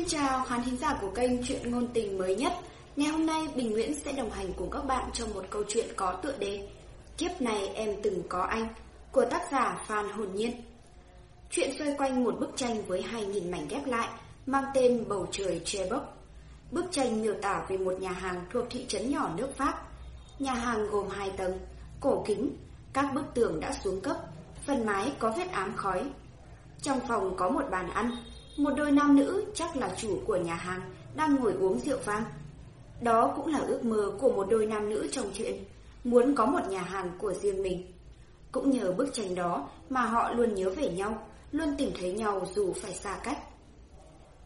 Xin chào khán thính giả của kênh Chuyện Ngôn Tình mới nhất. Ngày hôm nay Bình Nguyễn sẽ đồng hành cùng các bạn trong một câu chuyện có tựa đề Kiếp này em từng có anh của tác giả Phan Hồn Nhiên. Chuyện xoay quanh một bức tranh với 2.000 mảnh ghép lại mang tên Bầu trời che bốc. Bức tranh miêu tả về một nhà hàng thuộc thị trấn nhỏ nước Pháp. Nhà hàng gồm hai tầng, cổ kính, các bức tường đã xuống cấp, phần mái có vết ám khói. Trong phòng có một bàn ăn, một đôi nam nữ chắc là chủ của nhà hàng đang ngồi uống rượu vang. Đó cũng là ước mơ của một đôi nam nữ trong chuyện, muốn có một nhà hàng của riêng mình. Cũng nhờ bức tranh đó mà họ luôn nhớ về nhau, luôn tìm thấy nhau dù phải xa cách.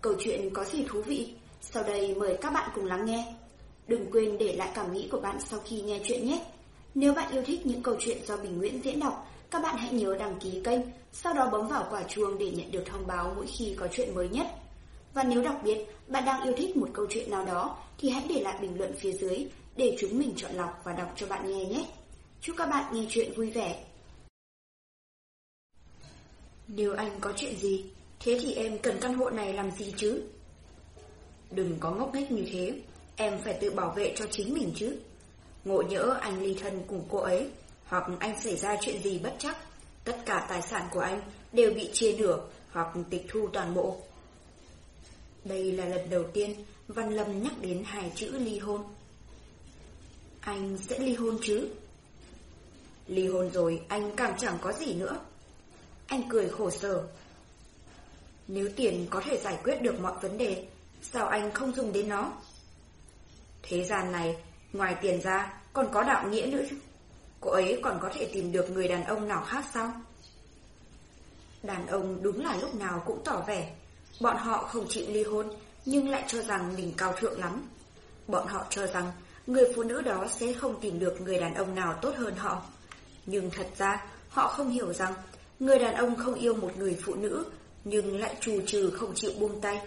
Câu chuyện có gì thú vị? Sau đây mời các bạn cùng lắng nghe. Đừng quên để lại cảm nghĩ của bạn sau khi nghe chuyện nhé. Nếu bạn yêu thích những câu chuyện do Bình Nguyễn diễn đọc, các bạn hãy nhớ đăng ký kênh, sau đó bấm vào quả chuông để nhận được thông báo mỗi khi có chuyện mới nhất. Và nếu đặc biệt bạn đang yêu thích một câu chuyện nào đó thì hãy để lại bình luận phía dưới để chúng mình chọn lọc và đọc cho bạn nghe nhé. Chúc các bạn nghe chuyện vui vẻ. Nếu anh có chuyện gì, thế thì em cần căn hộ này làm gì chứ? Đừng có ngốc nghếch như thế, em phải tự bảo vệ cho chính mình chứ. Ngộ nhỡ anh ly thân cùng cô ấy, hoặc anh xảy ra chuyện gì bất chắc, tất cả tài sản của anh đều bị chia nửa hoặc tịch thu toàn bộ. Đây là lần đầu tiên Văn Lâm nhắc đến hai chữ ly hôn. Anh sẽ ly hôn chứ? Ly hôn rồi anh càng chẳng có gì nữa. Anh cười khổ sở. Nếu tiền có thể giải quyết được mọi vấn đề, sao anh không dùng đến nó? Thế gian này, ngoài tiền ra, còn có đạo nghĩa nữa chứ. Cô ấy còn có thể tìm được người đàn ông nào khác sao? Đàn ông đúng là lúc nào cũng tỏ vẻ. Bọn họ không chịu ly hôn, Nhưng lại cho rằng mình cao thượng lắm. Bọn họ cho rằng Người phụ nữ đó sẽ không tìm được người đàn ông nào tốt hơn họ. Nhưng thật ra, Họ không hiểu rằng Người đàn ông không yêu một người phụ nữ, Nhưng lại trù trừ không chịu buông tay.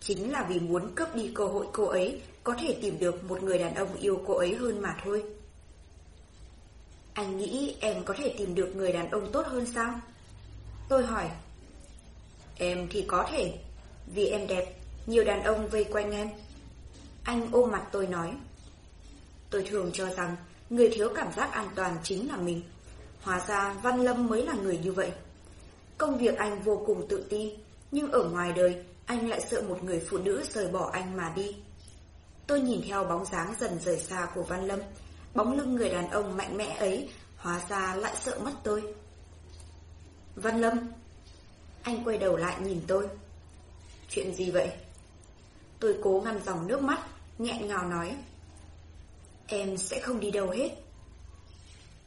Chính là vì muốn cướp đi cơ hội cô ấy Có thể tìm được một người đàn ông yêu cô ấy hơn mà thôi. Anh nghĩ em có thể tìm được người đàn ông tốt hơn sao? Tôi hỏi. Em thì có thể, Vì em đẹp, Nhiều đàn ông vây quanh em. Anh ôm mặt tôi nói. Tôi thường cho rằng Người thiếu cảm giác an toàn chính là mình. Hóa ra Văn Lâm mới là người như vậy. Công việc anh vô cùng tự ti, Nhưng ở ngoài đời, Anh lại sợ một người phụ nữ rời bỏ anh mà đi. Tôi nhìn theo bóng dáng dần rời xa của Văn Lâm Bóng lưng người đàn ông mạnh mẽ ấy Hóa ra lại sợ mất tôi. Văn Lâm, Anh quay đầu lại nhìn tôi. Chuyện gì vậy? Tôi cố ngăn dòng nước mắt, nghẹn ngào nói. Em sẽ không đi đâu hết.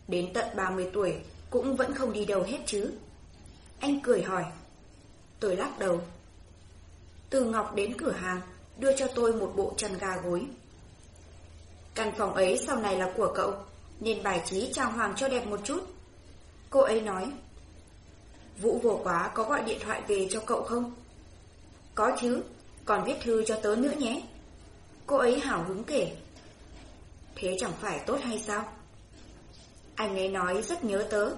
Đến tận 30 tuổi, Cũng vẫn không đi đâu hết chứ. Anh cười hỏi. Tôi lắc đầu. Từ Ngọc đến cửa hàng, Đưa cho tôi một bộ chăn ga gối. Căn phòng ấy sau này là của cậu Nên bài trí trang hoàng cho đẹp một chút Cô ấy nói Vũ vô quá có gọi điện thoại về cho cậu không? Có chứ, còn viết thư cho tớ nữa nhé. Cô ấy hào hứng kể. Thế chẳng phải tốt hay sao? Anh ấy nói rất nhớ tớ.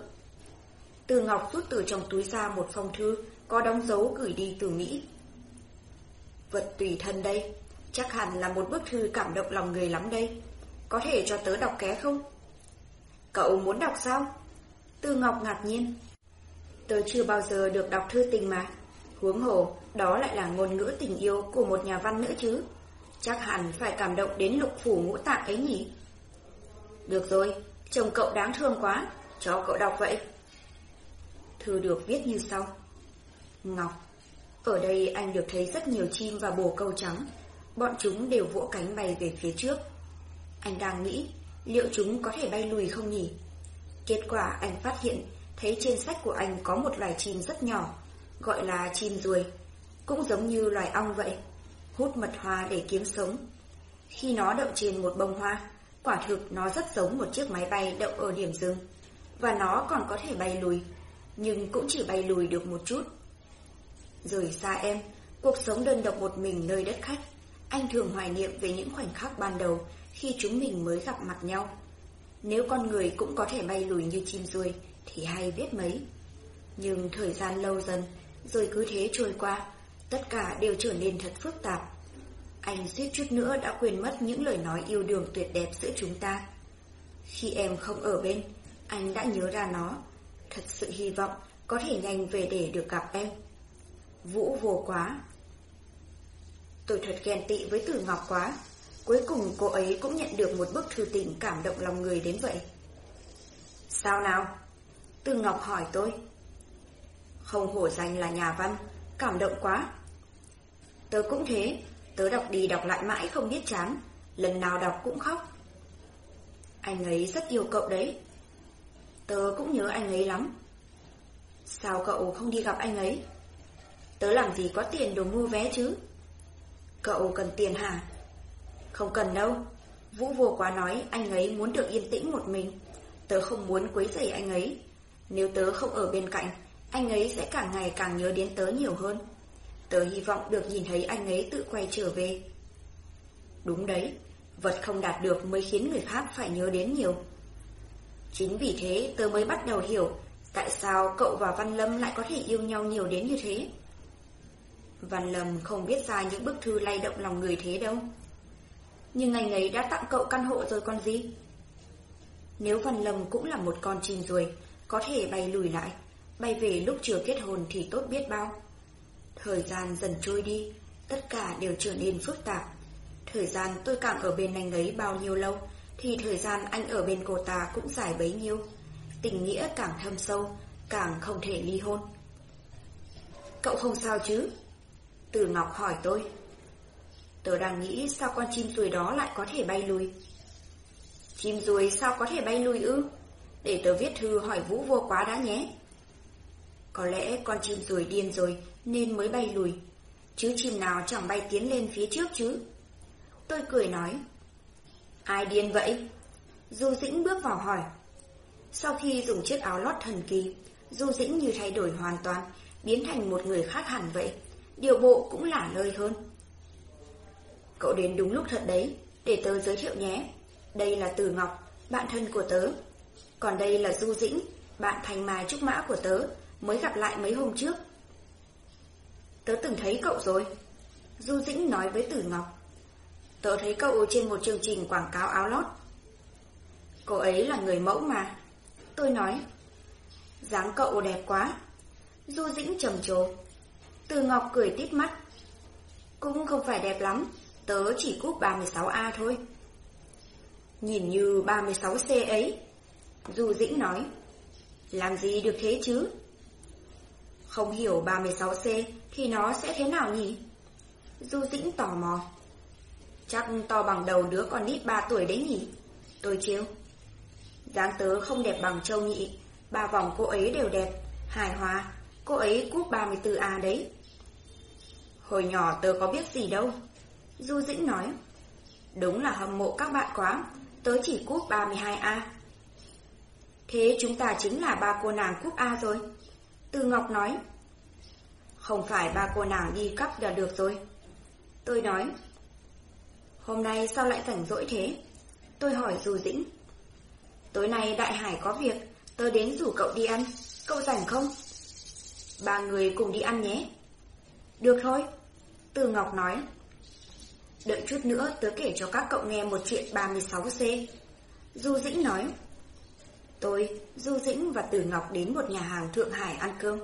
Từ Ngọc rút từ trong túi ra một phong thư có đóng dấu gửi đi từ Mỹ. Vật tùy thân đây, chắc hẳn là một bức thư cảm động lòng người lắm đây. Có thể cho tớ đọc ké không? Cậu muốn đọc sao? Từ Ngọc ngạc nhiên. Tớ chưa bao giờ được đọc thư tình mà. Huống hồ, đó lại là ngôn ngữ tình yêu của một nhà văn nữa chứ. Chắc hẳn phải cảm động đến lục phủ ngũ tạng ấy nhỉ. Được rồi, chồng cậu đáng thương quá, cho cậu đọc vậy. Thư được viết như sau. Ngọc, ở đây anh được thấy rất nhiều chim và bồ câu trắng. Bọn chúng đều vỗ cánh bay về phía trước. Anh đang nghĩ, liệu chúng có thể bay lùi không nhỉ? Kết quả anh phát hiện thấy trên sách của anh có một loài chim rất nhỏ, gọi là chim ruồi, cũng giống như loài ong vậy, hút mật hoa để kiếm sống. Khi nó đậu trên một bông hoa, quả thực nó rất giống một chiếc máy bay đậu ở điểm dừng, và nó còn có thể bay lùi, nhưng cũng chỉ bay lùi được một chút. Rời xa em, cuộc sống đơn độc một mình nơi đất khách, anh thường hoài niệm về những khoảnh khắc ban đầu khi chúng mình mới gặp mặt nhau. Nếu con người cũng có thể bay lùi như chim ruồi, thì hay biết mấy. Nhưng thời gian lâu dần, rồi cứ thế trôi qua, Tất cả đều trở nên thật phức tạp. Anh suýt chút nữa đã quên mất những lời nói yêu đương tuyệt đẹp giữa chúng ta. Khi em không ở bên, anh đã nhớ ra nó. Thật sự hy vọng có thể nhanh về để được gặp em. Vũ vô quá. Tôi thật ghen tị với Tử Ngọc quá. Cuối cùng cô ấy cũng nhận được một bức thư tình cảm động lòng người đến vậy. Sao nào? Tử Ngọc hỏi tôi. Không hổ danh là nhà văn, cảm động quá. Tớ cũng thế, tớ đọc đi đọc lại mãi không biết chán, lần nào đọc cũng khóc. Anh ấy rất yêu cậu đấy. Tớ cũng nhớ anh ấy lắm. Sao cậu không đi gặp anh ấy? Tớ làm gì có tiền đồ mua vé chứ? Cậu cần tiền hả? Không cần đâu. Vũ vô quá nói anh ấy muốn được yên tĩnh một mình. Tớ không muốn quấy rầy anh ấy. Nếu tớ không ở bên cạnh, anh ấy sẽ càng ngày càng nhớ đến tớ nhiều hơn. Tớ hy vọng được nhìn thấy anh ấy tự quay trở về. Đúng đấy, vật không đạt được mới khiến người khác phải nhớ đến nhiều. Chính vì thế tớ mới bắt đầu hiểu tại sao cậu và Văn Lâm lại có thể yêu nhau nhiều đến như thế. Văn Lâm không biết ra những bức thư lay động lòng người thế đâu. Nhưng anh ấy đã tặng cậu căn hộ rồi con gì? Nếu Văn Lâm cũng là một con chim ruồi, có thể bay lùi lại, bay về lúc chưa kết hôn thì tốt biết bao. Thời gian dần trôi đi, tất cả đều trở nên phức tạp. Thời gian tôi càng ở bên anh ấy bao nhiêu lâu, thì thời gian anh ở bên cô ta cũng dài bấy nhiêu. Tình nghĩa càng thâm sâu, càng không thể ly hôn. Cậu không sao chứ? Từ Ngọc hỏi tôi. Tớ đang nghĩ sao con chim ruồi đó lại có thể bay lùi. Chim ruồi sao có thể bay lùi ư? Để tớ viết thư hỏi Vũ vô quá đã nhé. Có lẽ con chim ruồi điên rồi nên mới bay lùi. Chứ chim nào chẳng bay tiến lên phía trước chứ. Tôi cười nói. Ai điên vậy? Du Dĩnh bước vào hỏi. Sau khi dùng chiếc áo lót thần kỳ, Du Dĩnh như thay đổi hoàn toàn, biến thành một người khác hẳn vậy. Điều bộ cũng lả lơi hơn. Cậu đến đúng lúc thật đấy, để tớ giới thiệu nhé. Đây là Từ Ngọc, bạn thân của tớ. Còn đây là Du Dĩnh, bạn thành mài trúc mã của tớ, mới gặp lại mấy hôm trước. Tớ từng thấy cậu rồi. Du Dĩnh nói với Tử Ngọc. Tớ thấy cậu trên một chương trình quảng cáo áo lót. Cô ấy là người mẫu mà. Tôi nói. dáng cậu đẹp quá. Du Dĩnh trầm trồ. Từ Ngọc cười tít mắt. Cũng không phải đẹp lắm, tớ chỉ cúp 36A thôi. Nhìn như 36C ấy. Du Dĩnh nói. Làm gì được thế chứ? Không hiểu 36C thì nó sẽ thế nào nhỉ? Du Dĩnh tò mò. Chắc to bằng đầu đứa con nít 3 tuổi đấy nhỉ? Tôi chiêu. dáng tớ không đẹp bằng châu nhị, ba vòng cô ấy đều đẹp, hài hòa, cô ấy cúp 34A đấy. Hồi nhỏ tớ có biết gì đâu. Du Dĩnh nói. Đúng là hâm mộ các bạn quá, tớ chỉ cúp 32A. Thế chúng ta chính là ba cô nàng cúp A rồi. Từ Ngọc nói. Không phải ba cô nàng đi cắp là được rồi. Tôi nói. Hôm nay sao lại rảnh rỗi thế? Tôi hỏi Du Dĩnh. Tối nay Đại Hải có việc, tớ đến rủ cậu đi ăn, cậu rảnh không? Ba người cùng đi ăn nhé. Được thôi. Từ Ngọc nói. Đợi chút nữa tớ kể cho các cậu nghe một chuyện 36C. Du Dĩnh nói. Tôi, Du Dĩnh và Từ Ngọc đến một nhà hàng Thượng Hải ăn cơm.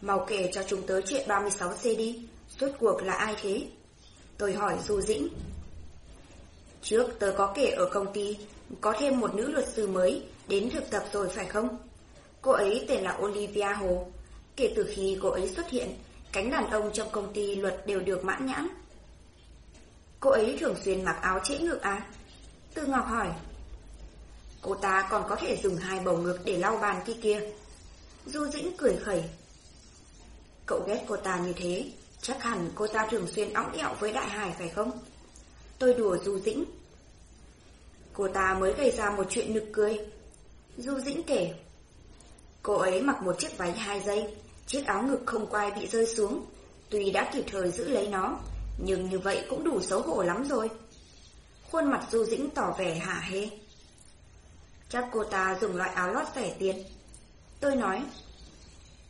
Mau kể cho chúng tớ chuyện 36C đi, suốt cuộc là ai thế? Tôi hỏi Du Dĩnh. Trước tớ có kể ở công ty, có thêm một nữ luật sư mới đến thực tập rồi phải không? Cô ấy tên là Olivia Hồ. Kể từ khi cô ấy xuất hiện, cánh đàn ông trong công ty luật đều được mãn nhãn. Cô ấy thường xuyên mặc áo trễ ngực à? Tư Ngọc hỏi. Cô ta còn có thể dùng hai bầu ngực để lau bàn kia kia. Du Dĩnh cười khẩy. Cậu ghét cô ta như thế, chắc hẳn cô ta thường xuyên óng ẹo với Đại Hải phải không? Tôi đùa Du Dĩnh. Cô ta mới gây ra một chuyện nực cười. Du Dĩnh kể. Cô ấy mặc một chiếc váy hai dây, chiếc áo ngực không quai bị rơi xuống. Tuy đã kịp thời giữ lấy nó, nhưng như vậy cũng đủ xấu hổ lắm rồi. Khuôn mặt Du Dĩnh tỏ vẻ hả hê. Chắc cô ta dùng loại áo lót rẻ tiền. Tôi nói,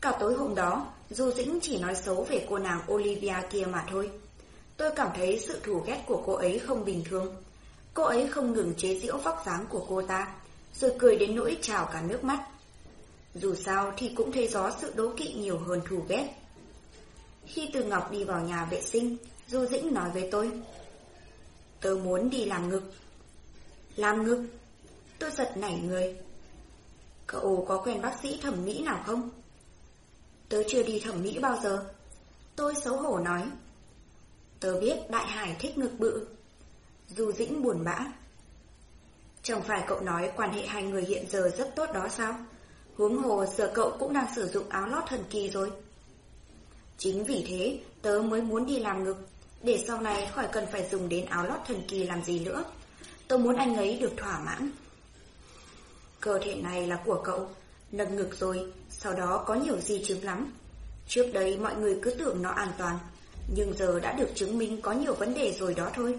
cả tối hôm đó, Du Dĩnh chỉ nói xấu về cô nàng Olivia kia mà thôi. Tôi cảm thấy sự thù ghét của cô ấy không bình thường. Cô ấy không ngừng chế giễu vóc dáng của cô ta, rồi cười đến nỗi trào cả nước mắt. Dù sao thì cũng thấy rõ sự đố kỵ nhiều hơn thù ghét. Khi Từ Ngọc đi vào nhà vệ sinh, Du Dĩnh nói với tôi. Tớ muốn đi làm ngực. Làm ngực? Tôi giật nảy người. Cậu có quen bác sĩ thẩm mỹ nào không? Tớ chưa đi thẩm mỹ bao giờ. Tôi xấu hổ nói. Tớ biết Đại Hải thích ngực bự. Du Dĩnh buồn bã. Chẳng phải cậu nói quan hệ hai người hiện giờ rất tốt đó sao? Huống hồ giờ cậu cũng đang sử dụng áo lót thần kỳ rồi. Chính vì thế, tớ mới muốn đi làm ngực, để sau này khỏi cần phải dùng đến áo lót thần kỳ làm gì nữa. Tớ muốn anh ấy được thỏa mãn. Cơ thể này là của cậu, nâng ngực rồi, sau đó có nhiều di chứng lắm. Trước đây mọi người cứ tưởng nó an toàn, nhưng giờ đã được chứng minh có nhiều vấn đề rồi đó thôi.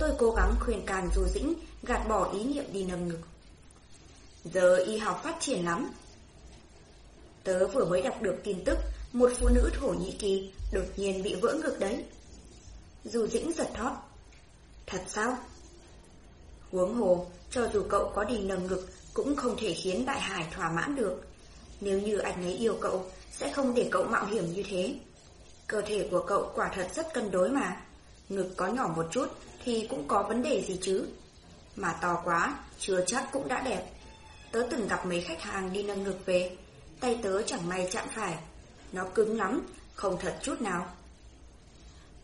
Tôi cố gắng khuyên can Du Dĩnh gạt bỏ ý niệm đi nâng ngực. Giờ y học phát triển lắm. Tớ vừa mới đọc được tin tức một phụ nữ Thổ Nhĩ Kỳ đột nhiên bị vỡ ngực đấy. dù Dĩnh giật thót. Thật sao? Huống hồ, cho dù cậu có đi nâng ngực cũng không thể khiến Đại Hải thỏa mãn được. Nếu như anh ấy yêu cậu, sẽ không để cậu mạo hiểm như thế. Cơ thể của cậu quả thật rất cân đối mà. Ngực có nhỏ một chút thì cũng có vấn đề gì chứ. Mà to quá, chưa chắc cũng đã đẹp. Tớ từng gặp mấy khách hàng đi nâng ngực về, tay tớ chẳng may chạm phải. Nó cứng lắm, không thật chút nào.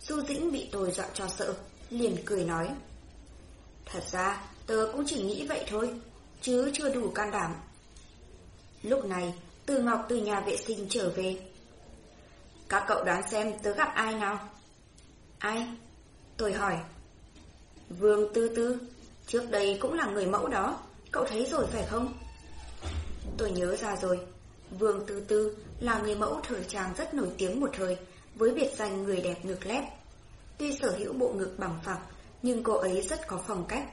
Du Dĩnh bị tôi dọa cho sợ, liền cười nói. Thật ra, tớ cũng chỉ nghĩ vậy thôi, chứ chưa đủ can đảm. Lúc này, Từ Ngọc từ nhà vệ sinh trở về. Các cậu đoán xem tớ gặp ai nào? Ai? Tôi hỏi. Vương Tư Tư, trước đây cũng là người mẫu đó, cậu thấy rồi phải không? Tôi nhớ ra rồi, Vương Tư Tư là người mẫu thời trang rất nổi tiếng một thời, với biệt danh người đẹp ngực lép. Tuy sở hữu bộ ngực bằng phẳng, nhưng cô ấy rất có phong cách.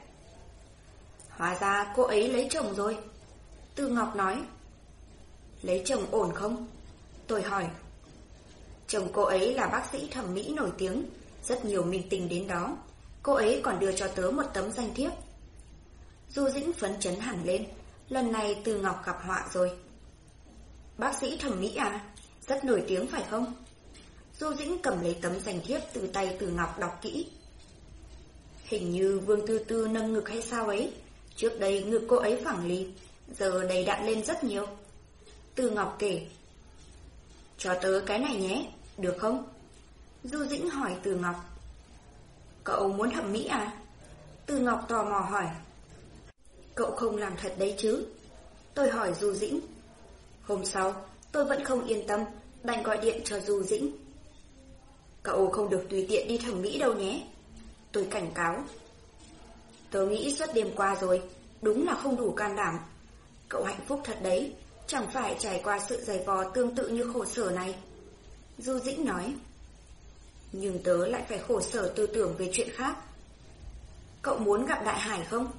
Hóa ra cô ấy lấy chồng rồi. Tư Ngọc nói. Lấy chồng ổn không? Tôi hỏi. Chồng cô ấy là bác sĩ thẩm mỹ nổi tiếng, rất nhiều minh tình đến đó. Cô ấy còn đưa cho tớ một tấm danh thiếp. Du Dĩnh phấn chấn hẳn lên, lần này Từ Ngọc gặp họa rồi. Bác sĩ thẩm mỹ à? Rất nổi tiếng phải không? Du Dĩnh cầm lấy tấm danh thiếp từ tay Từ Ngọc đọc kỹ. Hình như Vương Tư Tư nâng ngực hay sao ấy. Trước đây ngực cô ấy phẳng lì, giờ đầy đặn lên rất nhiều. Từ Ngọc kể. Cho tớ cái này nhé, được không? Du Dĩnh hỏi Từ Ngọc. Cậu muốn thẩm mỹ à? Từ Ngọc tò mò hỏi. Cậu không làm thật đấy chứ? Tôi hỏi Du Dĩnh. Hôm sau, tôi vẫn không yên tâm, đành gọi điện cho Du Dĩnh. Cậu không được tùy tiện đi thẩm mỹ đâu nhé. Tôi cảnh cáo. Tớ nghĩ suốt đêm qua rồi, đúng là không đủ can đảm. Cậu hạnh phúc thật đấy, chẳng phải trải qua sự giày vò tương tự như khổ sở này. Du Dĩnh nói. Nhưng tớ lại phải khổ sở tư tưởng về chuyện khác. Cậu muốn gặp Đại Hải không?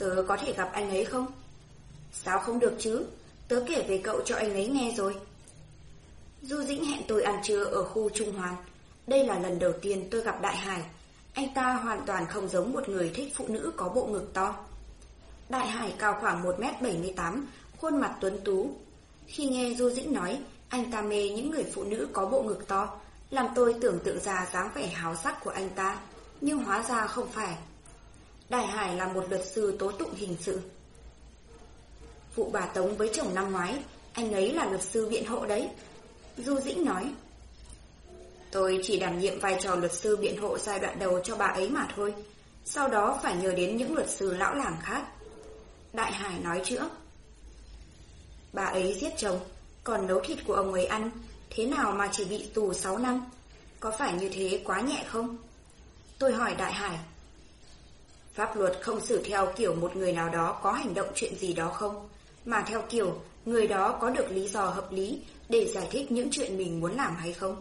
Tớ có thể gặp anh ấy không? Sao không được chứ? Tớ kể về cậu cho anh ấy nghe rồi. Du Dĩnh hẹn tôi ăn trưa ở khu Trung Hoàn. Đây là lần đầu tiên tôi gặp Đại Hải. Anh ta hoàn toàn không giống một người thích phụ nữ có bộ ngực to. Đại Hải cao khoảng 1m78, khuôn mặt tuấn tú. Khi nghe Du Dĩnh nói, anh ta mê những người phụ nữ có bộ ngực to, làm tôi tưởng tượng ra dáng vẻ háo sắc của anh ta, nhưng hóa ra không phải. Đại Hải là một luật sư tố tụng hình sự. Vụ bà Tống với chồng năm ngoái, anh ấy là luật sư biện hộ đấy. Du Dĩnh nói. Tôi chỉ đảm nhiệm vai trò luật sư biện hộ giai đoạn đầu cho bà ấy mà thôi. Sau đó phải nhờ đến những luật sư lão làng khác. Đại Hải nói chữa. Bà ấy giết chồng, còn nấu thịt của ông ấy ăn, thế nào mà chỉ bị tù 6 năm? Có phải như thế quá nhẹ không? Tôi hỏi Đại Hải. Pháp luật không xử theo kiểu một người nào đó có hành động chuyện gì đó không, mà theo kiểu người đó có được lý do hợp lý để giải thích những chuyện mình muốn làm hay không.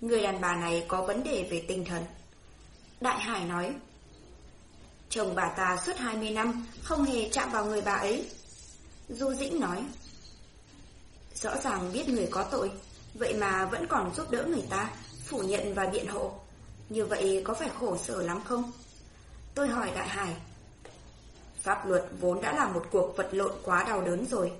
Người đàn bà này có vấn đề về tinh thần. Đại Hải nói, chồng bà ta suốt 20 năm không hề chạm vào người bà ấy. Du Dĩnh nói, Rõ ràng biết người có tội, vậy mà vẫn còn giúp đỡ người ta, phủ nhận và biện hộ. Như vậy có phải khổ sở lắm không? Tôi hỏi Đại Hải. Pháp luật vốn đã là một cuộc vật lộn quá đau đớn rồi.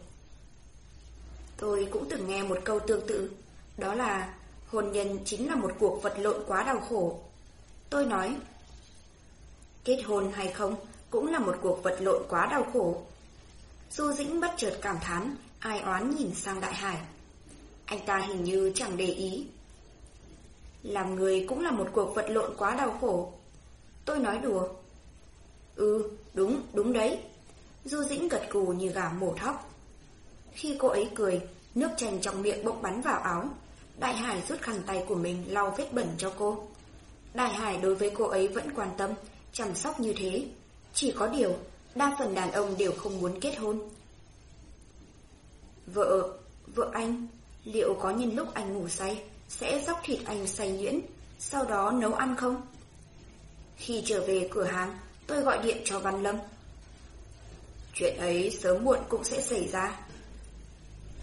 Tôi cũng từng nghe một câu tương tự, đó là hôn nhân chính là một cuộc vật lộn quá đau khổ. Tôi nói, kết hôn hay không cũng là một cuộc vật lộn quá đau khổ. Du Dĩnh bất chợt cảm thán, ai oán nhìn sang Đại Hải. Anh ta hình như chẳng để ý. Làm người cũng là một cuộc vật lộn quá đau khổ. Tôi nói đùa. Ừ, đúng, đúng đấy. Du Dĩnh gật cù như gà mổ thóc. Khi cô ấy cười, nước chanh trong miệng bỗng bắn vào áo. Đại Hải rút khăn tay của mình lau vết bẩn cho cô. Đại Hải đối với cô ấy vẫn quan tâm, chăm sóc như thế. Chỉ có điều, đa phần đàn ông đều không muốn kết hôn. Vợ, vợ anh, liệu có nhân lúc anh ngủ say, sẽ dóc thịt anh say nhuyễn, sau đó nấu ăn không? Khi trở về cửa hàng, tôi gọi điện cho Văn Lâm. Chuyện ấy sớm muộn cũng sẽ xảy ra.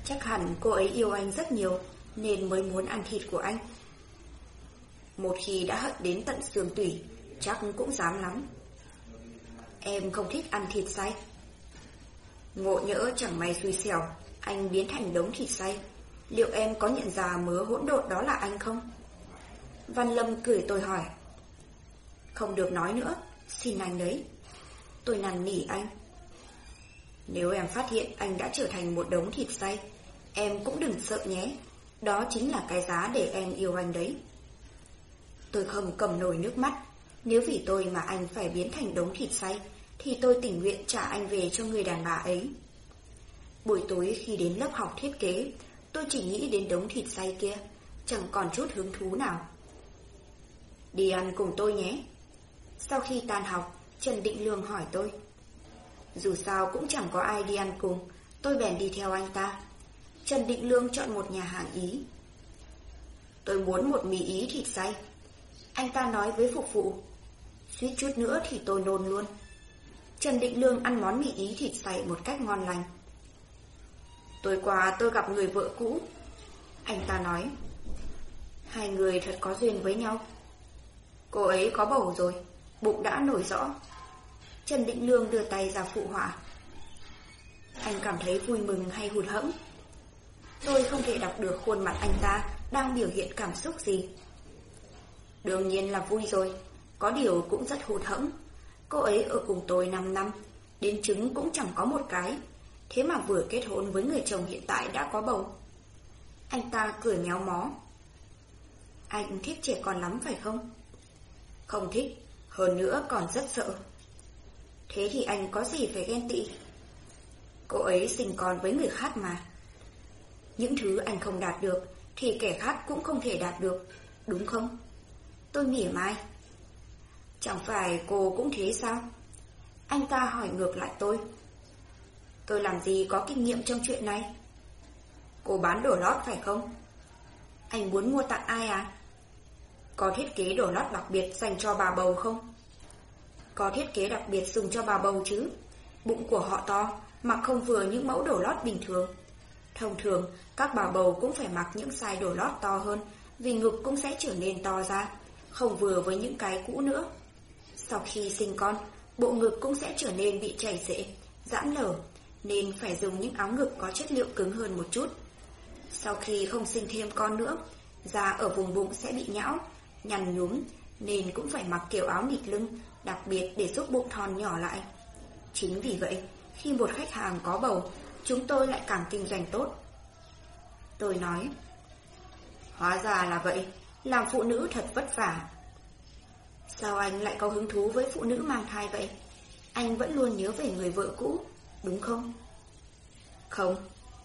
Chắc hẳn cô ấy yêu anh rất nhiều, nên mới muốn ăn thịt của anh. Một khi đã hận đến tận xương tủy, chắc cũng dám lắm. Em không thích ăn thịt say. Ngộ nhỡ chẳng may xui xẻo, anh biến thành đống thịt say. Liệu em có nhận ra mớ hỗn độn đó là anh không? Văn Lâm cười tôi hỏi. Không được nói nữa, xin anh đấy. Tôi nằm nỉ anh. Nếu em phát hiện anh đã trở thành một đống thịt say, em cũng đừng sợ nhé. Đó chính là cái giá để em yêu anh đấy. Tôi không cầm nổi nước mắt. Nếu vì tôi mà anh phải biến thành đống thịt say, thì tôi tình nguyện trả anh về cho người đàn bà ấy. Buổi tối khi đến lớp học thiết kế, tôi chỉ nghĩ đến đống thịt say kia, chẳng còn chút hứng thú nào. Đi ăn cùng tôi nhé. Sau khi tan học, Trần Định Lương hỏi tôi. Dù sao cũng chẳng có ai đi ăn cùng, tôi bèn đi theo anh ta. Trần Định Lương chọn một nhà hàng Ý. Tôi muốn một mì Ý thịt say. Anh ta nói với phục vụ. Suýt chút nữa thì tôi nôn luôn. Trần Định Lương ăn món mì Ý thịt say một cách ngon lành. Tối qua tôi gặp người vợ cũ. Anh ta nói. Hai người thật có duyên với nhau. Cô ấy có bầu rồi, bụng đã nổi rõ. Trần Định Lương đưa tay ra phụ họa. Anh cảm thấy vui mừng hay hụt hẫng? Tôi không thể đọc được khuôn mặt anh ta đang biểu hiện cảm xúc gì. Đương nhiên là vui rồi, có điều cũng rất hụt hẫng. Cô ấy ở cùng tôi 5 năm, đến chứng cũng chẳng có một cái. Thế mà vừa kết hôn với người chồng hiện tại đã có bầu. Anh ta cười méo mó. Anh thích trẻ con lắm phải không? Không thích, hơn nữa còn rất sợ. Thế thì anh có gì phải ghen tị? Cô ấy sinh con với người khác mà. Những thứ anh không đạt được thì kẻ khác cũng không thể đạt được, đúng không? Tôi mỉa mai. Chẳng phải cô cũng thế sao? Anh ta hỏi ngược lại tôi. Tôi làm gì có kinh nghiệm trong chuyện này? Cô bán đồ lót phải không? Anh muốn mua tặng ai à? Có thiết kế đồ lót đặc biệt dành cho bà bầu không? Có thiết kế đặc biệt dùng cho bà bầu chứ? Bụng của họ to, mặc không vừa những mẫu đồ lót bình thường. Thông thường, các bà bầu cũng phải mặc những size đồ lót to hơn, vì ngực cũng sẽ trở nên to ra, không vừa với những cái cũ nữa. Sau khi sinh con, bộ ngực cũng sẽ trở nên bị chảy xệ, giãn nở, nên phải dùng những áo ngực có chất liệu cứng hơn một chút. Sau khi không sinh thêm con nữa, da ở vùng bụng sẽ bị nhão, nhằn nhúm, nên cũng phải mặc kiểu áo nịt lưng, đặc biệt để giúp bụng thon nhỏ lại. Chính vì vậy, khi một khách hàng có bầu, chúng tôi lại càng kinh doanh tốt. Tôi nói, hóa ra là vậy, làm phụ nữ thật vất vả. Sao anh lại có hứng thú với phụ nữ mang thai vậy? Anh vẫn luôn nhớ về người vợ cũ, đúng không? Không,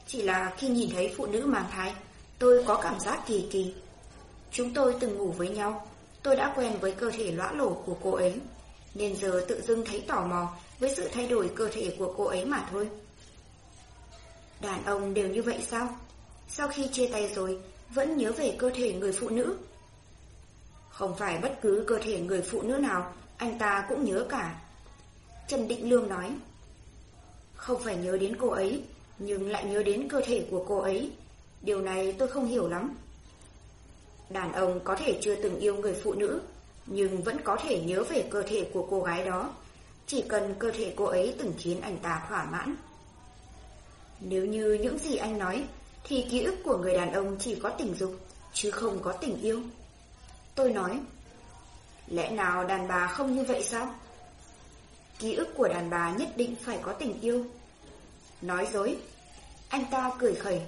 chỉ là khi nhìn thấy phụ nữ mang thai, tôi có cảm giác kỳ kỳ. Chúng tôi từng ngủ với nhau, tôi đã quen với cơ thể lõa lổ của cô ấy, nên giờ tự dưng thấy tò mò với sự thay đổi cơ thể của cô ấy mà thôi. Đàn ông đều như vậy sao? Sau khi chia tay rồi, vẫn nhớ về cơ thể người phụ nữ? Không phải bất cứ cơ thể người phụ nữ nào, anh ta cũng nhớ cả. Trần Định Lương nói. Không phải nhớ đến cô ấy, nhưng lại nhớ đến cơ thể của cô ấy, Điều này tôi không hiểu lắm. Đàn ông có thể chưa từng yêu người phụ nữ, nhưng vẫn có thể nhớ về cơ thể của cô gái đó, chỉ cần cơ thể cô ấy từng khiến anh ta thỏa mãn. Nếu như những gì anh nói, thì ký ức của người đàn ông chỉ có tình dục, chứ không có tình yêu. Tôi nói, lẽ nào đàn bà không như vậy sao? Ký ức của đàn bà nhất định phải có tình yêu. Nói dối. Anh ta cười khẩy.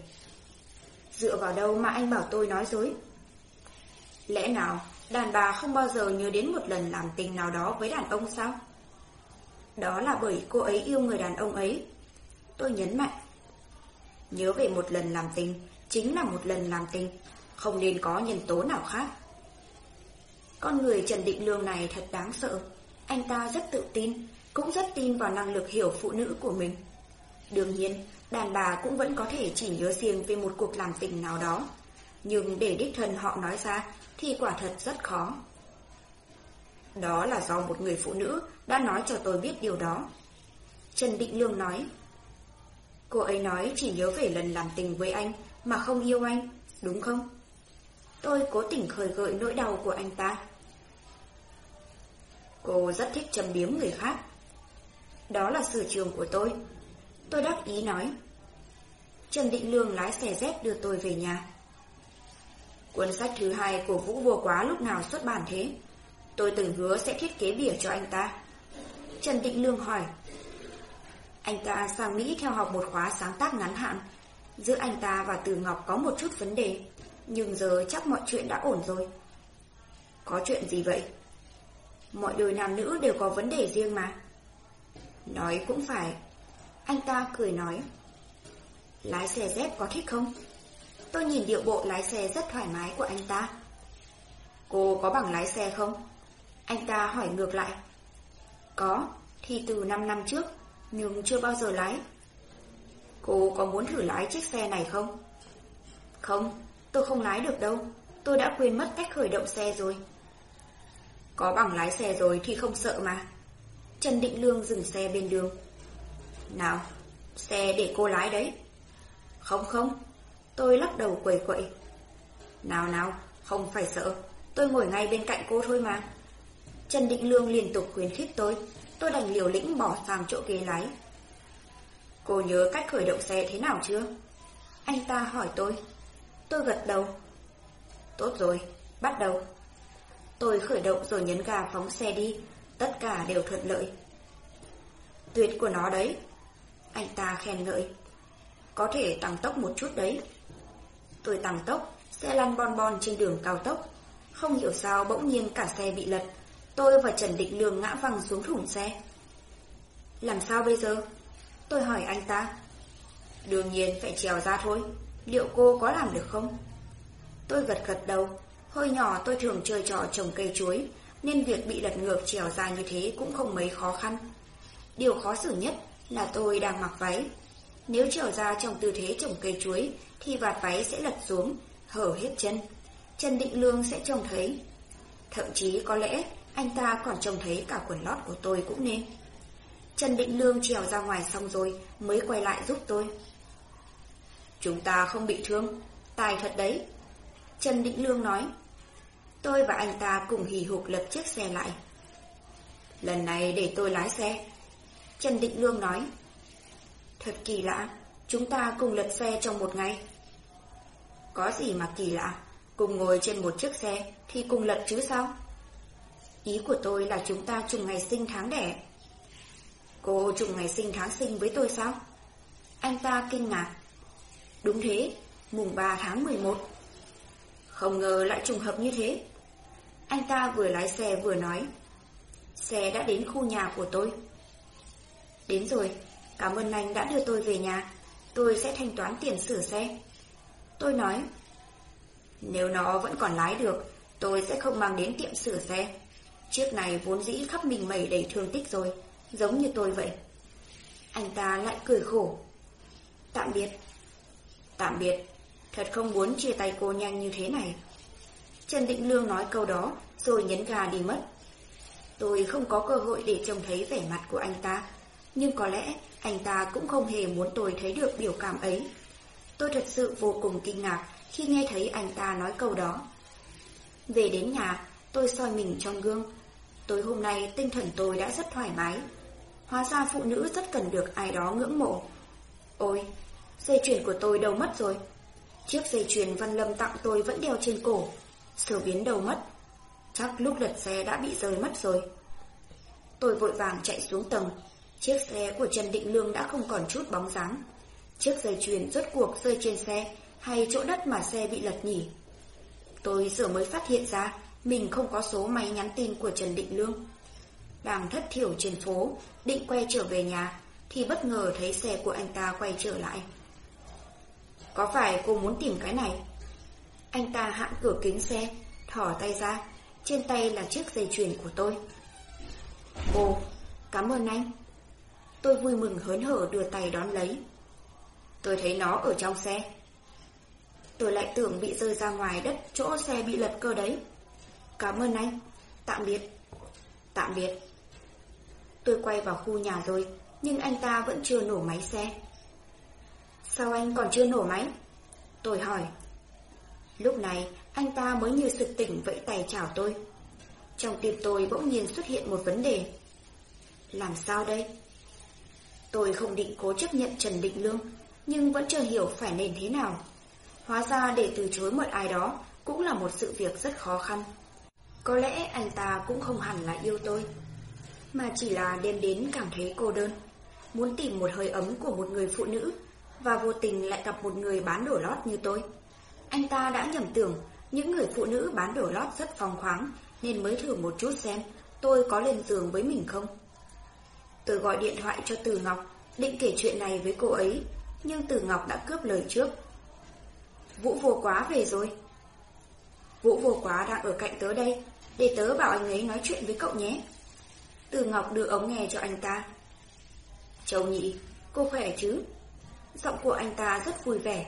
Dựa vào đâu mà anh bảo tôi nói dối? Lẽ nào đàn bà không bao giờ nhớ đến một lần làm tình nào đó với đàn ông sao? Đó là bởi cô ấy yêu người đàn ông ấy. Tôi nhấn mạnh. Nhớ về một lần làm tình, chính là một lần làm tình, không nên có nhân tố nào khác. Con người Trần Định Lương này thật đáng sợ. Anh ta rất tự tin, cũng rất tin vào năng lực hiểu phụ nữ của mình. Đương nhiên, đàn bà cũng vẫn có thể chỉ nhớ riêng về một cuộc làm tình nào đó. Nhưng để đích thân họ nói ra thì quả thật rất khó. Đó là do một người phụ nữ đã nói cho tôi biết điều đó. Trần Định Lương nói, Cô ấy nói chỉ nhớ về lần làm tình với anh mà không yêu anh, đúng không? Tôi cố tình khơi gợi nỗi đau của anh ta. Cô rất thích châm biếm người khác. Đó là sở trường của tôi. Tôi đắc ý nói. Trần Định Lương lái xe dép đưa tôi về nhà. Cuốn sách thứ hai của Vũ Vô Quá lúc nào xuất bản thế? Tôi từng hứa sẽ thiết kế bìa cho anh ta. Trần Định Lương hỏi. Anh ta sang Mỹ theo học một khóa sáng tác ngắn hạn. Giữa anh ta và Từ Ngọc có một chút vấn đề, nhưng giờ chắc mọi chuyện đã ổn rồi. Có chuyện gì vậy? Mọi đôi nam nữ đều có vấn đề riêng mà. Nói cũng phải. Anh ta cười nói. Lái xe dép có thích không? Tôi nhìn điệu bộ lái xe rất thoải mái của anh ta. Cô có bằng lái xe không? Anh ta hỏi ngược lại. Có, thì từ 5 năm trước, nhưng chưa bao giờ lái. Cô có muốn thử lái chiếc xe này không? Không, tôi không lái được đâu. Tôi đã quên mất cách khởi động xe rồi. Có bằng lái xe rồi thì không sợ mà. Trần Định Lương dừng xe bên đường. Nào, xe để cô lái đấy. Không không, tôi lắc đầu quầy quậy. Nào nào, không phải sợ, tôi ngồi ngay bên cạnh cô thôi mà. Trần Định Lương liên tục khuyến khích tôi, tôi đành liều lĩnh bỏ sang chỗ ghế lái. Cô nhớ cách khởi động xe thế nào chưa? Anh ta hỏi tôi. Tôi gật đầu. Tốt rồi, bắt đầu. Tôi khởi động rồi nhấn ga phóng xe đi, tất cả đều thuận lợi. Tuyệt của nó đấy. Anh ta khen ngợi. Có thể tăng tốc một chút đấy. Tôi tăng tốc, xe lăn bon bon trên đường cao tốc. Không hiểu sao bỗng nhiên cả xe bị lật. Tôi và Trần Định Lương ngã văng xuống thủng xe. Làm sao bây giờ? Tôi hỏi anh ta. Đương nhiên phải trèo ra thôi. Liệu cô có làm được không? Tôi gật gật đầu. Hơi nhỏ tôi thường chơi trò trồng cây chuối, nên việc bị lật ngược trèo ra như thế cũng không mấy khó khăn. Điều khó xử nhất là tôi đang mặc váy. Nếu trèo ra trong tư thế trồng cây chuối, thì vạt váy sẽ lật xuống, hở hết chân. Trần Định Lương sẽ trông thấy. Thậm chí có lẽ anh ta còn trông thấy cả quần lót của tôi cũng nên. Trần Định Lương trèo ra ngoài xong rồi mới quay lại giúp tôi. Chúng ta không bị thương, tài thật đấy. Trần Định Lương nói. Tôi và anh ta cùng hì hục lật chiếc xe lại. Lần này để tôi lái xe. Trần Định Lương nói. Thật kỳ lạ, chúng ta cùng lật xe trong một ngày. Có gì mà kỳ lạ, cùng ngồi trên một chiếc xe thì cùng lật chứ sao? Ý của tôi là chúng ta trùng ngày sinh tháng đẻ. Cô trùng ngày sinh tháng sinh với tôi sao? Anh ta kinh ngạc. Đúng thế, mùng 3 tháng 11. Không ngờ lại trùng hợp như thế. Anh ta vừa lái xe vừa nói. Xe đã đến khu nhà của tôi. Đến rồi, cảm ơn anh đã đưa tôi về nhà. Tôi sẽ thanh toán tiền sửa xe. Tôi nói. Nếu nó vẫn còn lái được, tôi sẽ không mang đến tiệm sửa xe. Chiếc này vốn dĩ khắp mình mẩy đầy thương tích rồi, giống như tôi vậy. Anh ta lại cười khổ. Tạm biệt. Tạm biệt. Thật không muốn chia tay cô nhanh như thế này. Trần Định Lương nói câu đó, rồi nhấn ga đi mất. Tôi không có cơ hội để trông thấy vẻ mặt của anh ta, nhưng có lẽ anh ta cũng không hề muốn tôi thấy được biểu cảm ấy. Tôi thật sự vô cùng kinh ngạc khi nghe thấy anh ta nói câu đó. Về đến nhà, tôi soi mình trong gương. Tối hôm nay tinh thần tôi đã rất thoải mái. Hóa ra phụ nữ rất cần được ai đó ngưỡng mộ. Ôi, dây chuyền của tôi đâu mất rồi? Chiếc dây chuyền Văn Lâm tặng tôi vẫn đeo trên cổ. sở biến đâu mất? Chắc lúc lật xe đã bị rơi mất rồi. Tôi vội vàng chạy xuống tầng. Chiếc xe của Trần Định Lương đã không còn chút bóng dáng. Chiếc dây chuyền rốt cuộc rơi trên xe hay chỗ đất mà xe bị lật nhỉ? Tôi giờ mới phát hiện ra mình không có số máy nhắn tin của Trần Định Lương. Đang thất thiểu trên phố, định quay trở về nhà, thì bất ngờ thấy xe của anh ta quay trở lại. Có phải cô muốn tìm cái này? Anh ta hạn cửa kính xe, thỏ tay ra, trên tay là chiếc dây chuyền của tôi. cô, cảm ơn anh. Tôi vui mừng hớn hở đưa tay đón lấy. Tôi thấy nó ở trong xe. Tôi lại tưởng bị rơi ra ngoài đất chỗ xe bị lật cơ đấy. Cảm ơn anh. Tạm biệt. Tạm biệt. Tôi quay vào khu nhà rồi, nhưng anh ta vẫn chưa nổ máy xe. Sao anh còn chưa nổ máy? Tôi hỏi. Lúc này, anh ta mới như sực tỉnh vẫy tay chào tôi. Trong tim tôi bỗng nhiên xuất hiện một vấn đề. Làm sao đây? Tôi không định cố chấp nhận Trần Định Lương, nhưng vẫn chưa hiểu phải nên thế nào. Hóa ra để từ chối một ai đó cũng là một sự việc rất khó khăn. Có lẽ anh ta cũng không hẳn là yêu tôi, mà chỉ là đêm đến cảm thấy cô đơn, muốn tìm một hơi ấm của một người phụ nữ và vô tình lại gặp một người bán đồ lót như tôi. Anh ta đã nhầm tưởng những người phụ nữ bán đồ lót rất phong khoáng nên mới thử một chút xem tôi có lên giường với mình không. Tôi gọi điện thoại cho Từ Ngọc, định kể chuyện này với cô ấy, nhưng Tử Ngọc đã cướp lời trước. Vũ vô quá về rồi. Vũ vô quá đang ở cạnh tớ đây, để tớ bảo anh ấy nói chuyện với cậu nhé. Tử Ngọc đưa ống nghe cho anh ta. Châu nhị, cô khỏe chứ? Giọng của anh ta rất vui vẻ.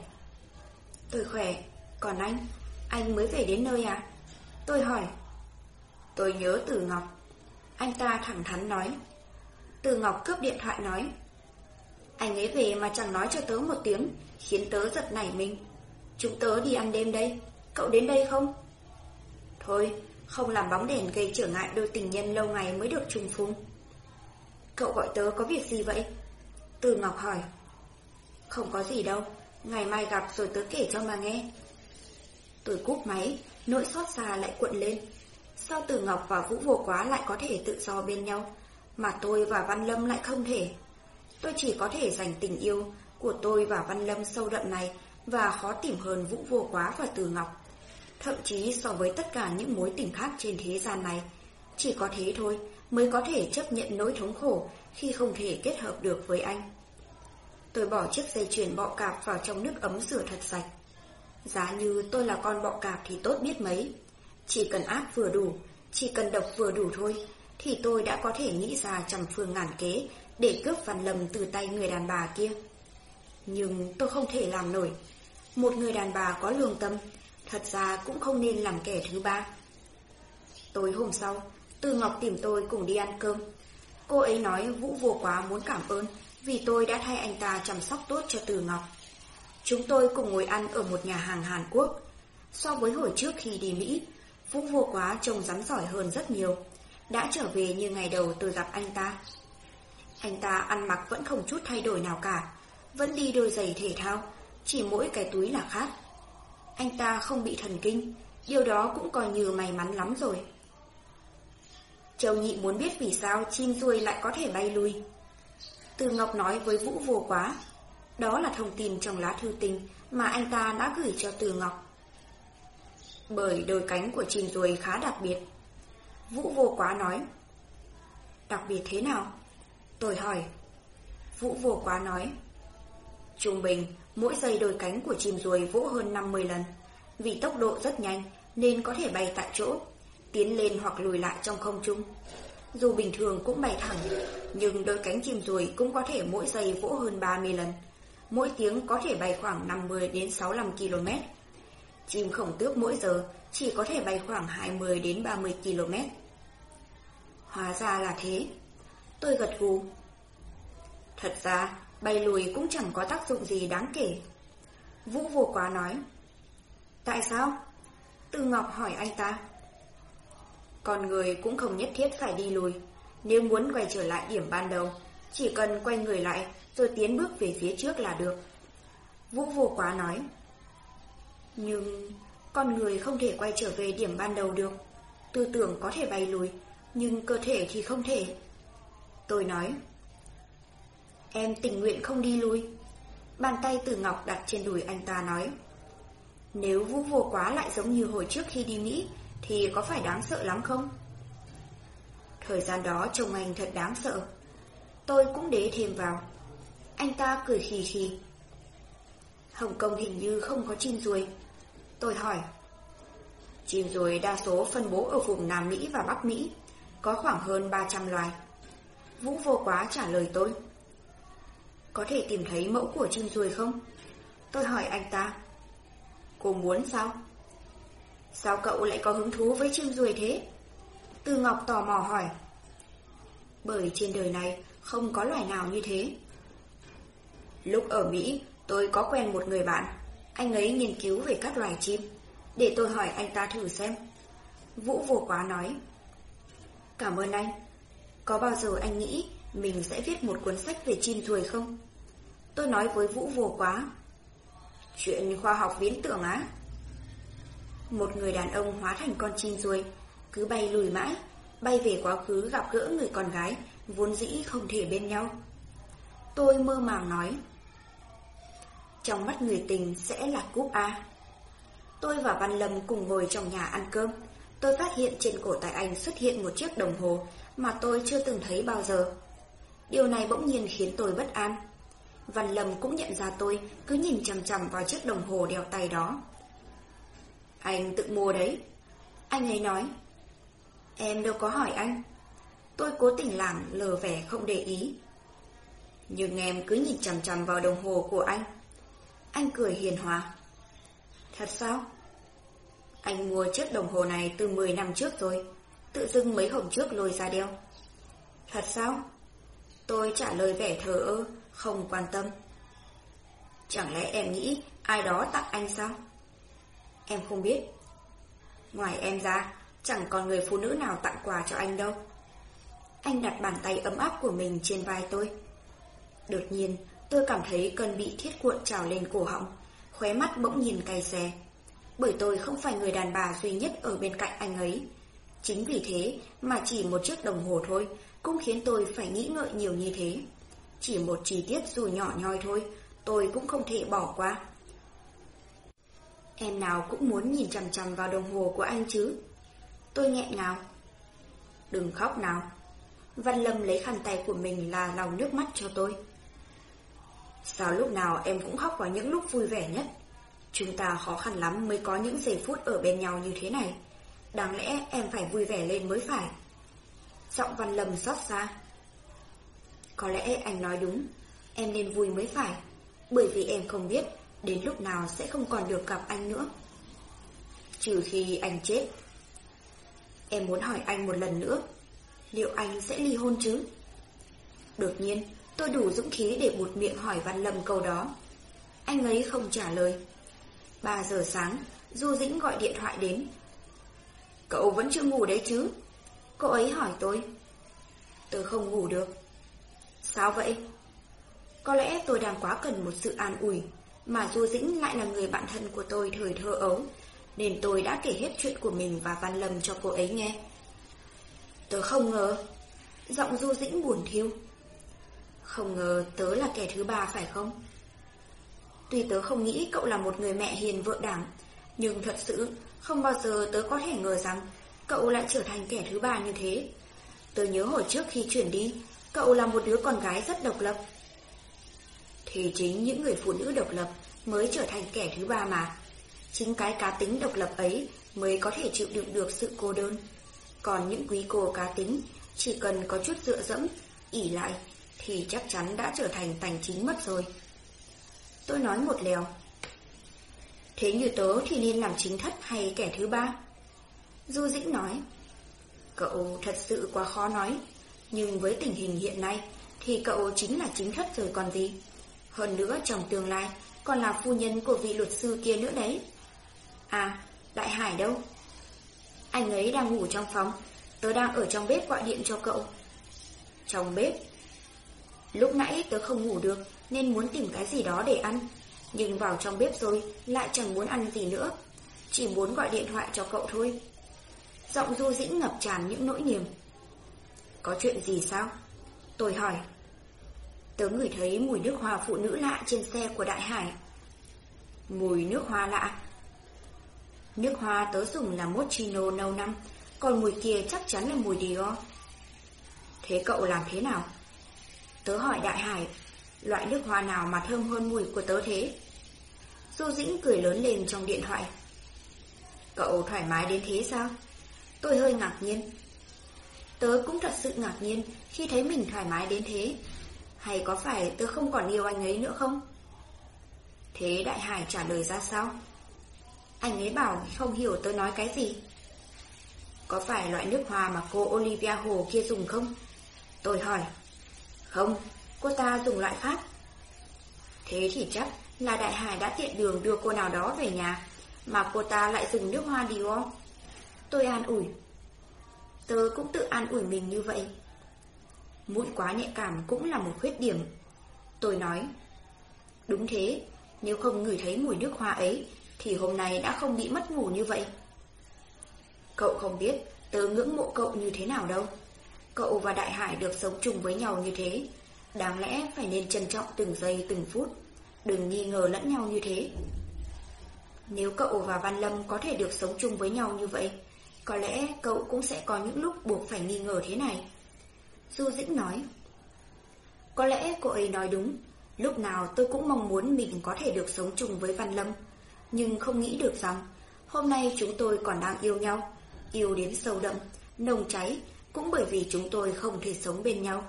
Tôi khỏe, còn anh, anh mới về đến nơi à? Tôi hỏi. Tôi nhớ Tử Ngọc. Anh ta thẳng thắn nói. Từ Ngọc cướp điện thoại nói. Anh ấy về mà chẳng nói cho tớ một tiếng, khiến tớ giật nảy mình. Chúng tớ đi ăn đêm đây, cậu đến đây không? Thôi, không làm bóng đèn gây trở ngại đôi tình nhân lâu ngày mới được trùng phung. Cậu gọi tớ có việc gì vậy? Từ Ngọc hỏi. Không có gì đâu, ngày mai gặp rồi tớ kể cho mà nghe. Tôi cúp máy, nỗi xót xa lại cuộn lên. Sao Từ Ngọc và Vũ Vô Quá lại có thể tự do bên nhau, mà tôi và Văn Lâm lại không thể? Tôi chỉ có thể dành tình yêu của tôi và Văn Lâm sâu đậm này và khó tìm hơn Vũ Vô Quá và Từ Ngọc. Thậm chí so với tất cả những mối tình khác trên thế gian này, chỉ có thế thôi mới có thể chấp nhận nỗi thống khổ khi không thể kết hợp được với anh. Tôi bỏ chiếc dây chuyền bọ cạp vào trong nước ấm rửa thật sạch. Giá như tôi là con bọ cạp thì tốt biết mấy. Chỉ cần ác vừa đủ, chỉ cần độc vừa đủ thôi, thì tôi đã có thể nghĩ ra trăm phương ngàn kế để cướp Văn Lâm từ tay người đàn bà kia. Nhưng tôi không thể làm nổi. Một người đàn bà có lương tâm, thật ra cũng không nên làm kẻ thứ ba. Tối hôm sau, Từ Ngọc tìm tôi cùng đi ăn cơm. Cô ấy nói Vũ vô quá muốn cảm ơn vì tôi đã thay anh ta chăm sóc tốt cho Từ Ngọc. Chúng tôi cùng ngồi ăn ở một nhà hàng Hàn Quốc. So với hồi trước khi đi Mỹ, Vũ vô quá trông rắn giỏi hơn rất nhiều. Đã trở về như ngày đầu tôi gặp anh ta. Anh ta ăn mặc vẫn không chút thay đổi nào cả, vẫn đi đôi giày thể thao, chỉ mỗi cái túi là khác. Anh ta không bị thần kinh, điều đó cũng coi như may mắn lắm rồi. Châu Nhị muốn biết vì sao chim ruồi lại có thể bay lui. Từ Ngọc nói với Vũ vô quá. Đó là thông tin trong lá thư tình mà anh ta đã gửi cho Từ Ngọc. Bởi đôi cánh của chim ruồi khá đặc biệt. Vũ vô quá nói. Đặc biệt thế nào? Tôi hỏi. Vũ vô quá nói. Trung bình, mỗi giây đôi cánh của chim ruồi vỗ hơn 50 lần. Vì tốc độ rất nhanh nên có thể bay tại chỗ, tiến lên hoặc lùi lại trong không trung. Dù bình thường cũng bay thẳng, nhưng đôi cánh chim ruồi cũng có thể mỗi giây vỗ hơn 30 lần. Mỗi tiếng có thể bay khoảng 50 đến 65 km. Chim khổng tước mỗi giờ chỉ có thể bay khoảng 20 đến 30 km. Hóa ra là thế. Tôi gật gù. Thật ra, bay lùi cũng chẳng có tác dụng gì đáng kể. Vũ vô quá nói. Tại sao? Tư Ngọc hỏi anh ta. Con người cũng không nhất thiết phải đi lùi. Nếu muốn quay trở lại điểm ban đầu, chỉ cần quay người lại rồi tiến bước về phía trước là được. Vũ vô quá nói. Nhưng con người không thể quay trở về điểm ban đầu được. Tư tưởng có thể bay lùi, nhưng cơ thể thì không thể. Tôi nói. Em tình nguyện không đi lui. Bàn tay từ Ngọc đặt trên đùi anh ta nói. Nếu vũ vô quá lại giống như hồi trước khi đi Mỹ, thì có phải đáng sợ lắm không? Thời gian đó trông anh thật đáng sợ. Tôi cũng đế thêm vào. Anh ta cười khì khì. Hồng Kông hình như không có chim ruồi. Tôi hỏi. Chim ruồi đa số phân bố ở vùng Nam Mỹ và Bắc Mỹ, có khoảng hơn 300 loài. Vũ vô quá trả lời tôi. Có thể tìm thấy mẫu của chim ruồi không? Tôi hỏi anh ta. Cô muốn sao? Sao cậu lại có hứng thú với chim ruồi thế? Tư Ngọc tò mò hỏi. Bởi trên đời này không có loài nào như thế. Lúc ở Mỹ, tôi có quen một người bạn. Anh ấy nghiên cứu về các loài chim. Để tôi hỏi anh ta thử xem. Vũ vô quá nói. Cảm ơn anh. Có bao giờ anh nghĩ mình sẽ viết một cuốn sách về chim ruồi không? Tôi nói với Vũ vô quá. Chuyện khoa học viễn tưởng á. Một người đàn ông hóa thành con chim ruồi, cứ bay lùi mãi, bay về quá khứ gặp gỡ người con gái, vốn dĩ không thể bên nhau. Tôi mơ màng nói. Trong mắt người tình sẽ là cúp A. Tôi và Văn Lâm cùng ngồi trong nhà ăn cơm. Tôi phát hiện trên cổ tay anh xuất hiện một chiếc đồng hồ mà tôi chưa từng thấy bao giờ. Điều này bỗng nhiên khiến tôi bất an. Văn Lâm cũng nhận ra tôi, cứ nhìn chằm chằm vào chiếc đồng hồ đeo tay đó. Anh tự mua đấy. Anh ấy nói. Em đâu có hỏi anh. Tôi cố tình làm lờ vẻ không để ý. Nhưng em cứ nhìn chằm chằm vào đồng hồ của anh. Anh cười hiền hòa. Thật sao? Anh mua chiếc đồng hồ này từ 10 năm trước rồi. Tự dưng mấy hôm trước lôi ra đeo. Thật sao? Tôi trả lời vẻ thờ ơ, không quan tâm. Chẳng lẽ em nghĩ ai đó tặng anh sao? Em không biết. Ngoài em ra, chẳng còn người phụ nữ nào tặng quà cho anh đâu. Anh đặt bàn tay ấm áp của mình trên vai tôi. Đột nhiên, tôi cảm thấy cơn bị thiết cuộn trào lên cổ họng, khóe mắt bỗng nhìn cay xè. Bởi tôi không phải người đàn bà duy nhất ở bên cạnh anh ấy. Chính vì thế mà chỉ một chiếc đồng hồ thôi cũng khiến tôi phải nghĩ ngợi nhiều như thế. Chỉ một chi tiết dù nhỏ nhoi thôi, tôi cũng không thể bỏ qua. Em nào cũng muốn nhìn chằm chằm vào đồng hồ của anh chứ. Tôi nghẹn ngào. Đừng khóc nào. Văn Lâm lấy khăn tay của mình là lòng nước mắt cho tôi. Sao lúc nào em cũng khóc vào những lúc vui vẻ nhất? Chúng ta khó khăn lắm mới có những giây phút ở bên nhau như thế này. Đáng lẽ em phải vui vẻ lên mới phải. Giọng Văn Lâm xót xa. Có lẽ anh nói đúng, em nên vui mới phải, bởi vì em không biết đến lúc nào sẽ không còn được gặp anh nữa. Trừ khi anh chết. Em muốn hỏi anh một lần nữa, liệu anh sẽ ly hôn chứ? Đột nhiên, tôi đủ dũng khí để buột miệng hỏi Văn Lâm câu đó. Anh ấy không trả lời. 3 giờ sáng, Du Dĩnh gọi điện thoại đến. Cậu vẫn chưa ngủ đấy chứ? Cô ấy hỏi tôi. Tôi không ngủ được. Sao vậy? Có lẽ tôi đang quá cần một sự an ủi, mà Du Dĩnh lại là người bạn thân của tôi thời thơ ấu, nên tôi đã kể hết chuyện của mình và Văn Lâm cho cô ấy nghe. Tớ không ngờ. Giọng Du Dĩnh buồn thiêu. Không ngờ tớ là kẻ thứ ba phải không? Tuy tớ không nghĩ cậu là một người mẹ hiền vợ đảm, nhưng thật sự không bao giờ tớ có thể ngờ rằng cậu lại trở thành kẻ thứ ba như thế. Tớ nhớ hồi trước khi chuyển đi, cậu là một đứa con gái rất độc lập. Thì chính những người phụ nữ độc lập mới trở thành kẻ thứ ba mà. Chính cái cá tính độc lập ấy mới có thể chịu đựng được sự cô đơn. Còn những quý cô cá tính chỉ cần có chút dựa dẫm, ỉ lại thì chắc chắn đã trở thành tành chính mất rồi. Tôi nói một lèo. Thế như tớ thì nên làm chính thất hay kẻ thứ ba? Du Dĩnh nói. Cậu thật sự quá khó nói, nhưng với tình hình hiện nay thì cậu chính là chính thất rồi còn gì. Hơn nữa trong tương lai, còn là phu nhân của vị luật sư kia nữa đấy. À, Đại Hải đâu? Anh ấy đang ngủ trong phòng, tớ đang ở trong bếp gọi điện cho cậu. Trong bếp? Lúc nãy tớ không ngủ được nên muốn tìm cái gì đó để ăn, nhưng vào trong bếp rồi lại chẳng muốn ăn gì nữa, chỉ muốn gọi điện thoại cho cậu thôi. Giọng Du Dĩnh ngập tràn những nỗi niềm. Có chuyện gì sao? Tôi hỏi. Tớ ngửi thấy mùi nước hoa phụ nữ lạ trên xe của Đại Hải. Mùi nước hoa lạ? Nước hoa tớ dùng là mochino nâu năm, còn mùi kia chắc chắn là mùi Dior. Thế cậu làm thế nào? Tớ hỏi Đại Hải, loại nước hoa nào mà thơm hơn mùi của tớ thế? Du Dĩnh cười lớn lên trong điện thoại. Cậu thoải mái đến thế sao? Tôi hơi ngạc nhiên. Tớ cũng thật sự ngạc nhiên khi thấy mình thoải mái đến thế. Hay có phải tớ không còn yêu anh ấy nữa không? Thế Đại Hải trả lời ra sao? Anh ấy bảo không hiểu tớ nói cái gì. Có phải loại nước hoa mà cô Olivia Hồ kia dùng không? Tôi hỏi. Không, cô ta dùng loại khác. Thế thì chắc là Đại Hải đã tiện đường đưa cô nào đó về nhà, mà cô ta lại dùng nước hoa Dior. Tôi an ủi. Tớ cũng tự an ủi mình như vậy. Mũi quá nhạy cảm cũng là một khuyết điểm. Tôi nói. Đúng thế, nếu không ngửi thấy mùi nước hoa ấy, thì hôm nay đã không bị mất ngủ như vậy. Cậu không biết tớ ngưỡng mộ cậu như thế nào đâu. Cậu và Đại Hải được sống chung với nhau như thế, đáng lẽ phải nên trân trọng từng giây từng phút, đừng nghi ngờ lẫn nhau như thế. Nếu cậu và Văn Lâm có thể được sống chung với nhau như vậy, có lẽ cậu cũng sẽ có những lúc buộc phải nghi ngờ thế này. Du Dĩnh nói. Có lẽ cô ấy nói đúng, lúc nào tôi cũng mong muốn mình có thể được sống chung với Văn Lâm, nhưng không nghĩ được rằng hôm nay chúng tôi còn đang yêu nhau, yêu đến sâu đậm, nồng cháy, cũng bởi vì chúng tôi không thể sống bên nhau.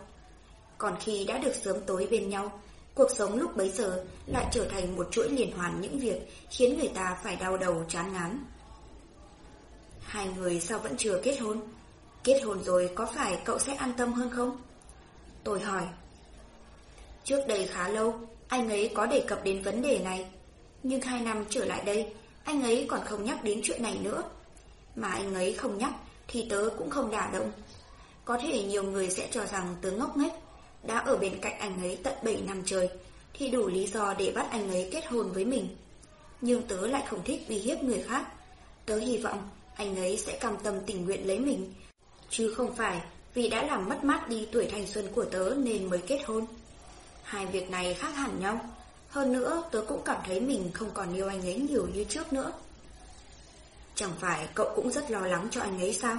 Còn khi đã được sớm tối bên nhau, cuộc sống lúc bấy giờ lại trở thành một chuỗi liên hoàn những việc khiến người ta phải đau đầu chán ngán. Hai người sao vẫn chưa kết hôn? Kết hôn rồi có phải cậu sẽ an tâm hơn không? Tôi hỏi. Trước đây khá lâu, anh ấy có đề cập đến vấn đề này. Nhưng hai năm trở lại đây, anh ấy còn không nhắc đến chuyện này nữa. Mà anh ấy không nhắc, thì tớ cũng không đả động. Có thể nhiều người sẽ cho rằng tớ ngốc nghếch, đã ở bên cạnh anh ấy tận 7 năm trời, thì đủ lý do để bắt anh ấy kết hôn với mình. Nhưng tớ lại không thích uy hiếp người khác. Tớ hy vọng anh ấy sẽ cam tâm tình nguyện lấy mình, chứ không phải vì đã làm mất mát đi tuổi thanh xuân của tớ nên mới kết hôn. Hai việc này khác hẳn nhau. Hơn nữa, tớ cũng cảm thấy mình không còn yêu anh ấy nhiều như trước nữa. Chẳng phải cậu cũng rất lo lắng cho anh ấy sao?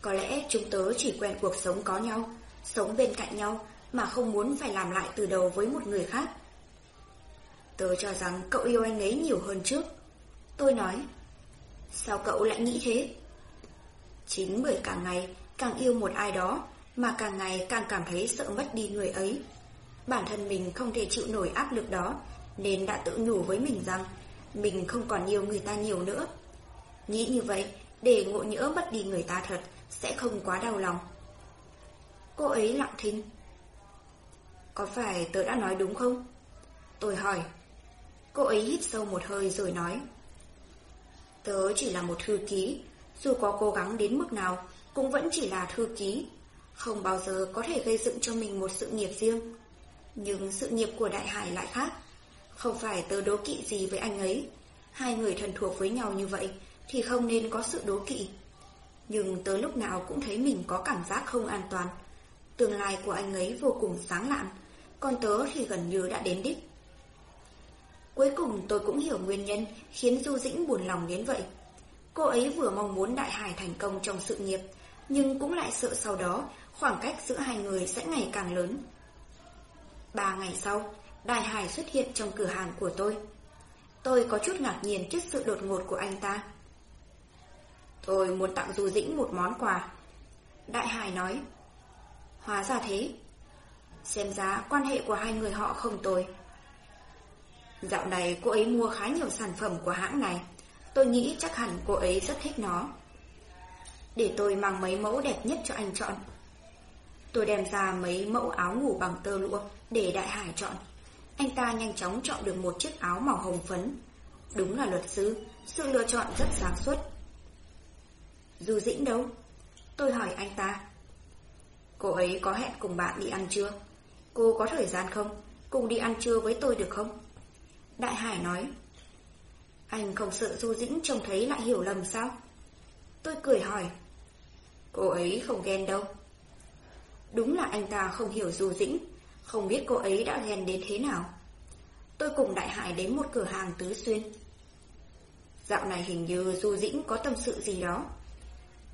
Có lẽ chúng tớ chỉ quen cuộc sống có nhau, sống bên cạnh nhau mà không muốn phải làm lại từ đầu với một người khác. Tớ cho rằng cậu yêu anh ấy nhiều hơn trước. Tôi nói, sao cậu lại nghĩ thế? Chính bởi càng ngày càng yêu một ai đó mà càng ngày càng cảm thấy sợ mất đi người ấy. Bản thân mình không thể chịu nổi áp lực đó nên đã tự nhủ với mình rằng mình không còn yêu người ta nhiều nữa. Nghĩ như vậy, để ngộ nhỡ mất đi người ta thật sẽ không quá đau lòng. Cô ấy lặng thinh. Có phải tớ đã nói đúng không? Tôi hỏi. Cô ấy hít sâu một hơi rồi nói. Tớ chỉ là một thư ký, dù có cố gắng đến mức nào cũng vẫn chỉ là thư ký, không bao giờ có thể gây dựng cho mình một sự nghiệp riêng. Nhưng sự nghiệp của Đại Hải lại khác. Không phải tớ đố kỵ gì với anh ấy. Hai người thân thuộc với nhau như vậy thì không nên có sự đố kỵ. Nhưng tớ lúc nào cũng thấy mình có cảm giác không an toàn. Tương lai của anh ấy vô cùng sáng lạn, còn tớ thì gần như đã đến đích. Cuối cùng tôi cũng hiểu nguyên nhân khiến Du Dĩnh buồn lòng đến vậy. Cô ấy vừa mong muốn Đại Hải thành công trong sự nghiệp, nhưng cũng lại sợ sau đó khoảng cách giữa hai người sẽ ngày càng lớn. Ba ngày sau, Đại Hải xuất hiện trong cửa hàng của tôi. Tôi có chút ngạc nhiên trước sự đột ngột của anh ta. Tôi muốn tặng Du Dĩnh một món quà. Đại Hải nói. Hóa ra thế. Xem ra quan hệ của hai người họ không tồi. Dạo này cô ấy mua khá nhiều sản phẩm của hãng này. Tôi nghĩ chắc hẳn cô ấy rất thích nó. Để tôi mang mấy mẫu đẹp nhất cho anh chọn. Tôi đem ra mấy mẫu áo ngủ bằng tơ lụa để Đại Hải chọn. anh ta nhanh chóng chọn được một chiếc áo màu hồng phấn. Đúng là luật sư, sự lựa chọn rất sáng suốt. Dù Dĩnh đâu? Tôi hỏi anh ta. Cô ấy có hẹn cùng bạn đi ăn trưa. Cô có thời gian không? Cùng đi ăn trưa với tôi được không? Đại Hải nói. Anh không sợ Du Dĩnh trông thấy lại hiểu lầm sao? Tôi cười hỏi. Cô ấy không ghen đâu. Đúng là anh ta không hiểu Du Dĩnh, không biết cô ấy đã ghen đến thế nào. Tôi cùng Đại Hải đến một cửa hàng tứ xuyên. Dạo này hình như Du Dĩnh có tâm sự gì đó.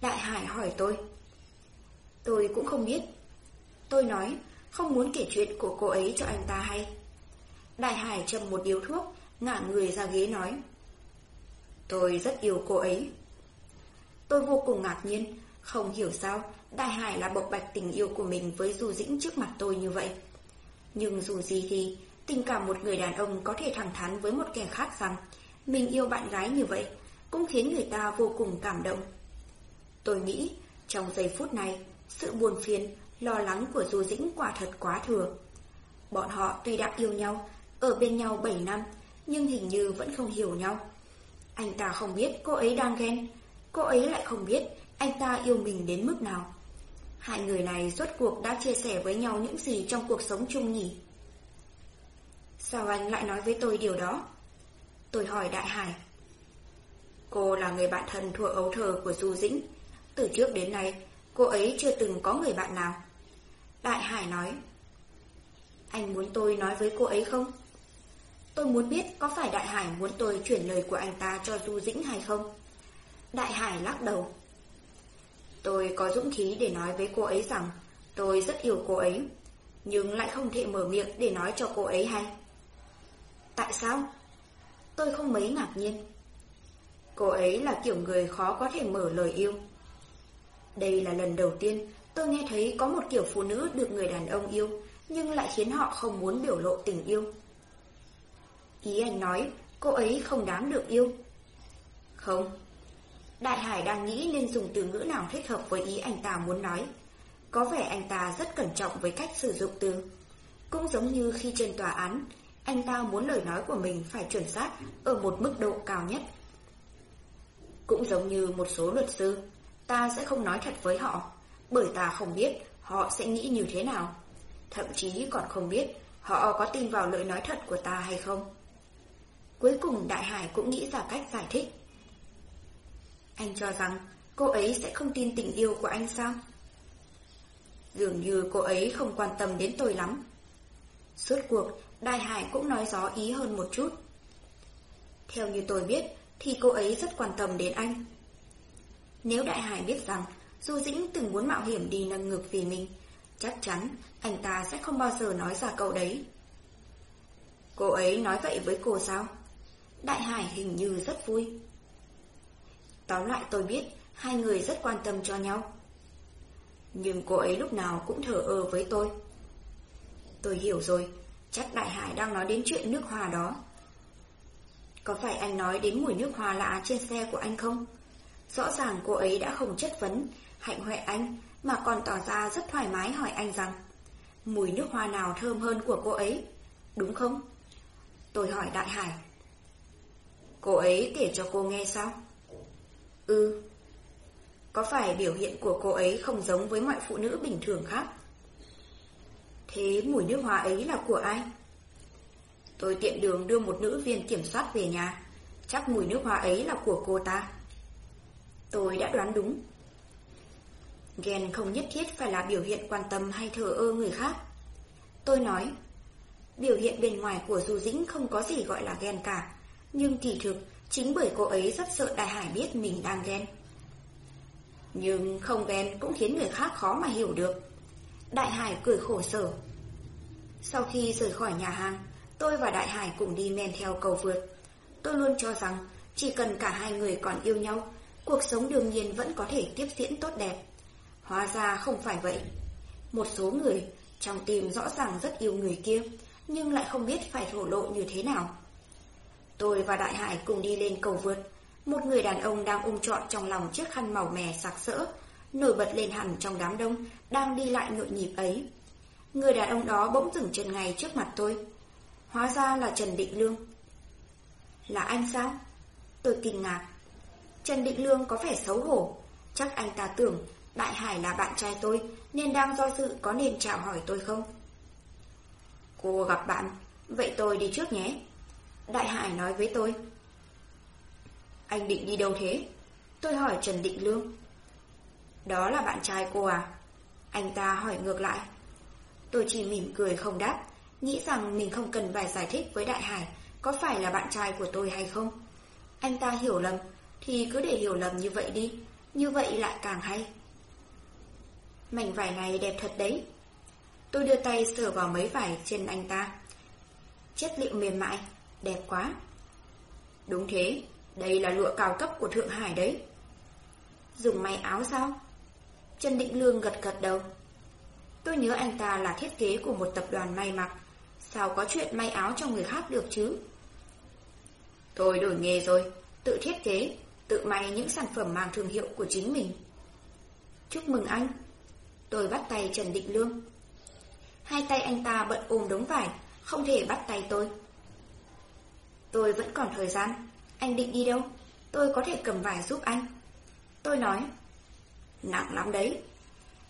Đại Hải hỏi tôi. Tôi cũng không biết. Tôi nói, không muốn kể chuyện của cô ấy cho anh ta hay. Đại Hải châm một điếu thuốc, ngả người ra ghế nói. Tôi rất yêu cô ấy. Tôi vô cùng ngạc nhiên, không hiểu sao Đại Hải là bộc bạch tình yêu của mình với Du Dĩnh trước mặt tôi như vậy. Nhưng dù gì thì, tình cảm một người đàn ông có thể thẳng thắn với một kẻ khác rằng mình yêu bạn gái như vậy cũng khiến người ta vô cùng cảm động. Tôi nghĩ, trong giây phút này, sự buồn phiền, lo lắng của Du Dĩnh quả thật quá thừa. Bọn họ tuy đã yêu nhau, ở bên nhau 7 năm, nhưng hình như vẫn không hiểu nhau. Anh ta không biết cô ấy đang ghen, cô ấy lại không biết anh ta yêu mình đến mức nào. Hai người này rốt cuộc đã chia sẻ với nhau những gì trong cuộc sống chung nhỉ? Sao anh lại nói với tôi điều đó? Tôi hỏi Đại Hải. Cô là người bạn thân thuộc ấu thơ của Du Dĩnh. Từ trước đến nay, cô ấy chưa từng có người bạn nào. Đại Hải nói. Anh muốn tôi nói với cô ấy không? Tôi muốn biết có phải Đại Hải muốn tôi chuyển lời của anh ta cho Du Dĩnh hay không? Đại Hải lắc đầu. Tôi có dũng khí để nói với cô ấy rằng tôi rất yêu cô ấy, nhưng lại không thể mở miệng để nói cho cô ấy hay. Tại sao? Tôi không mấy ngạc nhiên. Cô ấy là kiểu người khó có thể mở lời yêu. Đây là lần đầu tiên tôi nghe thấy có một kiểu phụ nữ được người đàn ông yêu, nhưng lại khiến họ không muốn biểu lộ tình yêu. Ý anh nói, cô ấy không đáng được yêu. Không, Đại Hải đang nghĩ nên dùng từ ngữ nào thích hợp với ý anh ta muốn nói. Có vẻ anh ta rất cẩn trọng với cách sử dụng từ. Cũng giống như khi trên tòa án, anh ta muốn lời nói của mình phải chuẩn xác ở một mức độ cao nhất. Cũng giống như một số luật sư, ta sẽ không nói thật với họ, bởi ta không biết họ sẽ nghĩ như thế nào. Thậm chí còn không biết họ có tin vào lời nói thật của ta hay không. Cuối cùng Đại Hải cũng nghĩ ra cách giải thích. Anh cho rằng cô ấy sẽ không tin tình yêu của anh sao? Dường như cô ấy không quan tâm đến tôi lắm. Suốt cuộc, Đại Hải cũng nói gió ý hơn một chút. Theo như tôi biết, thì cô ấy rất quan tâm đến anh. Nếu Đại Hải biết rằng Du Dĩnh từng muốn mạo hiểm đi nâng ngực vì mình, chắc chắn anh ta sẽ không bao giờ nói ra câu đấy. Cô ấy nói vậy với cô sao? Đại Hải hình như rất vui. Tóm lại tôi biết hai người rất quan tâm cho nhau. Nhưng cô ấy lúc nào cũng thở ơ với tôi. Tôi hiểu rồi, chắc Đại Hải đang nói đến chuyện nước hoa đó. Có phải anh nói đến mùi nước hoa lạ trên xe của anh không? Rõ ràng cô ấy đã không chất vấn, hạnh huệ anh, mà còn tỏ ra rất thoải mái hỏi anh rằng mùi nước hoa nào thơm hơn của cô ấy, đúng không? Tôi hỏi Đại Hải. Cô ấy kể cho cô nghe sao? Ừ. Có phải biểu hiện của cô ấy không giống với mọi phụ nữ bình thường khác? Thế mùi nước hoa ấy là của ai? Tôi tiện đường đưa một nữ viên kiểm soát về nhà. Chắc mùi nước hoa ấy là của cô ta. Tôi đã đoán đúng. Ghen không nhất thiết phải là biểu hiện quan tâm hay thờ ơ người khác. Tôi nói, biểu hiện bên ngoài của Du Dĩnh không có gì gọi là ghen cả, nhưng kỳ thực Chính bởi cô ấy rất sợ Đại Hải biết mình đang ghen. Nhưng không ghen cũng khiến người khác khó mà hiểu được. Đại Hải cười khổ sở. Sau khi rời khỏi nhà hàng, tôi và Đại Hải cùng đi men theo cầu vượt. Tôi luôn cho rằng chỉ cần cả hai người còn yêu nhau, cuộc sống đương nhiên vẫn có thể tiếp diễn tốt đẹp. Hóa ra không phải vậy. Một số người trong tim rõ ràng rất yêu người kia, nhưng lại không biết phải thổ lộ như thế nào. Tôi và Đại Hải cùng đi lên cầu vượt. Một người đàn ông đang ôm trọn trong lòng chiếc khăn màu mè sặc sỡ, nổi bật lên hẳn trong đám đông, đang đi lại nhộn nhịp ấy. Người đàn ông đó bỗng dừng chân ngay trước mặt tôi. Hóa ra là Trần Định Lương. Là anh sao? Tôi kinh ngạc. Trần Định Lương có vẻ xấu hổ. Chắc anh ta tưởng Đại Hải là bạn trai tôi nên đang do dự có nên chào hỏi tôi không? Cô gặp bạn, vậy tôi đi trước nhé. Đại Hải nói với tôi. Anh định đi đâu thế? Tôi hỏi Trần Định Lương. Đó là bạn trai cô à? Anh ta hỏi ngược lại. Tôi chỉ mỉm cười không đáp, nghĩ rằng mình không cần phải giải thích với Đại Hải có phải là bạn trai của tôi hay không. Anh ta hiểu lầm, thì cứ để hiểu lầm như vậy đi, như vậy lại càng hay. Mảnh vải này đẹp thật đấy. Tôi đưa tay sờ vào mấy vải trên anh ta. Chất liệu mềm mại, đẹp quá. Đúng thế, đây là lụa cao cấp của Thượng Hải đấy. Dùng may áo sao? Trần Định Lương gật gật đầu. Tôi nhớ anh ta là thiết kế của một tập đoàn may mặc. Sao có chuyện may áo cho người khác được chứ? Tôi đổi nghề rồi, tự thiết kế, tự may những sản phẩm mang thương hiệu của chính mình. Chúc mừng anh. Tôi bắt tay Trần Định Lương. Hai tay anh ta bận ôm đống vải, không thể bắt tay tôi. Tôi vẫn còn thời gian, anh định đi đâu? Tôi có thể cầm vải giúp anh. Tôi nói. Nặng lắm đấy.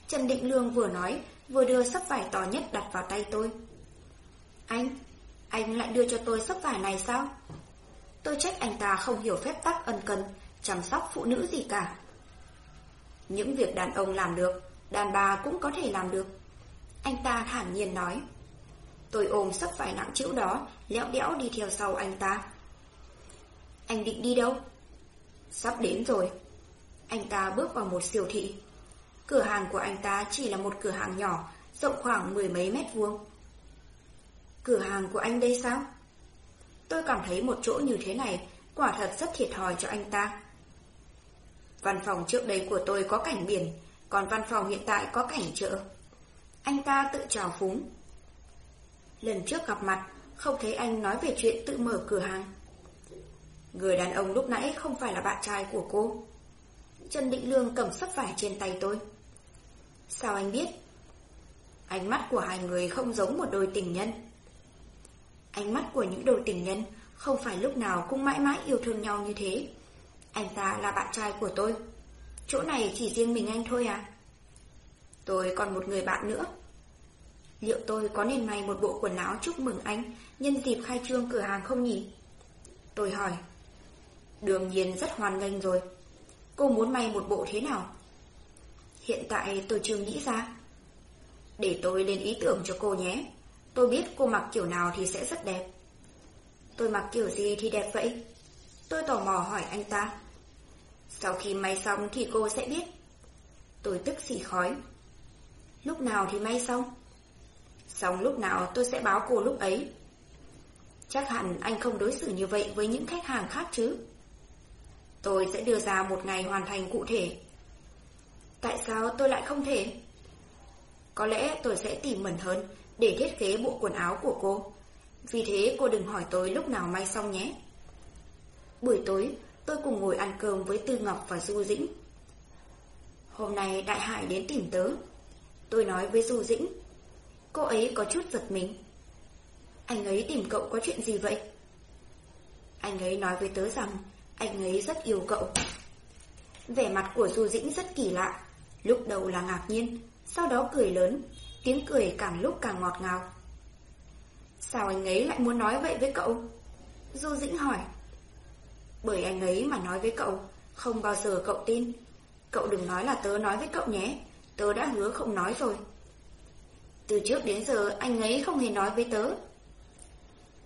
Trần Định Lương vừa nói, vừa đưa sấp vải to nhất đặt vào tay tôi. Anh, anh lại đưa cho tôi sấp vải này sao? Tôi trách anh ta không hiểu phép tắc ân cần, chăm sóc phụ nữ gì cả. Những việc đàn ông làm được, đàn bà cũng có thể làm được. Anh ta thản nhiên nói. Tôi ôm sắp vải nặng chữ đó, lẽo đẽo đi theo sau anh ta. Anh định đi đâu? Sắp đến rồi. Anh ta bước vào một siêu thị. Cửa hàng của anh ta chỉ là một cửa hàng nhỏ, rộng khoảng mười mấy mét vuông. Cửa hàng của anh đây sao? Tôi cảm thấy một chỗ như thế này quả thật rất thiệt thòi cho anh ta. Văn phòng trước đây của tôi có cảnh biển, còn văn phòng hiện tại có cảnh chợ. Anh ta tự trào phúng. Lần trước gặp mặt, không thấy anh nói về chuyện tự mở cửa hàng. Người đàn ông lúc nãy không phải là bạn trai của cô. Trần Định Lương cầm sắp vải trên tay tôi. Sao anh biết? Ánh mắt của hai người không giống một đôi tình nhân. Ánh mắt của những đôi tình nhân không phải lúc nào cũng mãi mãi yêu thương nhau như thế. Anh ta là bạn trai của tôi. Chỗ này chỉ riêng mình anh thôi à? Tôi còn một người bạn nữa. Liệu tôi có nên may một bộ quần áo chúc mừng anh nhân dịp khai trương cửa hàng không nhỉ? Tôi hỏi. Đương nhiên rất hoàn nghênh rồi. Cô muốn may một bộ thế nào? Hiện tại tôi chưa nghĩ ra. Để tôi lên ý tưởng cho cô nhé. Tôi biết cô mặc kiểu nào thì sẽ rất đẹp. Tôi mặc kiểu gì thì đẹp vậy? Tôi tò mò hỏi anh ta. Sau khi may xong thì cô sẽ biết. Tôi tức xì khói. Lúc nào thì may xong? Xong lúc nào tôi sẽ báo cô lúc ấy. Chắc hẳn anh không đối xử như vậy với những khách hàng khác chứ. Tôi sẽ đưa ra một ngày hoàn thành cụ thể. Tại sao tôi lại không thể? Có lẽ tôi sẽ tỉ mẩn hơn để thiết kế bộ quần áo của cô. Vì thế cô đừng hỏi tôi lúc nào may xong nhé. Buổi tối, tôi cùng ngồi ăn cơm với Tư Ngọc và Du Dĩnh. Hôm nay Đại Hải đến tìm tớ. Tôi nói với Du Dĩnh. Cô ấy có chút giật mình. Anh ấy tìm cậu có chuyện gì vậy? Anh ấy nói với tớ rằng anh ấy rất yêu cậu. Vẻ mặt của Du Dĩnh rất kỳ lạ. Lúc đầu là ngạc nhiên, sau đó cười lớn, tiếng cười càng lúc càng ngọt ngào. Sao anh ấy lại muốn nói vậy với cậu? Du Dĩnh hỏi. Bởi anh ấy mà nói với cậu, không bao giờ cậu tin. Cậu đừng nói là tớ nói với cậu nhé, tớ đã hứa không nói rồi. Từ trước đến giờ anh ấy không hề nói với tớ.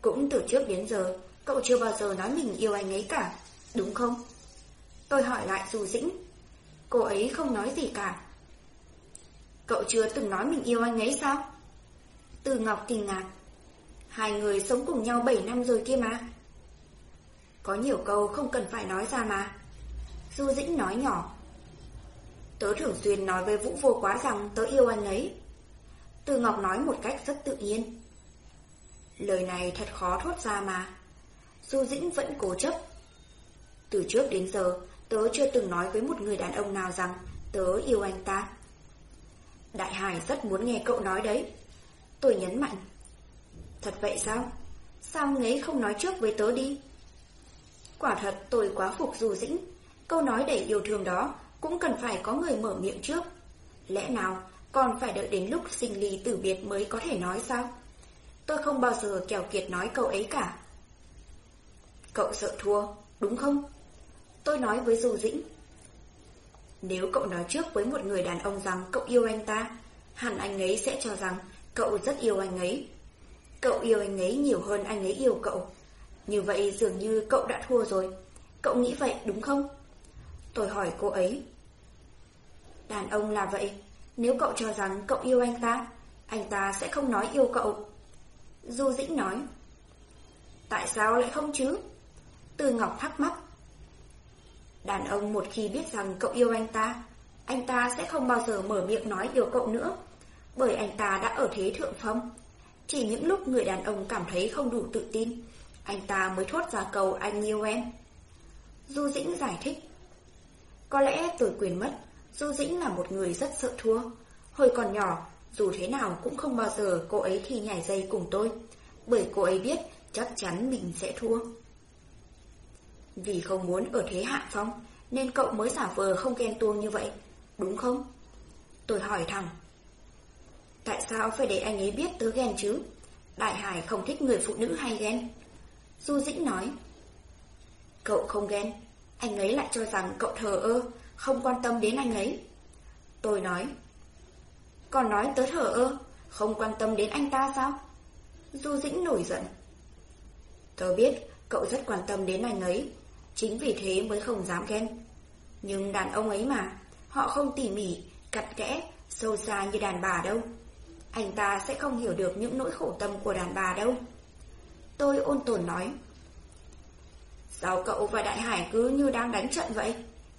Cũng từ trước đến giờ, cậu chưa bao giờ nói mình yêu anh ấy cả, đúng không? Tôi hỏi lại dù Dĩnh. Cô ấy không nói gì cả. Cậu chưa từng nói mình yêu anh ấy sao? Từ Ngọc kinh ngạc. Hai người sống cùng nhau 7 năm rồi kia mà. Có nhiều câu không cần phải nói ra mà. Du Dĩnh nói nhỏ. Tớ thường xuyên nói với Vũ Vô Quá rằng tớ yêu anh ấy. Từ Ngọc nói một cách rất tự nhiên. Lời này thật khó thốt ra mà. Du Dĩnh vẫn cố chấp. Từ trước đến giờ, tớ chưa từng nói với một người đàn ông nào rằng tớ yêu anh ta. Đại Hải rất muốn nghe cậu nói đấy. Tôi nhấn mạnh. Thật vậy sao? Sao ngấy không nói trước với tớ đi? Quả thật tôi quá phục Du Dĩnh. Câu nói để yêu thương đó cũng cần phải có người mở miệng trước. Lẽ nào còn phải đợi đến lúc sinh ly tử biệt mới có thể nói sao? Tôi không bao giờ kèo kiệt nói câu ấy cả. Cậu sợ thua, đúng không? Tôi nói với Du Dĩnh. Nếu cậu nói trước với một người đàn ông rằng cậu yêu anh ta, hẳn anh ấy sẽ cho rằng cậu rất yêu anh ấy. Cậu yêu anh ấy nhiều hơn anh ấy yêu cậu. Như vậy dường như cậu đã thua rồi. Cậu nghĩ vậy đúng không? Tôi hỏi cô ấy. Đàn ông là vậy. Nếu cậu cho rằng cậu yêu anh ta, anh ta sẽ không nói yêu cậu. Du Dĩnh nói. Tại sao lại không chứ? Từ Ngọc thắc mắc. Đàn ông một khi biết rằng cậu yêu anh ta, anh ta sẽ không bao giờ mở miệng nói yêu cậu nữa, bởi anh ta đã ở thế thượng phong. Chỉ những lúc người đàn ông cảm thấy không đủ tự tin, anh ta mới thốt ra câu anh yêu em. Du Dĩnh giải thích. Có lẽ tôi quyền mất, Du Dĩnh là một người rất sợ thua. Hồi còn nhỏ, dù thế nào cũng không bao giờ cô ấy thi nhảy dây cùng tôi, bởi cô ấy biết chắc chắn mình sẽ thua. Vì không muốn ở thế hạ phong, nên cậu mới giả vờ không ghen tuông như vậy, đúng không? Tôi hỏi thẳng. Tại sao phải để anh ấy biết tớ ghen chứ? Đại Hải không thích người phụ nữ hay ghen. Du Dĩnh nói. Cậu không ghen, anh ấy lại cho rằng cậu thờ ơ, không quan tâm đến anh ấy. Tôi nói. Còn nói tớ thờ ơ, không quan tâm đến anh ta sao? Du Dĩnh nổi giận. Tớ biết cậu rất quan tâm đến anh ấy, chính vì thế mới không dám ghen. Nhưng đàn ông ấy mà, họ không tỉ mỉ, cặn kẽ, sâu xa như đàn bà đâu. Anh ta sẽ không hiểu được những nỗi khổ tâm của đàn bà đâu. Tôi ôn tồn nói. Sao cậu và Đại Hải cứ như đang đánh trận vậy?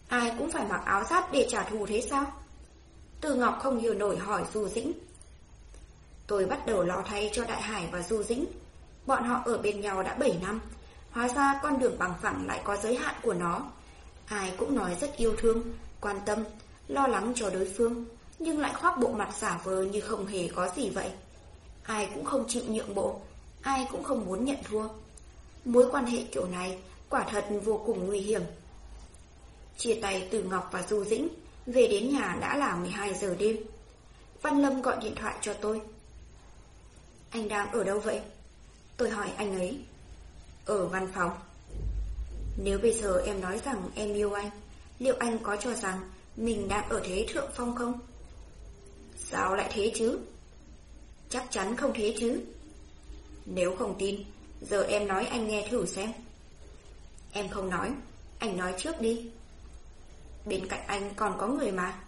Ai cũng phải mặc áo giáp để trả thù thế sao? Từ Ngọc không hiểu nổi hỏi Du Dĩnh. Tôi bắt đầu lo thay cho Đại Hải và Du Dĩnh. Bọn họ ở bên nhau đã 7 năm. Hóa ra con đường bằng phẳng lại có giới hạn của nó. Ai cũng nói rất yêu thương, quan tâm, lo lắng cho đối phương, nhưng lại khoác bộ mặt giả vờ như không hề có gì vậy. Ai cũng không chịu nhượng bộ, ai cũng không muốn nhận thua. Mối quan hệ kiểu này quả thật vô cùng nguy hiểm. Chia tay từ Ngọc và Du Dĩnh, về đến nhà đã là 12 giờ đêm. Văn Lâm gọi điện thoại cho tôi. Anh đang ở đâu vậy? Tôi hỏi anh ấy. Ở văn phòng. Nếu bây giờ em nói rằng em yêu anh, liệu anh có cho rằng mình đang ở thế thượng phong không? Sao lại thế chứ? Chắc chắn không thế chứ. Nếu không tin, giờ em nói anh nghe thử xem. Em không nói, anh nói trước đi. Bên cạnh anh còn có người mà.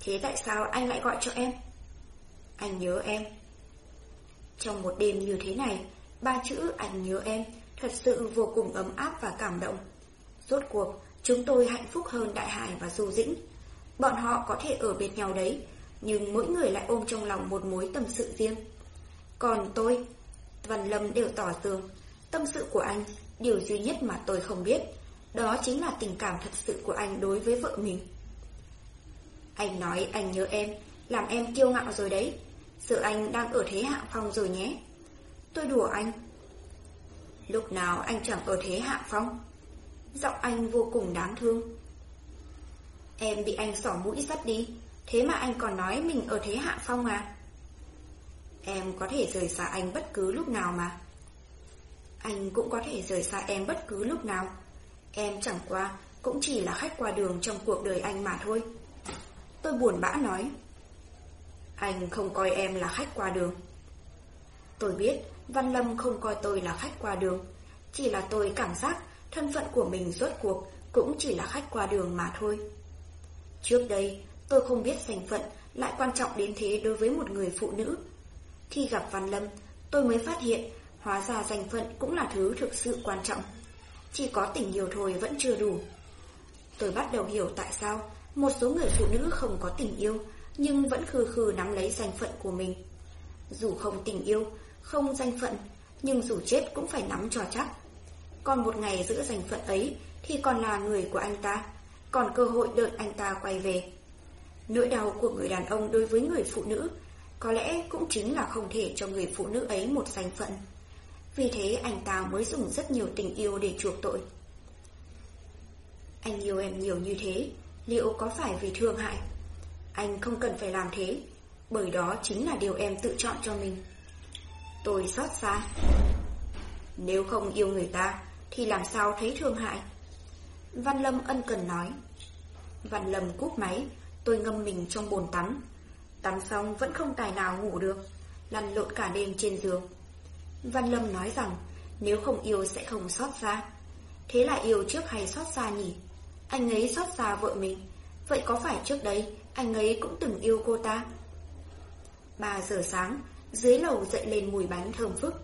Thế tại sao anh lại gọi cho em? Anh nhớ em. Trong một đêm như thế này, ba chữ anh nhớ em thật sự vô cùng ấm áp và cảm động. Rốt cuộc, chúng tôi hạnh phúc hơn Đại Hải và Du Dĩnh. Bọn họ có thể ở bên nhau đấy, nhưng mỗi người lại ôm trong lòng một mối tâm sự riêng. Còn tôi, Văn Lâm đều tỏ tường, tâm sự của anh, điều duy nhất mà tôi không biết, đó chính là tình cảm thật sự của anh đối với vợ mình. Anh nói anh nhớ em, làm em kiêu ngạo rồi đấy, sợ anh đang ở thế hạ phong rồi nhé. Tôi đùa anh. Lúc nào anh chẳng ở thế hạ phong? Giọng anh vô cùng đáng thương. Em bị anh xỏ mũi dắt đi, thế mà anh còn nói mình ở thế hạ phong à? Em có thể rời xa anh bất cứ lúc nào mà. Anh cũng có thể rời xa em bất cứ lúc nào. Em chẳng qua cũng chỉ là khách qua đường trong cuộc đời anh mà thôi. Tôi buồn bã nói. Anh không coi em là khách qua đường. Tôi biết Văn Lâm không coi tôi là khách qua đường. Chỉ là tôi cảm giác thân phận của mình rốt cuộc cũng chỉ là khách qua đường mà thôi. Trước đây, tôi không biết danh phận lại quan trọng đến thế đối với một người phụ nữ. Khi gặp Văn Lâm, tôi mới phát hiện hóa ra danh phận cũng là thứ thực sự quan trọng. Chỉ có tình yêu thôi vẫn chưa đủ. Tôi bắt đầu hiểu tại sao một số người phụ nữ không có tình yêu nhưng vẫn khư khư nắm lấy danh phận của mình. Dù không tình yêu, không danh phận, nhưng dù chết cũng phải nắm cho chắc. Còn một ngày giữ danh phận ấy thì còn là người của anh ta, còn cơ hội đợi anh ta quay về. Nỗi đau của người đàn ông đối với người phụ nữ có lẽ cũng chính là không thể cho người phụ nữ ấy một danh phận. Vì thế anh ta mới dùng rất nhiều tình yêu để chuộc tội. Anh yêu em nhiều như thế, liệu có phải vì thương hại? Anh không cần phải làm thế, bởi đó chính là điều em tự chọn cho mình. Tôi xót xa. Nếu không yêu người ta, thì làm sao thấy thương hại? Văn Lâm ân cần nói. Văn Lâm cúp máy, tôi ngâm mình trong bồn tắm. Tắm xong vẫn không tài nào ngủ được, lăn lộn cả đêm trên giường. Văn Lâm nói rằng nếu không yêu sẽ không xót xa. Thế là yêu trước hay xót xa nhỉ? Anh ấy xót xa vợ mình. Vậy có phải trước đây anh ấy cũng từng yêu cô ta? 3 giờ sáng, dưới lầu dậy lên mùi bánh thơm phức.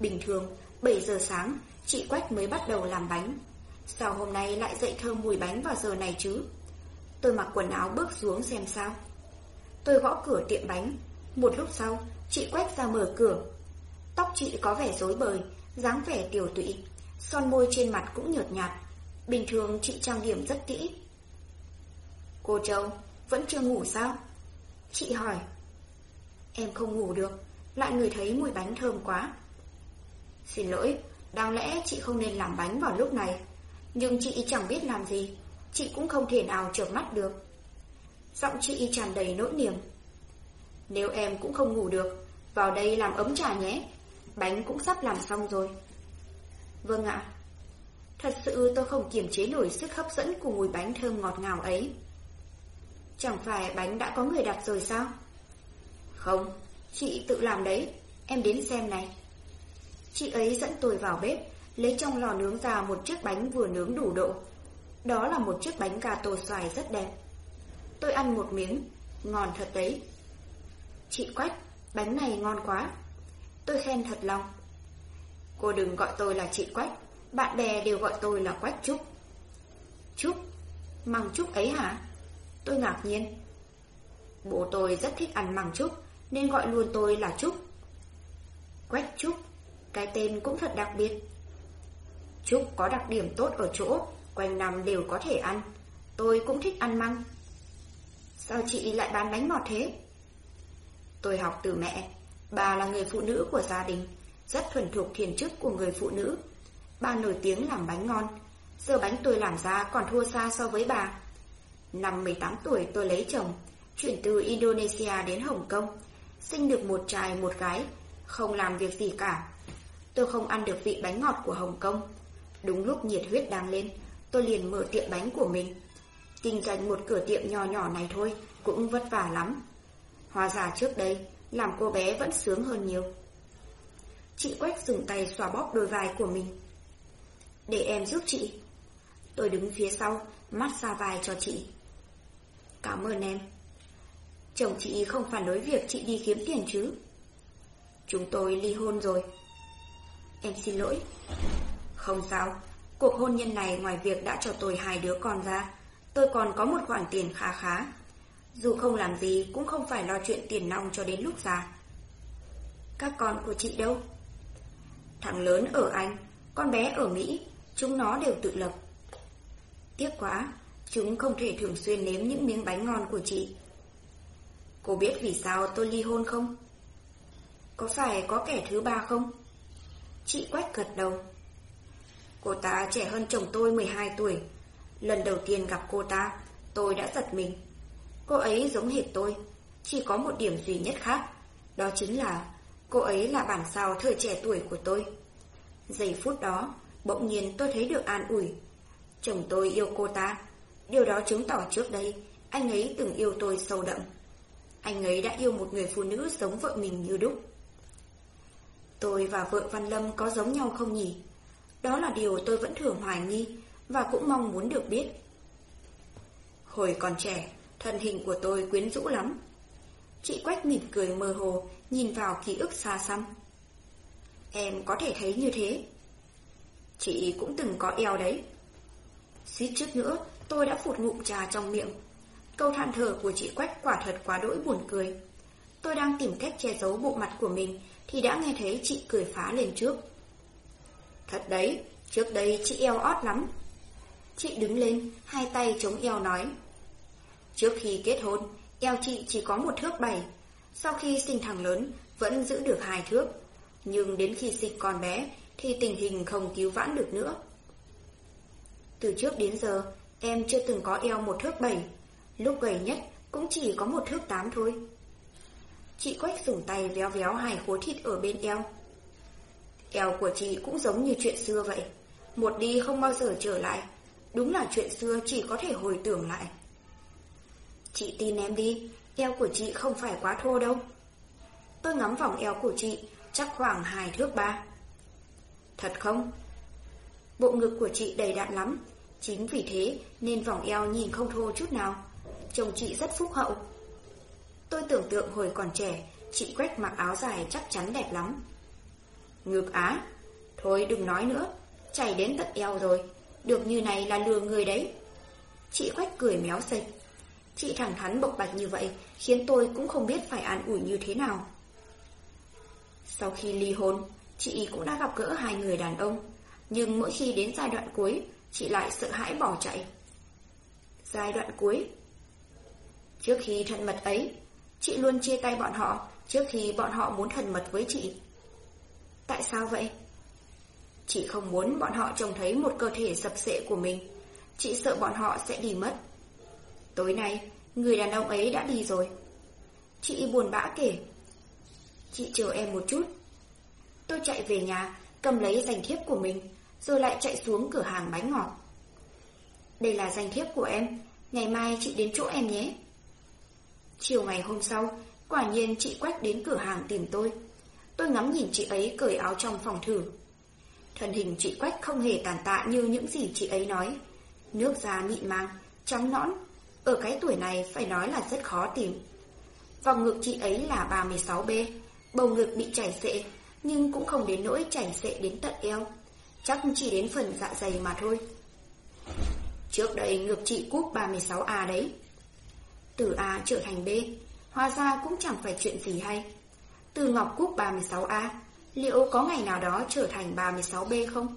Bình thường, 7 giờ sáng, chị Quách mới bắt đầu làm bánh. Sao hôm nay lại dậy thơm mùi bánh vào giờ này chứ? Tôi mặc quần áo bước xuống xem sao. Tôi gõ cửa tiệm bánh. Một lúc sau, chị quét ra mở cửa. Tóc chị có vẻ rối bời, dáng vẻ tiểu tụy. Son môi trên mặt cũng nhợt nhạt. Bình thường chị trang điểm rất kỹ. Cô Châu, vẫn chưa ngủ sao? Chị hỏi. Em không ngủ được, lại người thấy mùi bánh thơm quá. Xin lỗi, đáng lẽ chị không nên làm bánh vào lúc này. Nhưng chị chẳng biết làm gì, chị cũng không thể nào chợp mắt được. Giọng chị tràn đầy nỗi niềm. Nếu em cũng không ngủ được, vào đây làm ấm trà nhé. Bánh cũng sắp làm xong rồi. Vâng ạ. Thật sự tôi không kiềm chế nổi sức hấp dẫn của mùi bánh thơm ngọt ngào ấy. Chẳng phải bánh đã có người đặt rồi sao? Không, chị tự làm đấy, em đến xem này. Chị ấy dẫn tôi vào bếp, lấy trong lò nướng ra một chiếc bánh vừa nướng đủ độ. Đó là một chiếc bánh gà tổ xoài rất đẹp. Tôi ăn một miếng, ngon thật đấy. Chị Quách, bánh này ngon quá. Tôi khen thật lòng. Cô đừng gọi tôi là chị Quách, bạn bè đều gọi tôi là Quách Trúc. Trúc? Măng Trúc ấy hả? Tôi ngạc nhiên. Bố tôi rất thích ăn măng Trúc, nên gọi luôn tôi là Trúc. Quách Trúc, cái tên cũng thật đặc biệt. Trúc có đặc điểm tốt ở chỗ, quanh năm đều có thể ăn. Tôi cũng thích ăn măng. Sao chị lại bán bánh ngọt thế? Tôi học từ mẹ. Bà là người phụ nữ của gia đình, rất thuần thục thiền chức của người phụ nữ. Bà nổi tiếng làm bánh ngon. Giờ bánh tôi làm ra còn thua xa so với bà. Năm 18 tuổi tôi lấy chồng, chuyển từ Indonesia đến Hồng Kông. Sinh được một trai một gái, không làm việc gì cả. Tôi không ăn được vị bánh ngọt của Hồng Kông. Đúng lúc nhiệt huyết đang lên, tôi liền mở tiệm bánh của mình. Kinh doanh một cửa tiệm nhỏ nhỏ này thôi, cũng vất vả lắm. Hóa ra trước đây, làm cô bé vẫn sướng hơn nhiều. Chị Quách dùng tay xòa bóp đôi vai của mình. Để em giúp chị. Tôi đứng phía sau, mắt xa vai cho chị. Cảm ơn em. Chồng chị không phản đối việc chị đi kiếm tiền chứ? Chúng tôi ly hôn rồi. Em xin lỗi. Không sao, cuộc hôn nhân này ngoài việc đã cho tôi hai đứa con ra, tôi còn có một khoản tiền khá khá. Dù không làm gì cũng không phải lo chuyện tiền nong cho đến lúc già. Các con của chị đâu? Thằng lớn ở Anh, con bé ở Mỹ, chúng nó đều tự lập. Tiếc quá, chúng không thể thường xuyên nếm những miếng bánh ngon của chị. Cô biết vì sao tôi ly hôn không? Có phải có kẻ thứ ba không? Chị Quách gật đầu. Cô ta trẻ hơn chồng tôi 12 tuổi. Lần đầu tiên gặp cô ta, tôi đã giật mình. Cô ấy giống hệt tôi, chỉ có một điểm duy nhất khác. Đó chính là cô ấy là bản sao thời trẻ tuổi của tôi. Giây phút đó, bỗng nhiên tôi thấy được an ủi. Chồng tôi yêu cô ta. Điều đó chứng tỏ trước đây, anh ấy từng yêu tôi sâu đậm. Anh ấy đã yêu một người phụ nữ giống vợ mình như đúc. Tôi và vợ Văn Lâm có giống nhau không nhỉ? Đó là điều tôi vẫn thường hoài nghi và cũng mong muốn được biết. Hồi còn trẻ, thân hình của tôi quyến rũ lắm. Chị Quách mỉm cười mơ hồ, nhìn vào ký ức xa xăm. Em có thể thấy như thế. Chị cũng từng có eo đấy. Suýt chút nữa, tôi đã phụt ngụm trà trong miệng. Câu than thở của chị Quách quả thật quá đỗi buồn cười. Tôi đang tìm cách che giấu bộ mặt của mình thì đã nghe thấy chị cười phá lên trước. Thật đấy, trước đây chị eo ót lắm. Chị đứng lên, hai tay chống eo nói. Trước khi kết hôn, eo chị chỉ có một thước bảy. Sau khi sinh thằng lớn, vẫn giữ được hai thước. Nhưng đến khi sinh con bé thì tình hình không cứu vãn được nữa. Từ trước đến giờ, em chưa từng có eo một thước bảy, lúc gầy nhất cũng chỉ có một thước tám thôi. Chị Quách dùng tay véo véo hai khối thịt ở bên eo. Eo của chị cũng giống như chuyện xưa vậy. Một đi không bao giờ trở lại. Đúng là chuyện xưa chỉ có thể hồi tưởng lại. Chị tin em đi, eo của chị không phải quá thô đâu. Tôi ngắm vòng eo của chị, chắc khoảng hai thước ba. Thật không? Bộ ngực của chị đầy đặn lắm, chính vì thế nên vòng eo nhìn không thô chút nào. Chồng chị rất phúc hậu. Tôi tưởng tượng hồi còn trẻ, chị Quách mặc áo dài chắc chắn đẹp lắm. Ngực á? Thôi đừng nói nữa, chảy đến tận eo rồi, được như này là lừa người đấy. Chị Quách cười méo xệch. Chị thẳng thắn bộc bạch như vậy khiến tôi cũng không biết phải an ủi như thế nào. Sau khi ly hôn, chị cũng đã gặp gỡ hai người đàn ông, nhưng mỗi khi đến giai đoạn cuối, chị lại sợ hãi bỏ chạy. Giai đoạn cuối Trước khi thân mật ấy, chị luôn chia tay bọn họ trước khi bọn họ muốn thân mật với chị. Tại sao vậy? Chị không muốn bọn họ trông thấy một cơ thể sập sệ của mình. Chị sợ bọn họ sẽ đi mất. Tối nay, người đàn ông ấy đã đi rồi. Chị buồn bã kể. Chị chờ em một chút. Tôi chạy về nhà, cầm lấy danh thiếp của mình, rồi lại chạy xuống cửa hàng bánh ngọt. Đây là danh thiếp của em, ngày mai chị đến chỗ em nhé. Chiều ngày hôm sau, quả nhiên chị Quách đến cửa hàng tìm tôi. Tôi ngắm nhìn chị ấy cởi áo trong phòng thử. Thân hình chị Quách không hề tàn tạ như những gì chị ấy nói. Nước da mịn màng, trắng nõn, ở cái tuổi này phải nói là rất khó tìm. Vòng ngực chị ấy là 36B, bầu ngực bị chảy xệ, nhưng cũng không đến nỗi chảy xệ đến tận eo. Chắc chỉ đến phần dạ dày mà thôi. Trước đây ngực chị cúp 36A đấy. Từ A trở thành B, hóa ra cũng chẳng phải chuyện gì hay. Từ Ngọc Cúc 36A, liệu có ngày nào đó trở thành 36B không?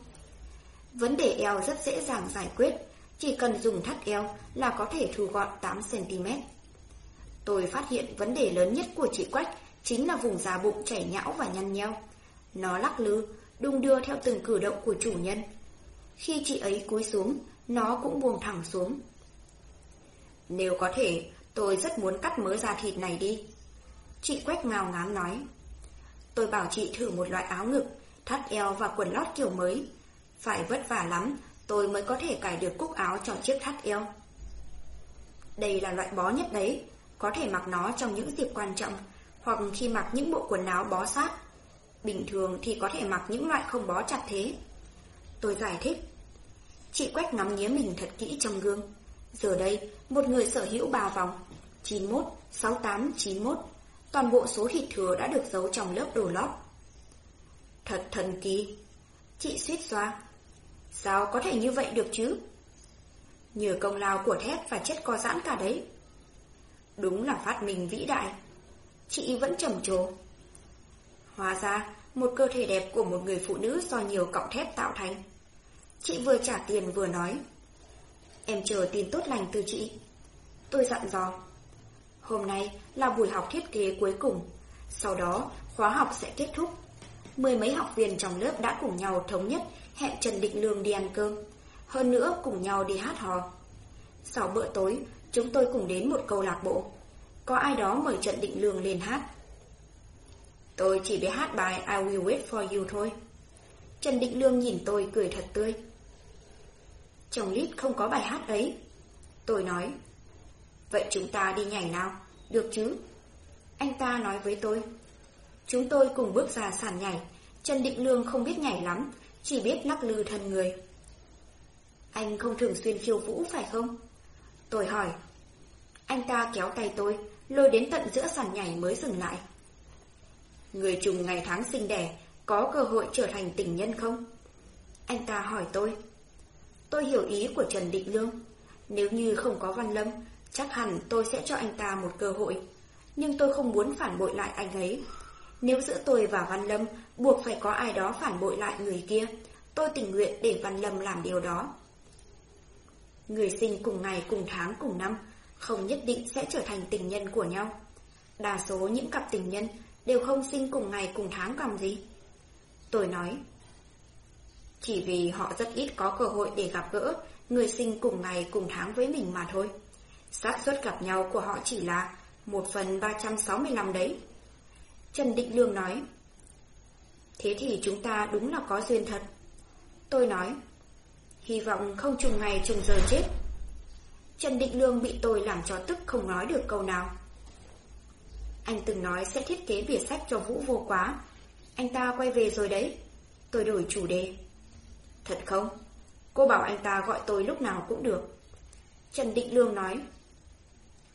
Vấn đề eo rất dễ dàng giải quyết, chỉ cần dùng thắt eo là có thể thu gọn 8cm. Tôi phát hiện vấn đề lớn nhất của chị Quách chính là vùng da bụng chảy nhão và nhăn nheo. Nó lắc lư, đung đưa theo từng cử động của chủ nhân. Khi chị ấy cúi xuống, nó cũng buông thẳng xuống. Nếu có thể, tôi rất muốn cắt mớ da thịt này đi. Chị Quách ngào ngán nói. Tôi bảo chị thử một loại áo ngực, thắt eo và quần lót kiểu mới. Phải vất vả lắm, tôi mới có thể cài được cúc áo cho chiếc thắt eo. Đây là loại bó nhất đấy, có thể mặc nó trong những dịp quan trọng, hoặc khi mặc những bộ quần áo bó sát. Bình thường thì có thể mặc những loại không bó chặt thế. Tôi giải thích. Chị Quách ngắm nghía mình thật kỹ trong gương. Giờ đây, một người sở hữu bào vòng, 91, 68, 91. Toàn bộ số thịt thừa đã được giấu trong lớp đồ lót. Thật thần kỳ. Chị suýt xoa. Sao có thể như vậy được chứ? Nhờ công lao của thép và chất co giãn cả đấy. Đúng là phát minh vĩ đại. Chị vẫn trầm trồ. Hóa ra, một cơ thể đẹp của một người phụ nữ do nhiều cọng thép tạo thành. Chị vừa trả tiền vừa nói. Em chờ tin tốt lành từ chị. Tôi dặn dò. Hôm nay là buổi học thiết kế cuối cùng. Sau đó, khóa học sẽ kết thúc. Mười mấy học viên trong lớp đã cùng nhau thống nhất hẹn Trần Định Lương đi ăn cơm. Hơn nữa cùng nhau đi hát hò. Sau bữa tối, chúng tôi cùng đến một câu lạc bộ. Có ai đó mời Trần Định Lương lên hát. Tôi chỉ biết hát bài I Will Wait For You thôi. Trần Định Lương nhìn tôi cười thật tươi. Trong lít không có bài hát ấy. Tôi nói. Vậy chúng ta đi nhảy nào, được chứ? Anh ta nói với tôi. Chúng tôi cùng bước ra sàn nhảy. Trần Định Lương không biết nhảy lắm, chỉ biết lắc lư thân người. Anh không thường xuyên khiêu vũ phải không? Tôi hỏi. Anh ta kéo tay tôi, lôi đến tận giữa sàn nhảy mới dừng lại. Người trùng ngày tháng sinh đẻ có cơ hội trở thành tình nhân không? Anh ta hỏi tôi. Tôi hiểu ý của Trần Định Lương. Nếu như không có Văn Lâm, chắc hẳn tôi sẽ cho anh ta một cơ hội. Nhưng tôi không muốn phản bội lại anh ấy. Nếu giữa tôi và Văn Lâm buộc phải có ai đó phản bội lại người kia, tôi tình nguyện để Văn Lâm làm điều đó. Người sinh cùng ngày cùng tháng cùng năm không nhất định sẽ trở thành tình nhân của nhau. Đa số những cặp tình nhân đều không sinh cùng ngày cùng tháng còn gì. Tôi nói. Chỉ vì họ rất ít có cơ hội để gặp gỡ người sinh cùng ngày cùng tháng với mình mà thôi xác suất gặp nhau của họ chỉ là 1 phần 365 đấy. Trần Định Lương nói. Thế thì chúng ta đúng là có duyên thật. Tôi nói. Hy vọng không trùng ngày trùng giờ chết. Trần Định Lương bị tôi làm cho tức không nói được câu nào. Anh từng nói sẽ thiết kế bìa sách cho Vũ vô quá. Anh ta quay về rồi đấy. Tôi đổi chủ đề. Thật không? Cô bảo anh ta gọi tôi lúc nào cũng được. Trần Định Lương nói.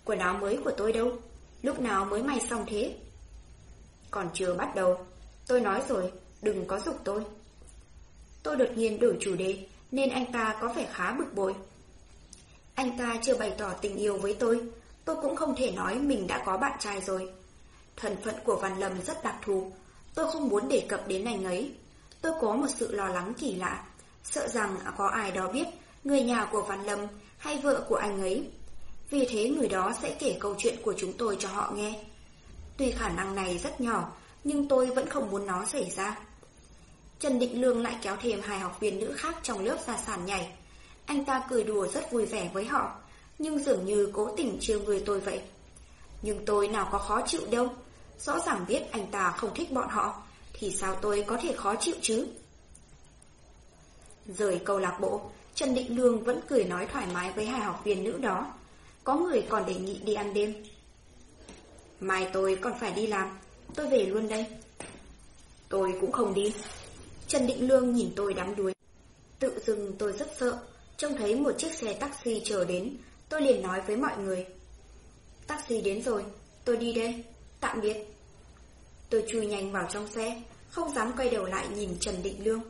Quần áo mới của tôi đâu? Lúc nào mới may xong thế? Còn chưa bắt đầu. Tôi nói rồi, đừng có dục tôi. Tôi đột nhiên đổi chủ đề, nên anh ta có vẻ khá bực bội. Anh ta chưa bày tỏ tình yêu với tôi, tôi cũng không thể nói mình đã có bạn trai rồi. Thần phận của Văn Lâm rất đặc thù, tôi không muốn đề cập đến anh ấy. Tôi có một sự lo lắng kỳ lạ, sợ rằng có ai đó biết người nhà của Văn Lâm hay vợ của anh ấy. Vì thế người đó sẽ kể câu chuyện của chúng tôi cho họ nghe. Tuy khả năng này rất nhỏ, nhưng tôi vẫn không muốn nó xảy ra. Trần Định Lương lại kéo thêm hai học viên nữ khác trong lớp ra sàn nhảy. Anh ta cười đùa rất vui vẻ với họ, nhưng dường như cố tình trêu người tôi vậy. Nhưng tôi nào có khó chịu đâu, rõ ràng biết anh ta không thích bọn họ, thì sao tôi có thể khó chịu chứ? Rời câu lạc bộ, Trần Định Lương vẫn cười nói thoải mái với hai học viên nữ đó. Có người còn đề nghị đi ăn đêm. Mai tôi còn phải đi làm, tôi về luôn đây. Tôi cũng không đi. Trần Định Lương nhìn tôi đắm đuối. Tự dưng tôi rất sợ, trông thấy một chiếc xe taxi chờ đến, tôi liền nói với mọi người. Taxi đến rồi, tôi đi đây, tạm biệt. Tôi chui nhanh vào trong xe, không dám quay đầu lại nhìn Trần Định Lương.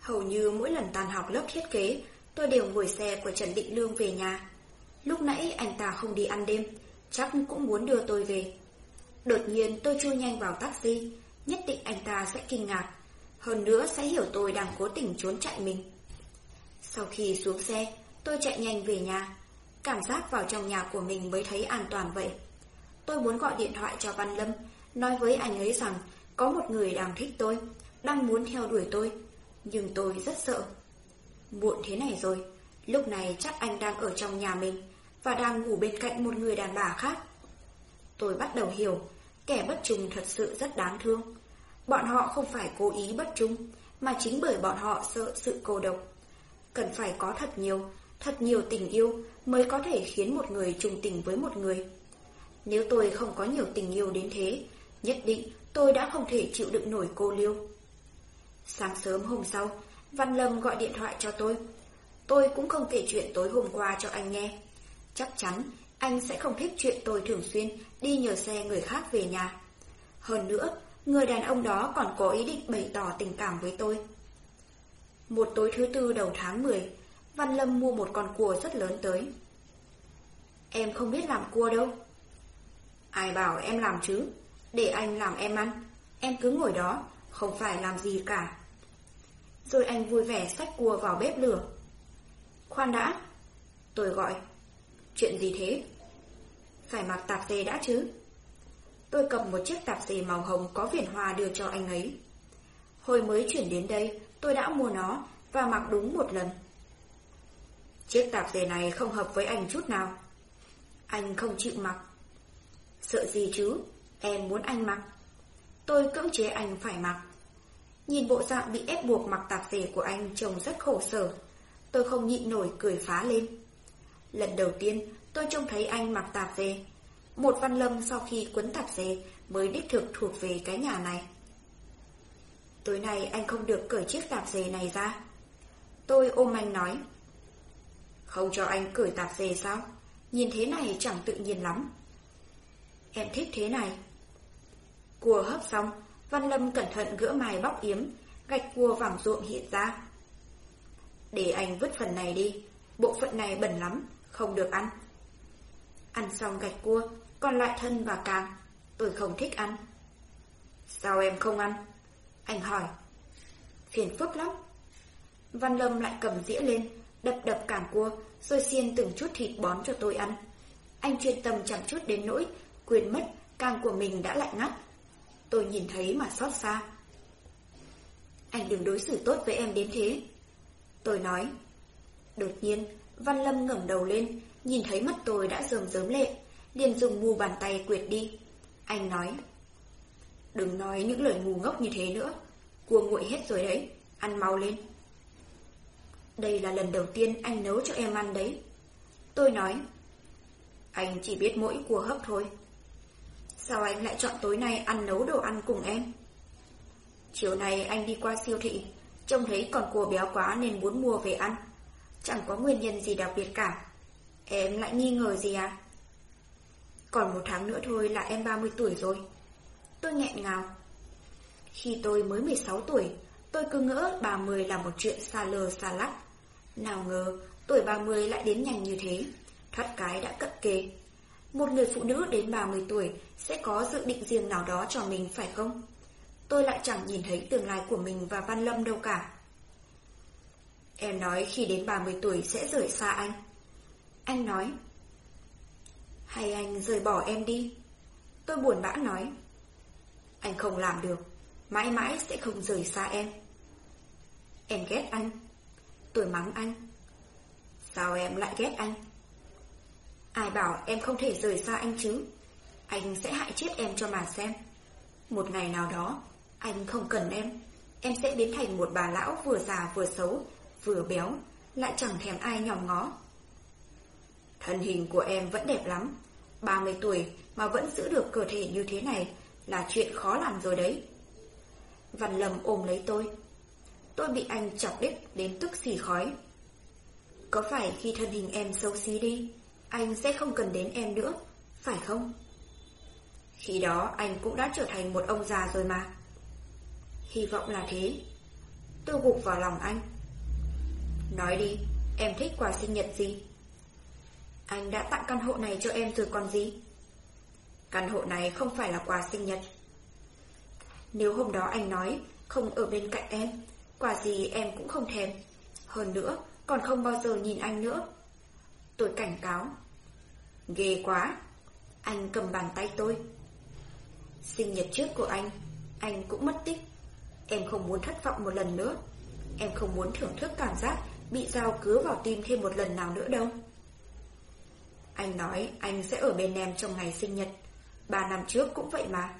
Hầu như mỗi lần tan học lớp thiết kế, tôi đều ngồi xe của Trần Định Lương về nhà. Lúc nãy anh ta không đi ăn đêm, chắc cũng muốn đưa tôi về. Đột nhiên tôi chui nhanh vào taxi, nhất định anh ta sẽ kinh ngạc, hơn nữa sẽ hiểu tôi đang cố tình trốn chạy mình. Sau khi xuống xe, tôi chạy nhanh về nhà, cảm giác vào trong nhà của mình mới thấy an toàn vậy. Tôi muốn gọi điện thoại cho Văn Lâm, nói với anh ấy rằng có một người đang thích tôi, đang muốn theo đuổi tôi, nhưng tôi rất sợ. Muộn thế này rồi, lúc này chắc anh đang ở trong nhà mình và đang ngủ bên cạnh một người đàn bà khác. Tôi bắt đầu hiểu, kẻ bất trung thật sự rất đáng thương. Bọn họ không phải cố ý bất trung, mà chính bởi bọn họ sợ sự cô độc. Cần phải có thật nhiều, thật nhiều tình yêu mới có thể khiến một người trùng tình với một người. Nếu tôi không có nhiều tình yêu đến thế, nhất định tôi đã không thể chịu đựng nổi cô liêu. Sáng sớm hôm sau, Văn Lâm gọi điện thoại cho tôi. Tôi cũng không kể chuyện tối hôm qua cho anh nghe. Chắc chắn anh sẽ không thích chuyện tôi thường xuyên đi nhờ xe người khác về nhà. Hơn nữa, người đàn ông đó còn có ý định bày tỏ tình cảm với tôi. Một tối thứ tư đầu tháng 10, Văn Lâm mua một con cua rất lớn tới. Em không biết làm cua đâu. Ai bảo em làm chứ? Để anh làm em ăn. Em cứ ngồi đó, không phải làm gì cả. Rồi anh vui vẻ xách cua vào bếp lửa. Khoan đã. Tôi gọi. Chuyện gì thế? Phải mặc tạp dề đã chứ? Tôi cầm một chiếc tạp dề màu hồng có viền hoa đưa cho anh ấy. Hồi mới chuyển đến đây, tôi đã mua nó và mặc đúng một lần. Chiếc tạp dề này không hợp với anh chút nào. Anh không chịu mặc. Sợ gì chứ, em muốn anh mặc. Tôi cưỡng chế anh phải mặc. Nhìn bộ dạng bị ép buộc mặc tạp dề của anh trông rất khổ sở. Tôi không nhịn nổi cười phá lên. Lần đầu tiên tôi trông thấy anh mặc tạp dề. Một văn lâm sau khi quấn tạp dề mới đích thực thuộc về cái nhà này. Tối nay anh không được cởi chiếc tạp dề này ra. Tôi ôm anh nói. Không cho anh cởi tạp dề sao? Nhìn thế này chẳng tự nhiên lắm. Em thích thế này. Cua hấp xong, Văn Lâm cẩn thận gỡ mài bóc yếm, gạch cua vàng ruộng hiện ra. Để anh vứt phần này đi, bộ phận này bẩn lắm, không được ăn. Ăn xong gạch cua, còn lại thân và càng, tôi không thích ăn. Sao em không ăn? Anh hỏi. Phiền phức lắm. Văn Lâm lại cầm dĩa lên, đập đập càng cua, rồi xiên từng chút thịt bón cho tôi ăn. Anh chuyên tâm chẳng chút đến nỗi, quên mất càng của mình đã lạnh ngắt. Tôi nhìn thấy mà xót xa. anh đừng đối xử tốt với em đến thế. Tôi nói. Đột nhiên, Văn Lâm ngẩng đầu lên, nhìn thấy mắt tôi đã rơm rớm lệ, liền dùng mu bàn tay quyệt đi. Anh nói. Đừng nói những lời ngu ngốc như thế nữa. Cua nguội hết rồi đấy, ăn mau lên. Đây là lần đầu tiên anh nấu cho em ăn đấy. Tôi nói. Anh chỉ biết mỗi cua hấp thôi. Sao anh lại chọn tối nay ăn nấu đồ ăn cùng em? Chiều nay anh đi qua siêu thị, trông thấy còn cua béo quá nên muốn mua về ăn. Chẳng có nguyên nhân gì đặc biệt cả. Em lại nghi ngờ gì à? Còn một tháng nữa thôi là em 30 tuổi rồi. Tôi nghẹn ngào. Khi tôi mới 16 tuổi, tôi cứ ngỡ 30 là một chuyện xa lờ xa lắc. Nào ngờ, tuổi 30 lại đến nhanh như thế. Thoát cái đã cận kề. Một người phụ nữ đến 30 tuổi sẽ có dự định riêng nào đó cho mình phải không? Tôi lại chẳng nhìn thấy tương lai của mình và Văn Lâm đâu cả. Em nói khi đến 30 tuổi sẽ rời xa anh. Anh nói. Hay anh rời bỏ em đi? Tôi buồn bã nói. Anh không làm được, mãi mãi sẽ không rời xa em. Em ghét anh. Tôi mắng anh. Sao em lại ghét anh? Ai bảo em không thể rời xa anh chứ? Anh sẽ hại chết em cho mà xem. Một ngày nào đó, anh không cần em. Em sẽ biến thành một bà lão vừa già vừa xấu, vừa béo, lại chẳng thèm ai nhòm ngó. Thân hình của em vẫn đẹp lắm. 30 tuổi mà vẫn giữ được cơ thể như thế này là chuyện khó làm rồi đấy. Văn Lâm ôm lấy tôi. Tôi bị anh chọc đích đến tức xì khói. Có phải khi thân hình em xấu xí đi, anh sẽ không cần đến em nữa, phải không? Khi đó anh cũng đã trở thành một ông già rồi mà. Hy vọng là thế. Tôi gục vào lòng anh. Nói đi, em thích quà sinh nhật gì? Anh đã tặng căn hộ này cho em rồi còn gì? Căn hộ này không phải là quà sinh nhật. Nếu hôm đó anh nói không ở bên cạnh em, quà gì em cũng không thèm. Hơn nữa, còn không bao giờ nhìn anh nữa. Tôi cảnh cáo. Ghê quá. Anh cầm bàn tay tôi. Sinh nhật trước của anh, anh cũng mất tích. Em không muốn thất vọng một lần nữa. Em không muốn thưởng thức cảm giác bị dao cứa vào tim thêm một lần nào nữa đâu. Anh nói anh sẽ ở bên em trong ngày sinh nhật. Ba năm trước cũng vậy mà.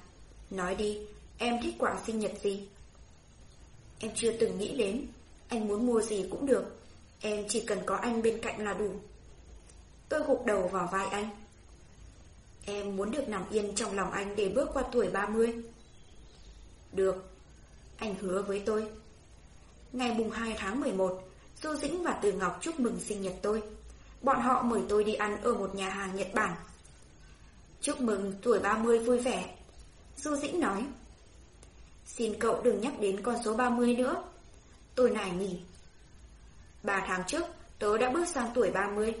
Nói đi, em thích quà sinh nhật gì? Em chưa từng nghĩ đến. Anh muốn mua gì cũng được. Em chỉ cần có anh bên cạnh là đủ. Tôi gục đầu vào vai anh. Em muốn được nằm yên trong lòng anh để bước qua tuổi 30. Được. Anh hứa với tôi. Ngày mùng 2 tháng 11, Du Dĩnh và Từ Ngọc chúc mừng sinh nhật tôi. Bọn họ mời tôi đi ăn ở một nhà hàng Nhật Bản. Chúc mừng tuổi 30 vui vẻ. Du Dĩnh nói. Xin cậu đừng nhắc đến con số 30 nữa. Tôi nài nỉ. Ba tháng trước, tớ đã bước sang tuổi 30,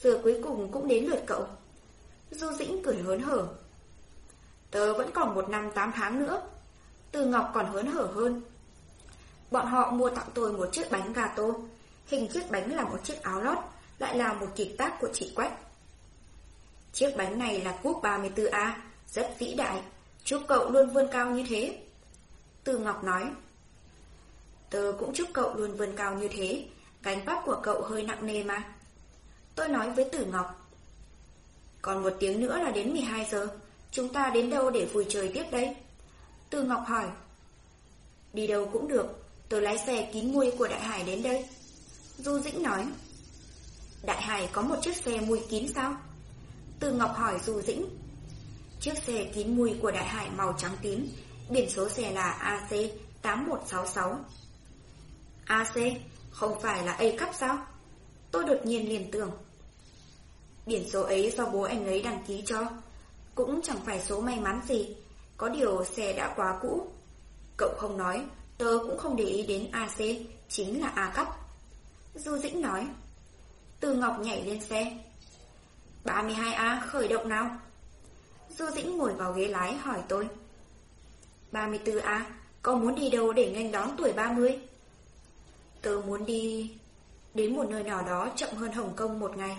giờ cuối cùng cũng đến lượt cậu. Du Dĩnh cười hớn hở. Tớ vẫn còn một năm tám tháng nữa. Từ Ngọc còn hớn hở hơn. Bọn họ mua tặng tôi một chiếc bánh gà tô. Hình chiếc bánh là một chiếc áo lót, lại là một kiệt tác của chị Quách. Chiếc bánh này là cúp 34A, rất vĩ đại, chúc cậu luôn vươn cao như thế. Từ Ngọc nói, Tớ cũng chúc cậu luôn vươn cao như thế, gánh vác của cậu hơi nặng nề mà. Tôi nói với Tử Ngọc, còn một tiếng nữa là đến 12 giờ, chúng ta đến đâu để vui chơi tiếp đây? Từ Ngọc hỏi, đi đâu cũng được, tớ lái xe kín mui của Đại Hải đến đây. Du Dĩnh nói, Đại Hải có một chiếc xe mùi kín sao? Từ Ngọc hỏi Du Dĩnh. Chiếc xe kín mùi của Đại Hải màu trắng tím, biển số xe là AC8166. AC, không phải là A cấp sao? Tôi đột nhiên liền tưởng. Biển số ấy do bố anh ấy đăng ký cho. Cũng chẳng phải số may mắn gì, có điều xe đã quá cũ. Cậu không nói, tớ cũng không để ý đến AC, chính là A cấp. Du Dĩnh nói. Từ Ngọc nhảy lên xe. 32A khởi động nào. Du Dĩnh ngồi vào ghế lái hỏi tôi. 34A, cậu muốn đi đâu để nghênh đón tuổi 30? Tớ muốn đi đến một nơi nào đó chậm hơn Hồng Kông một ngày.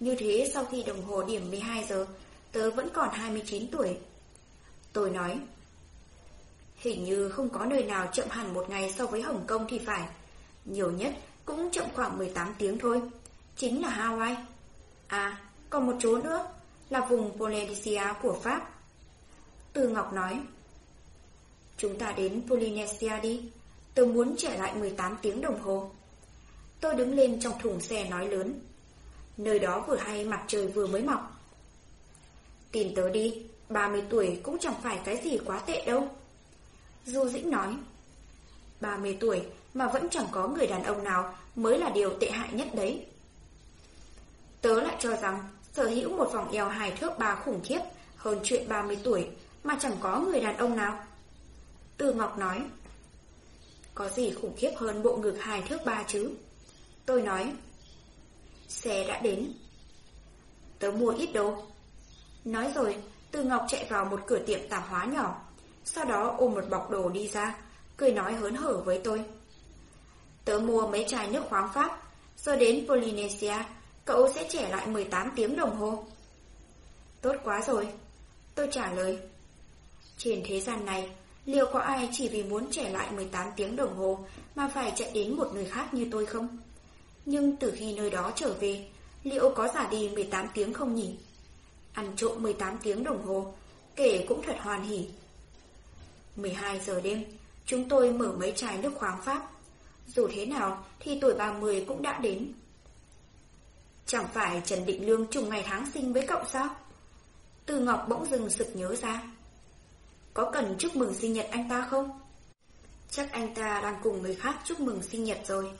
Như thế sau khi đồng hồ điểm 12 giờ, tớ vẫn còn 29 tuổi. Tôi nói, Hình như không có nơi nào chậm hẳn một ngày so với Hồng Kông thì phải. Nhiều nhất cũng chậm khoảng 18 tiếng thôi. Chính là Hawaii. À, còn một chỗ nữa là vùng Polynesia của Pháp. Từ Ngọc nói. Chúng ta đến Polynesia đi. Tôi muốn trở lại 18 tiếng đồng hồ. Tôi đứng lên trong thùng xe nói lớn. Nơi đó vừa hay mặt trời vừa mới mọc. Tìm tớ đi, 30 tuổi cũng chẳng phải cái gì quá tệ đâu. Du Dĩnh nói. 30 tuổi mà vẫn chẳng có người đàn ông nào mới là điều tệ hại nhất đấy. Tớ lại cho rằng sở hữu một vòng eo hài thước ba khủng khiếp hơn chuyện 30 tuổi mà chẳng có người đàn ông nào. Từ Ngọc nói. Có gì khủng khiếp hơn bộ ngực hài thước ba chứ? Tôi nói. Xe đã đến. Tớ mua ít đồ. Nói rồi, Từ Ngọc chạy vào một cửa tiệm tạp hóa nhỏ, sau đó ôm một bọc đồ đi ra, cười nói hớn hở với tôi. Tớ mua mấy chai nước khoáng Pháp, rồi đến Polynesia, cậu sẽ trẻ lại 18 tiếng đồng hồ. Tốt quá rồi, tôi trả lời. Trên thế gian này, liệu có ai chỉ vì muốn trẻ lại 18 tiếng đồng hồ mà phải chạy đến một nơi khác như tôi không? Nhưng từ khi nơi đó trở về, liệu có giả đi 18 tiếng không nhỉ? Ăn trộm 18 tiếng đồng hồ, kể cũng thật hoàn hỉ. 12 giờ đêm, chúng tôi mở mấy chai nước khoáng Pháp. Dù thế nào thì tuổi 30 cũng đã đến. Chẳng phải Trần Định Lương trùng ngày tháng sinh với cậu sao? Từ Ngọc bỗng dừng sực nhớ ra. Có cần chúc mừng sinh nhật anh ta không? Chắc anh ta đang cùng người khác chúc mừng sinh nhật rồi.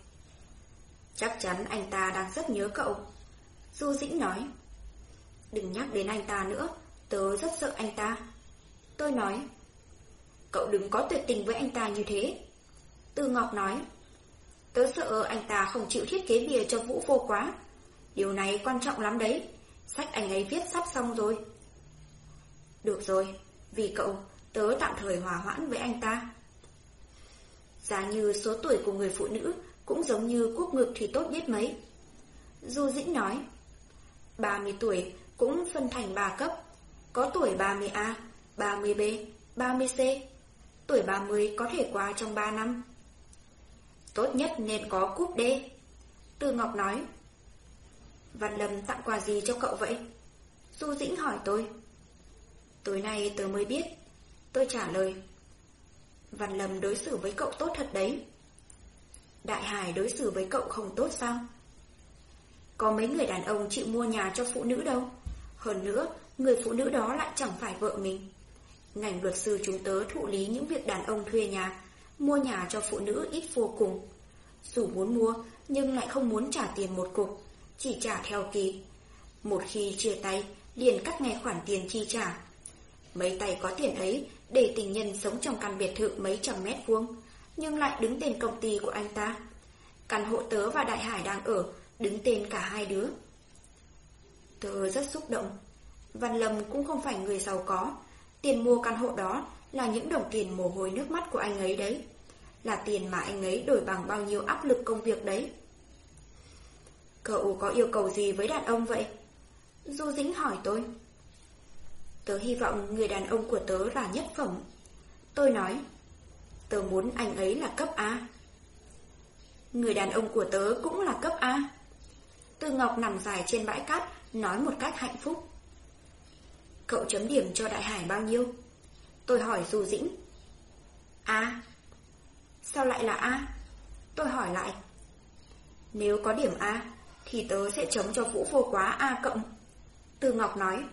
Chắc chắn anh ta đang rất nhớ cậu. Du Dĩnh nói. Đừng nhắc đến anh ta nữa, tớ rất sợ anh ta. Tôi nói. Cậu đừng có tuyệt tình với anh ta như thế. Tư Ngọc nói. Tớ sợ anh ta không chịu thiết kế bìa cho Vũ vô quá. Điều này quan trọng lắm đấy. Sách anh ấy viết sắp xong rồi. Được rồi, vì cậu, tớ tạm thời hòa hoãn với anh ta. Giá như số tuổi của người phụ nữ cũng giống như quốc ngực thì tốt biết mấy. Du Dĩnh nói, 30 tuổi cũng phân thành 3 cấp, có tuổi 30A, 30B, 30C, tuổi 30 có thể qua trong 3 năm. Tốt nhất nên có cúp D. Tư Ngọc nói, Văn Lâm tặng quà gì cho cậu vậy? Du Dĩnh hỏi tôi. Tối nay tớ mới biết. Tôi trả lời. Văn Lâm đối xử với cậu tốt thật đấy. Đại Hải đối xử với cậu không tốt sao? Có mấy người đàn ông chịu mua nhà cho phụ nữ đâu. Hơn nữa, người phụ nữ đó lại chẳng phải vợ mình. Ngành luật sư chúng tớ thụ lý những việc đàn ông thuê nhà, mua nhà cho phụ nữ ít vô cùng. Dù muốn mua, nhưng lại không muốn trả tiền một cục, chỉ trả theo kỳ. Một khi chia tay, liền cắt ngay khoản tiền chi trả. Mấy tay có tiền ấy để tình nhân sống trong căn biệt thự mấy trăm mét vuông, nhưng lại đứng tên công ty của anh ta. Căn hộ tớ và Đại Hải đang ở, đứng tên cả hai đứa. Tớ rất xúc động. Văn Lâm cũng không phải người giàu có. Tiền mua căn hộ đó là những đồng tiền mồ hôi nước mắt của anh ấy đấy. Là tiền mà anh ấy đổi bằng bao nhiêu áp lực công việc đấy. Cậu có yêu cầu gì với đàn ông vậy? Du Dĩnh hỏi tôi. Tớ hy vọng người đàn ông của tớ là nhất phẩm. Tôi nói, tớ muốn anh ấy là cấp A. Người đàn ông của tớ cũng là cấp A. Tư Ngọc nằm dài trên bãi cát, nói một cách hạnh phúc. Cậu chấm điểm cho Đại Hải bao nhiêu? Tôi hỏi Du Dĩnh. A. Sao lại là A? Tôi hỏi lại. Nếu có điểm A, thì tớ sẽ chấm cho Vũ vô quá A cộng. từ Ngọc nói.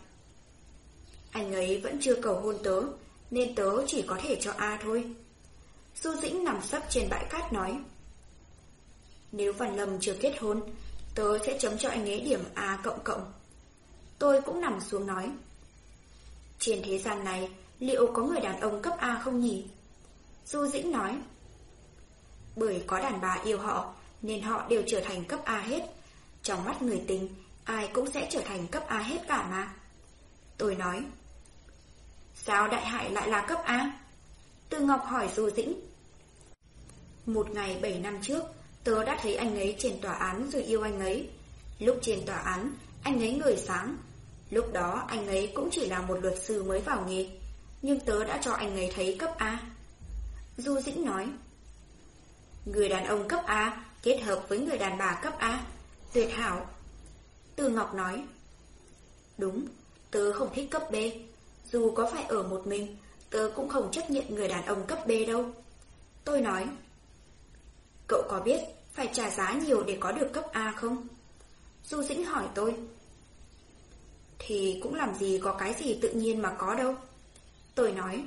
Anh ấy vẫn chưa cầu hôn tớ, nên tớ chỉ có thể cho A thôi. Du Dĩnh nằm sấp trên bãi cát nói. Nếu Văn Lâm chưa kết hôn, tớ sẽ chấm cho anh ấy điểm A cộng cộng. Tôi cũng nằm xuống nói. Trên thế gian này, liệu có người đàn ông cấp A không nhỉ? Du Dĩnh nói. Bởi có đàn bà yêu họ, nên họ đều trở thành cấp A hết. Trong mắt người tình, ai cũng sẽ trở thành cấp A hết cả mà. Tôi nói. Sao Đại Hải lại là cấp A? Tư Ngọc hỏi Du Dĩnh. Một ngày bảy năm trước, tớ đã thấy anh ấy trên tòa án rồi yêu anh ấy. Lúc trên tòa án, anh ấy người sáng. Lúc đó anh ấy cũng chỉ là một luật sư mới vào nghề. Nhưng tớ đã cho anh ấy thấy cấp A. Du Dĩnh nói. Người đàn ông cấp A kết hợp với người đàn bà cấp A. Tuyệt hảo. Từ Ngọc nói. Đúng, tớ không thích cấp B. Dù có phải ở một mình, tớ cũng không chấp nhận người đàn ông cấp B đâu. Tôi nói. Cậu có biết phải trả giá nhiều để có được cấp A không? Du Dĩnh hỏi tôi. Thì cũng làm gì có cái gì tự nhiên mà có đâu. Tôi nói.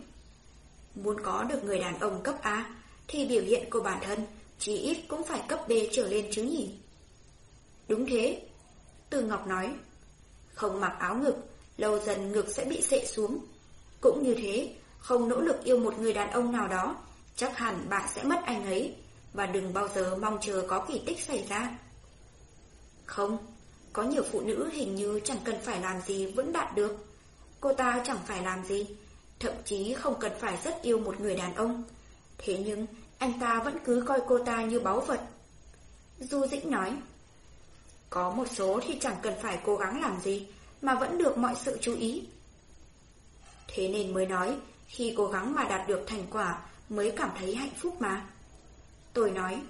Muốn có được người đàn ông cấp A thì biểu hiện của bản thân chỉ ít cũng phải cấp B trở lên chứ nhỉ? Đúng thế. Từ Ngọc nói. Không mặc áo ngực, lâu dần ngực sẽ bị sệ xuống. Cũng như thế, không nỗ lực yêu một người đàn ông nào đó, chắc hẳn bạn sẽ mất anh ấy, và đừng bao giờ mong chờ có kỳ tích xảy ra. Không, có nhiều phụ nữ hình như chẳng cần phải làm gì vẫn đạt được. Cô ta chẳng phải làm gì, thậm chí không cần phải rất yêu một người đàn ông. Thế nhưng, anh ta vẫn cứ coi cô ta như báu vật. Du Dĩnh nói, có một số thì chẳng cần phải cố gắng làm gì, mà vẫn được mọi sự chú ý. Thế nên mới nói, khi cố gắng mà đạt được thành quả mới cảm thấy hạnh phúc mà. Tôi nói,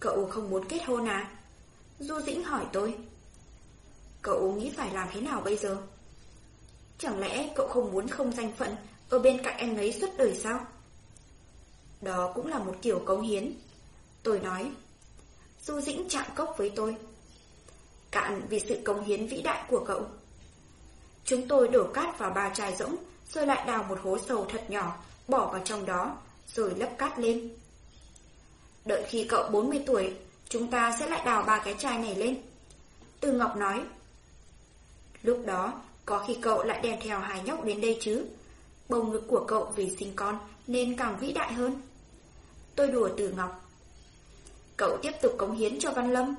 cậu không muốn kết hôn à? Du Dĩnh hỏi tôi. Cậu nghĩ phải làm thế nào bây giờ? Chẳng lẽ cậu không muốn không danh phận ở bên cạnh anh ấy suốt đời sao? Đó cũng là một kiểu cống hiến. Tôi nói. Du Dĩnh chạm cốc với tôi. Cạn vì sự cống hiến vĩ đại của cậu. Chúng tôi đổ cát vào ba chai rỗng, rồi lại đào một hố sâu thật nhỏ, bỏ vào trong đó, rồi lấp cát lên. Đợi khi cậu 40 tuổi, chúng ta sẽ lại đào ba cái chai này lên. Từ Ngọc nói. Lúc đó, có khi cậu lại đem theo hai nhóc đến đây chứ. Bầu ngực của cậu vì sinh con nên càng vĩ đại hơn. Tôi đùa Từ Ngọc. Cậu tiếp tục cống hiến cho Văn Lâm.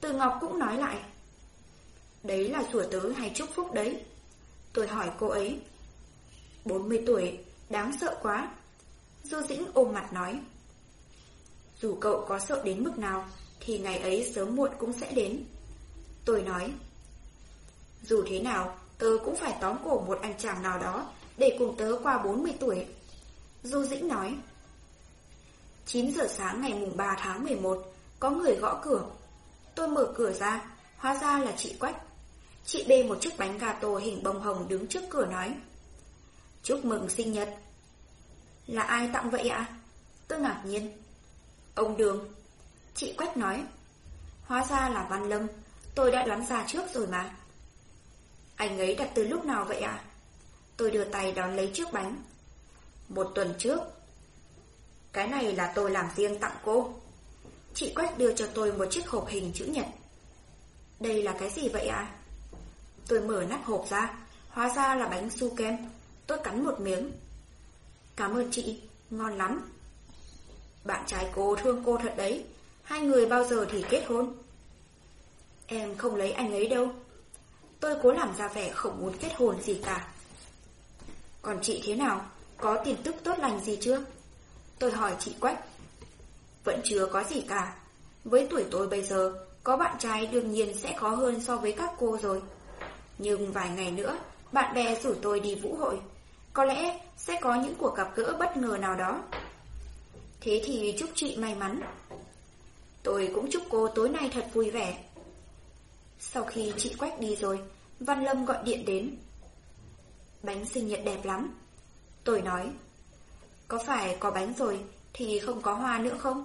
Từ Ngọc cũng nói lại. Đấy là sủa tớ hay chúc phúc đấy. Tôi hỏi cô ấy. 40 tuổi, đáng sợ quá. Du Dĩnh ôm mặt nói. Dù cậu có sợ đến mức nào, thì ngày ấy sớm muộn cũng sẽ đến. Tôi nói. Dù thế nào, tớ cũng phải tóm cổ một anh chàng nào đó để cùng tớ qua 40 tuổi. Du Dĩnh nói. 9 giờ sáng ngày mùng 3 tháng 11, có người gõ cửa. Tôi mở cửa ra, hóa ra là chị Quách. Chị bê một chiếc bánh gà tổ hình bông hồng đứng trước cửa nói. Chúc mừng sinh nhật. Là ai tặng vậy ạ? Tôi ngạc nhiên. Ông Đường. Chị Quách nói. Hóa ra là Văn Lâm, tôi đã đoán ra trước rồi mà. Anh ấy đặt từ lúc nào vậy ạ? Tôi đưa tay đón lấy chiếc bánh. Một tuần trước. Cái này là tôi làm riêng tặng cô. Chị Quách đưa cho tôi một chiếc hộp hình chữ nhật. Đây là cái gì vậy ạ? Tôi mở nắp hộp ra, hóa ra là bánh su kem. Tôi cắn một miếng. Cảm ơn chị, ngon lắm. Bạn trai cô thương cô thật đấy. Hai người bao giờ thì kết hôn? Em không lấy anh ấy đâu. Tôi cố làm ra vẻ không muốn kết hôn gì cả. Còn chị thế nào? Có tin tức tốt lành gì chưa? Tôi hỏi chị Quách. Vẫn chưa có gì cả. Với tuổi tôi bây giờ, có bạn trai đương nhiên sẽ khó hơn so với các cô rồi. Nhưng vài ngày nữa, bạn bè rủ tôi đi vũ hội. Có lẽ sẽ có những cuộc gặp gỡ bất ngờ nào đó. Thế thì chúc chị may mắn. Tôi cũng chúc cô tối nay thật vui vẻ. Sau khi chị Quách đi rồi, Văn Lâm gọi điện đến. Bánh sinh nhật đẹp lắm. Tôi nói, có phải có bánh rồi thì không có hoa nữa không?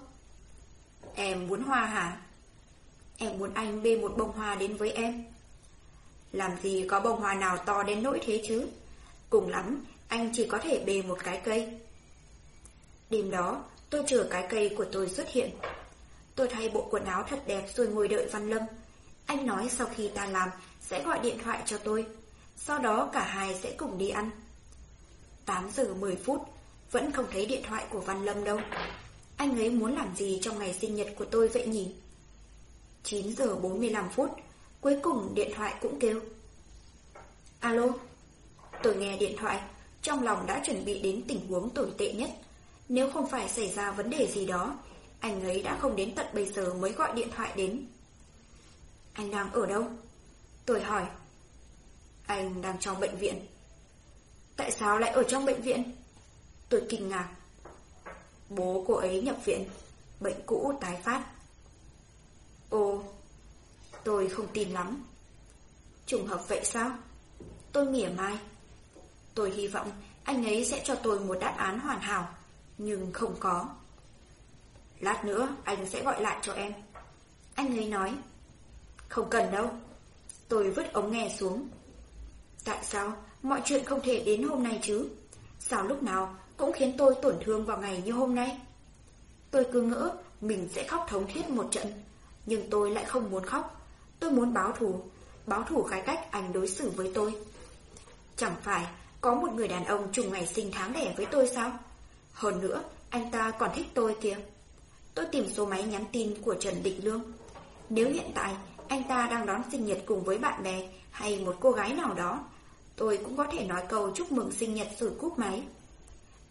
Em muốn hoa hả? Em muốn anh bê một bông hoa đến với em. Làm gì có bông hoa nào to đến nỗi thế chứ? Cùng lắm, anh chỉ có thể bê một cái cây. Đêm đó, tôi chờ cái cây của tôi xuất hiện. Tôi thay bộ quần áo thật đẹp rồi ngồi đợi Văn Lâm. Anh nói sau khi ta làm sẽ gọi điện thoại cho tôi. Sau đó cả hai sẽ cùng đi ăn. 8 giờ 10 phút, vẫn không thấy điện thoại của Văn Lâm đâu. Anh ấy muốn làm gì trong ngày sinh nhật của tôi vậy nhỉ? 9 giờ 45 phút, cuối cùng điện thoại cũng kêu. Alo? Tôi nghe điện thoại, trong lòng đã chuẩn bị đến tình huống tồi tệ nhất. Nếu không phải xảy ra vấn đề gì đó, anh ấy đã không đến tận bây giờ mới gọi điện thoại đến. Anh đang ở đâu? Tôi hỏi. Anh đang trong bệnh viện. Tại sao lại ở trong bệnh viện? Tôi kinh ngạc. Bố cô ấy nhập viện, bệnh cũ tái phát. Ồ, tôi không tin lắm. Trùng hợp vậy sao? Tôi mỉa mai. Tôi hy vọng anh ấy sẽ cho tôi một đáp án hoàn hảo, nhưng không có. Lát nữa anh sẽ gọi lại cho em. Anh ấy nói. Không cần đâu. Tôi vứt ống nghe xuống. Tại sao mọi chuyện không thể đến hôm nay chứ? Sao lúc nào cũng khiến tôi tổn thương vào ngày như hôm nay? Tôi cứ ngỡ mình sẽ khóc thống thiết một trận, nhưng tôi lại không muốn khóc. Tôi muốn báo thù, báo thù cái cách anh đối xử với tôi. Chẳng phải có một người đàn ông trùng ngày sinh tháng đẻ với tôi sao? Hơn nữa, anh ta còn thích tôi kìa. Tôi tìm số máy nhắn tin của Trần Định Lương. Nếu hiện tại anh ta đang đón sinh nhật cùng với bạn bè hay một cô gái nào đó, tôi cũng có thể nói câu chúc mừng sinh nhật rồi cúp máy.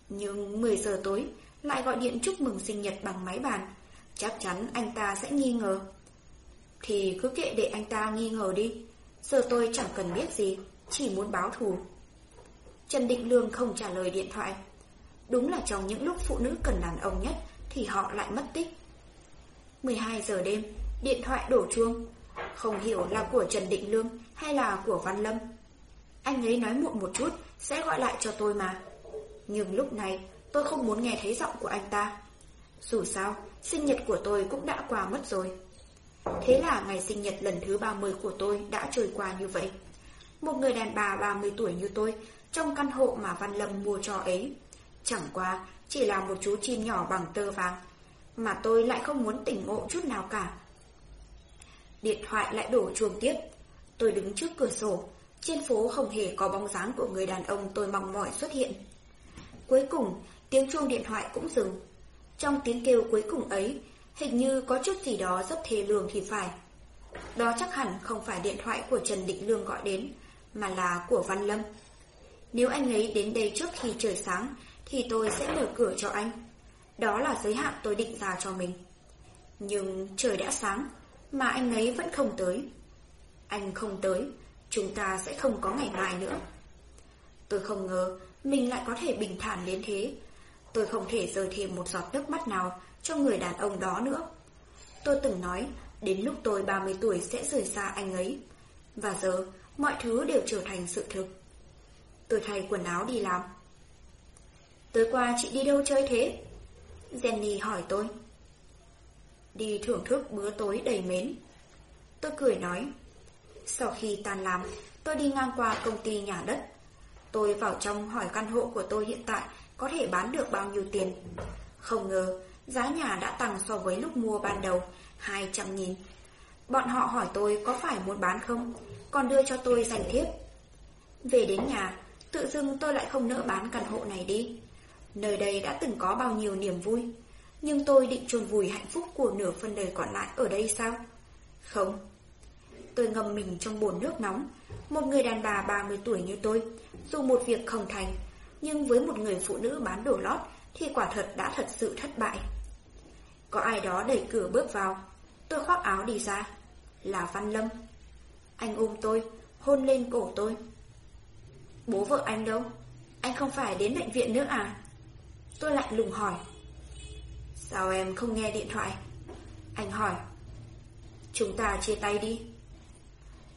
Nhưng 10 giờ tối lại gọi điện chúc mừng sinh nhật bằng máy bàn, chắc chắn anh ta sẽ nghi ngờ. Thì cứ kệ để anh ta nghi ngờ đi, giờ tôi chẳng cần biết gì, chỉ muốn báo thù. Trần Định Lương không trả lời điện thoại. Đúng là trong những lúc phụ nữ cần đàn ông nhất thì họ lại mất tích. 12 giờ đêm, điện thoại đổ chuông. Không hiểu là của Trần Định Lương hay là của Văn Lâm. Anh ấy nói muộn một chút sẽ gọi lại cho tôi mà. Nhưng lúc này tôi không muốn nghe thấy giọng của anh ta. Dù sao, sinh nhật của tôi cũng đã qua mất rồi. Thế là ngày sinh nhật lần thứ 30 của tôi đã trôi qua như vậy. Một người đàn bà 30 tuổi như tôi trong căn hộ mà Văn Lâm mua cho ấy. Chẳng qua chỉ là một chú chim nhỏ bằng tơ vàng, mà tôi lại không muốn tỉnh ngộ chút nào cả. Điện thoại lại đổ chuông tiếp. Tôi đứng trước cửa sổ, trên phố không hề có bóng dáng của người đàn ông tôi mong mỏi xuất hiện. Cuối cùng, tiếng chuông điện thoại cũng dừng. Trong tiếng kêu cuối cùng ấy, hình như có chút gì đó rất thê lương thì phải. Đó chắc hẳn không phải điện thoại của Trần Định Lương gọi đến, mà là của Văn Lâm. Nếu anh ấy đến đây trước khi trời sáng, thì tôi sẽ mở cửa cho anh. Đó là giới hạn tôi định ra cho mình. Nhưng trời đã sáng, mà anh ấy vẫn không tới. Anh không tới, chúng ta sẽ không có ngày mai nữa. Tôi không ngờ mình lại có thể bình thản đến thế. Tôi không thể rơi thêm một giọt nước mắt nào cho người đàn ông đó nữa. Tôi từng nói, đến lúc tôi 30 tuổi sẽ rời xa anh ấy. Và giờ, mọi thứ đều trở thành sự thực. Tôi thay quần áo đi làm. Tối qua chị đi đâu chơi thế? Jenny hỏi tôi. Đi thưởng thức bữa tối đầy mến. Tôi cười nói. Sau khi tan làm, tôi đi ngang qua công ty nhà đất. Tôi vào trong hỏi căn hộ của tôi hiện tại có thể bán được bao nhiêu tiền. Không ngờ, giá nhà đã tăng so với lúc mua ban đầu, 200 nghìn. Bọn họ hỏi tôi có phải muốn bán không, còn đưa cho tôi danh thiếp. Về đến nhà, tự dưng tôi lại không nỡ bán căn hộ này đi. Nơi đây đã từng có bao nhiêu niềm vui, nhưng tôi định chôn vùi hạnh phúc của nửa phần đời còn lại ở đây sao? Không. Tôi ngâm mình trong bồn nước nóng, một người đàn bà 30 tuổi như tôi, dù một việc không thành, nhưng với một người phụ nữ bán đồ lót thì quả thật đã thật sự thất bại. Có ai đó đẩy cửa bước vào, tôi khoác áo đi ra, là Văn Lâm. Anh ôm tôi, hôn lên cổ tôi. Bố vợ anh đâu? Anh không phải đến bệnh viện nữa à? Tôi lạnh lùng hỏi. Sao em không nghe điện thoại? Anh hỏi. Chúng ta chia tay đi.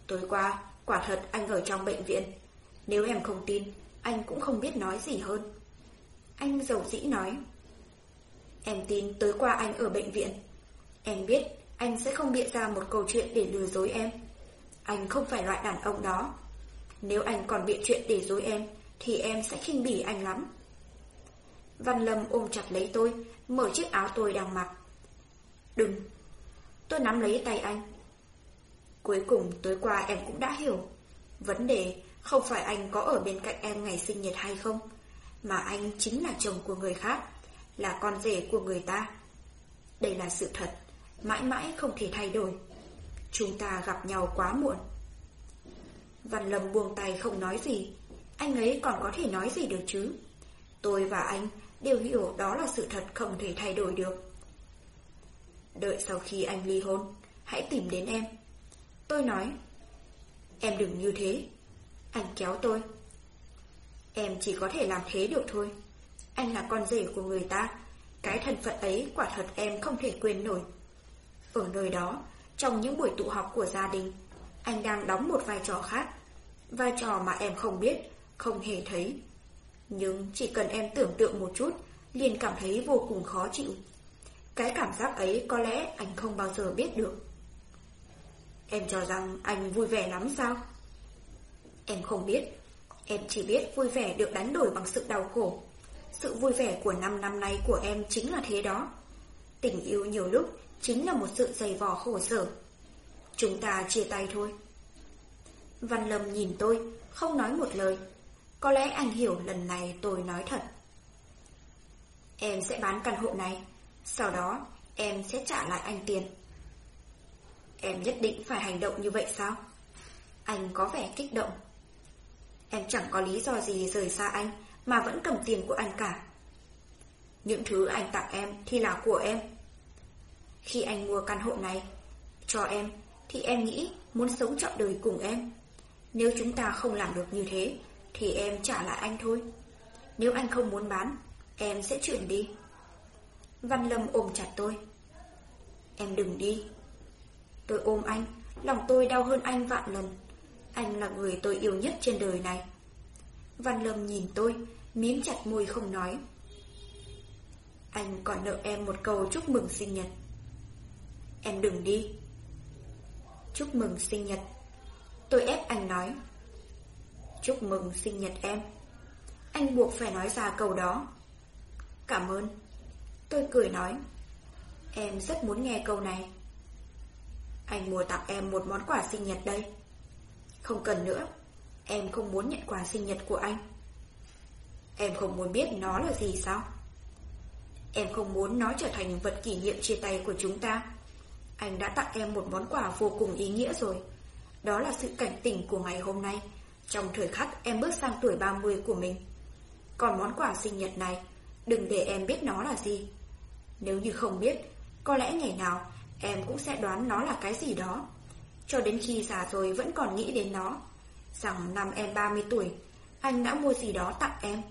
Tối qua, quả thật anh ở trong bệnh viện. Nếu em không tin, anh cũng không biết nói gì hơn. Anh dầu dĩ nói. Em tin tối qua anh ở bệnh viện. Em biết anh sẽ không bịa ra một câu chuyện để lừa dối em. Anh không phải loại đàn ông đó. Nếu anh còn bịa chuyện để dối em, thì em sẽ khinh bỉ anh lắm. Văn Lâm ôm chặt lấy tôi, mở chiếc áo tôi đang mặc. Đừng! Tôi nắm lấy tay anh. Cuối cùng tối qua em cũng đã hiểu. Vấn đề không phải anh có ở bên cạnh em ngày sinh nhật hay không, mà anh chính là chồng của người khác, là con rể của người ta. Đây là sự thật, mãi mãi không thể thay đổi. Chúng ta gặp nhau quá muộn. Văn Lâm buông tay không nói gì, anh ấy còn có thể nói gì được chứ? Tôi và anh đều hiểu đó là sự thật không thể thay đổi được. Đợi sau khi anh ly hôn, hãy tìm đến em. Tôi nói, em đừng như thế. Anh kéo tôi. Em chỉ có thể làm thế được thôi. Anh là con rể của người ta. Cái thân phận ấy quả thật em không thể quên nổi. Ở nơi đó, trong những buổi tụ họp của gia đình, anh đang đóng một vai trò khác. Vai trò mà em không biết, không hề thấy. Nhưng chỉ cần em tưởng tượng một chút, liền cảm thấy vô cùng khó chịu. Cái cảm giác ấy có lẽ anh không bao giờ biết được. Em cho rằng anh vui vẻ lắm sao? Em không biết. Em chỉ biết vui vẻ được đánh đổi bằng sự đau khổ. Sự vui vẻ của năm năm nay của em chính là thế đó. Tình yêu nhiều lúc chính là một sự dày vò khổ sở. Chúng ta chia tay thôi. Văn Lâm nhìn tôi, không nói một lời. Có lẽ anh hiểu lần này tôi nói thật. Em sẽ bán căn hộ này, sau đó em sẽ trả lại anh tiền. Em nhất định phải hành động như vậy sao? Anh có vẻ kích động. Em chẳng có lý do gì rời xa anh mà vẫn cầm tiền của anh cả. Những thứ anh tặng em thì là của em. Khi anh mua căn hộ này cho em thì em nghĩ muốn sống trọn đời cùng em. Nếu chúng ta không làm được như thế thì em trả lại anh thôi. Nếu anh không muốn bán, em sẽ chuyển đi. Văn Lâm ôm chặt tôi. Em đừng đi. Tôi ôm anh, lòng tôi đau hơn anh vạn lần. Anh là người tôi yêu nhất trên đời này. Văn Lâm nhìn tôi, miếm chặt môi không nói. Anh còn nợ em một câu chúc mừng sinh nhật. Em đừng đi. Chúc mừng sinh nhật. Tôi ép anh nói. Chúc mừng sinh nhật em. Anh buộc phải nói ra câu đó. Cảm ơn. Tôi cười nói. Em rất muốn nghe câu này. Anh mua tặng em một món quà sinh nhật đây. Không cần nữa. Em không muốn nhận quà sinh nhật của anh. Em không muốn biết nó là gì sao? Em không muốn nó trở thành vật kỷ niệm chia tay của chúng ta. Anh đã tặng em một món quà vô cùng ý nghĩa rồi. Đó là sự cảnh tỉnh của ngày hôm nay, trong thời khắc em bước sang tuổi 30 của mình. Còn món quà sinh nhật này, đừng để em biết nó là gì. Nếu như không biết, có lẽ ngày nào em cũng sẽ đoán nó là cái gì đó. Cho đến khi già rồi vẫn còn nghĩ đến nó. Rằng năm em 30 tuổi, anh đã mua gì đó tặng em.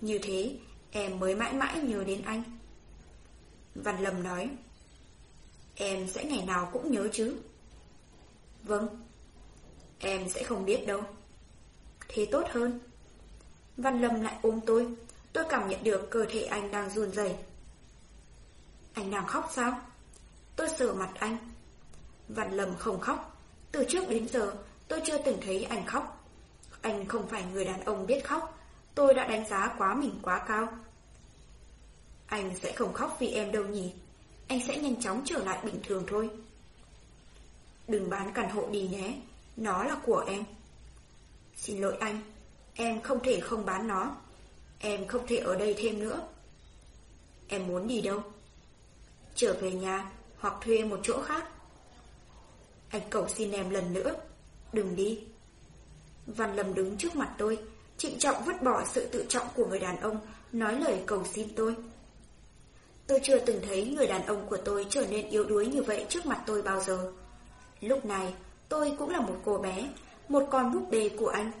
Như thế, em mới mãi mãi nhớ đến anh. Văn Lâm nói, em sẽ ngày nào cũng nhớ chứ. Vâng, em sẽ không biết đâu. Thế tốt hơn. Văn Lâm lại ôm tôi, tôi cảm nhận được cơ thể anh đang run rẩy. Anh đang khóc sao? Tôi sờ mặt anh. Văn Lâm không khóc. Từ trước đến giờ, tôi chưa từng thấy anh khóc. Anh không phải người đàn ông biết khóc. Tôi đã đánh giá quá mình quá cao. Anh sẽ không khóc vì em đâu nhỉ. Anh sẽ nhanh chóng trở lại bình thường thôi. Đừng bán căn hộ đi nhé. Nó là của em. Xin lỗi anh. Em không thể không bán nó. Em không thể ở đây thêm nữa. Em muốn đi đâu? Trở về nhà hoặc thuê một chỗ khác. Anh cầu xin em lần nữa. Đừng đi. Văn Lâm đứng trước mặt tôi, trịnh trọng vứt bỏ sự tự trọng của người đàn ông, nói lời cầu xin tôi. Tôi chưa từng thấy người đàn ông của tôi trở nên yếu đuối như vậy trước mặt tôi bao giờ. Lúc này, tôi cũng là một cô bé, một con búp bê của anh.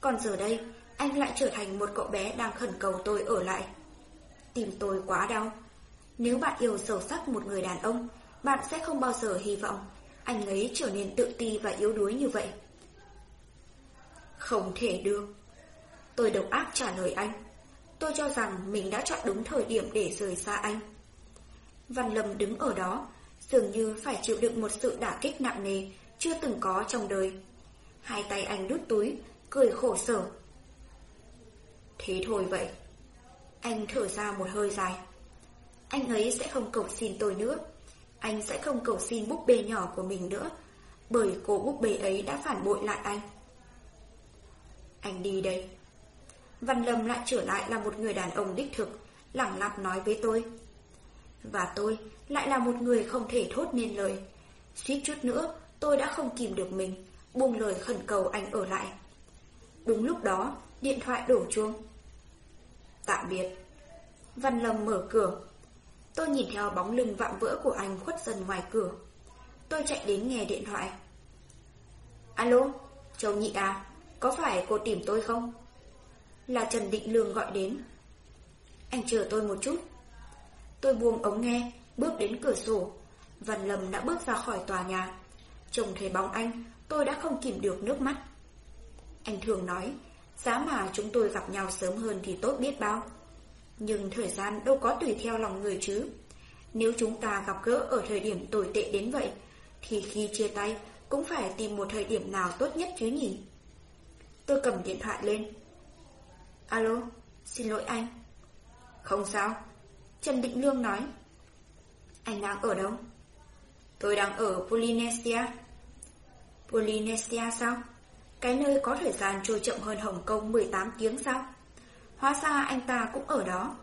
Còn giờ đây, anh lại trở thành một cậu bé đang khẩn cầu tôi ở lại. Tìm tôi quá đau. Nếu bạn yêu sâu sắc một người đàn ông, bạn sẽ không bao giờ hy vọng anh ấy trở nên tự ti và yếu đuối như vậy. Không thể được. Tôi độc ác trả lời anh. Tôi cho rằng mình đã chọn đúng thời điểm để rời xa anh. Văn Lâm đứng ở đó, dường như phải chịu đựng một sự đả kích nặng nề chưa từng có trong đời. Hai tay anh đút túi, cười khổ sở. Thế thôi vậy. Anh thở ra một hơi dài. Anh ấy sẽ không cầu xin tôi nữa. Anh sẽ không cầu xin búp bê nhỏ của mình nữa, bởi cô búp bê ấy đã phản bội lại anh. Anh đi đây. Văn Lâm lại trở lại là một người đàn ông đích thực, lẳng lặng nói với tôi. Và tôi lại là một người không thể thốt nên lời. Suýt chút nữa, tôi đã không kìm được mình, buông lời khẩn cầu anh ở lại. Đúng lúc đó, điện thoại đổ chuông. Tạm biệt. Văn Lâm mở cửa. Tôi nhìn theo bóng lưng vạm vỡ của anh khuất dần ngoài cửa. Tôi chạy đến nghe điện thoại. Alo, Châu Nhị à, có phải cô tìm tôi không? Là Trần Định Lương gọi đến. Anh chờ tôi một chút. Tôi buông ống nghe, bước đến cửa sổ. Văn Lâm đã bước ra khỏi tòa nhà. Trông thấy bóng anh, tôi đã không kìm được nước mắt. Anh thường nói, giá mà chúng tôi gặp nhau sớm hơn thì tốt biết bao. Nhưng thời gian đâu có tùy theo lòng người chứ. Nếu chúng ta gặp gỡ ở thời điểm tồi tệ đến vậy, thì khi chia tay cũng phải tìm một thời điểm nào tốt nhất chứ nhỉ? Tôi cầm điện thoại lên. Alo, xin lỗi anh. Không sao. Trần Định Lương nói. Anh đang ở đâu? Tôi đang ở Polynesia. Polynesia sao? Cái nơi có thời gian trôi chậm hơn Hồng Kông 18 tiếng sao? Hóa ra anh ta cũng ở đó.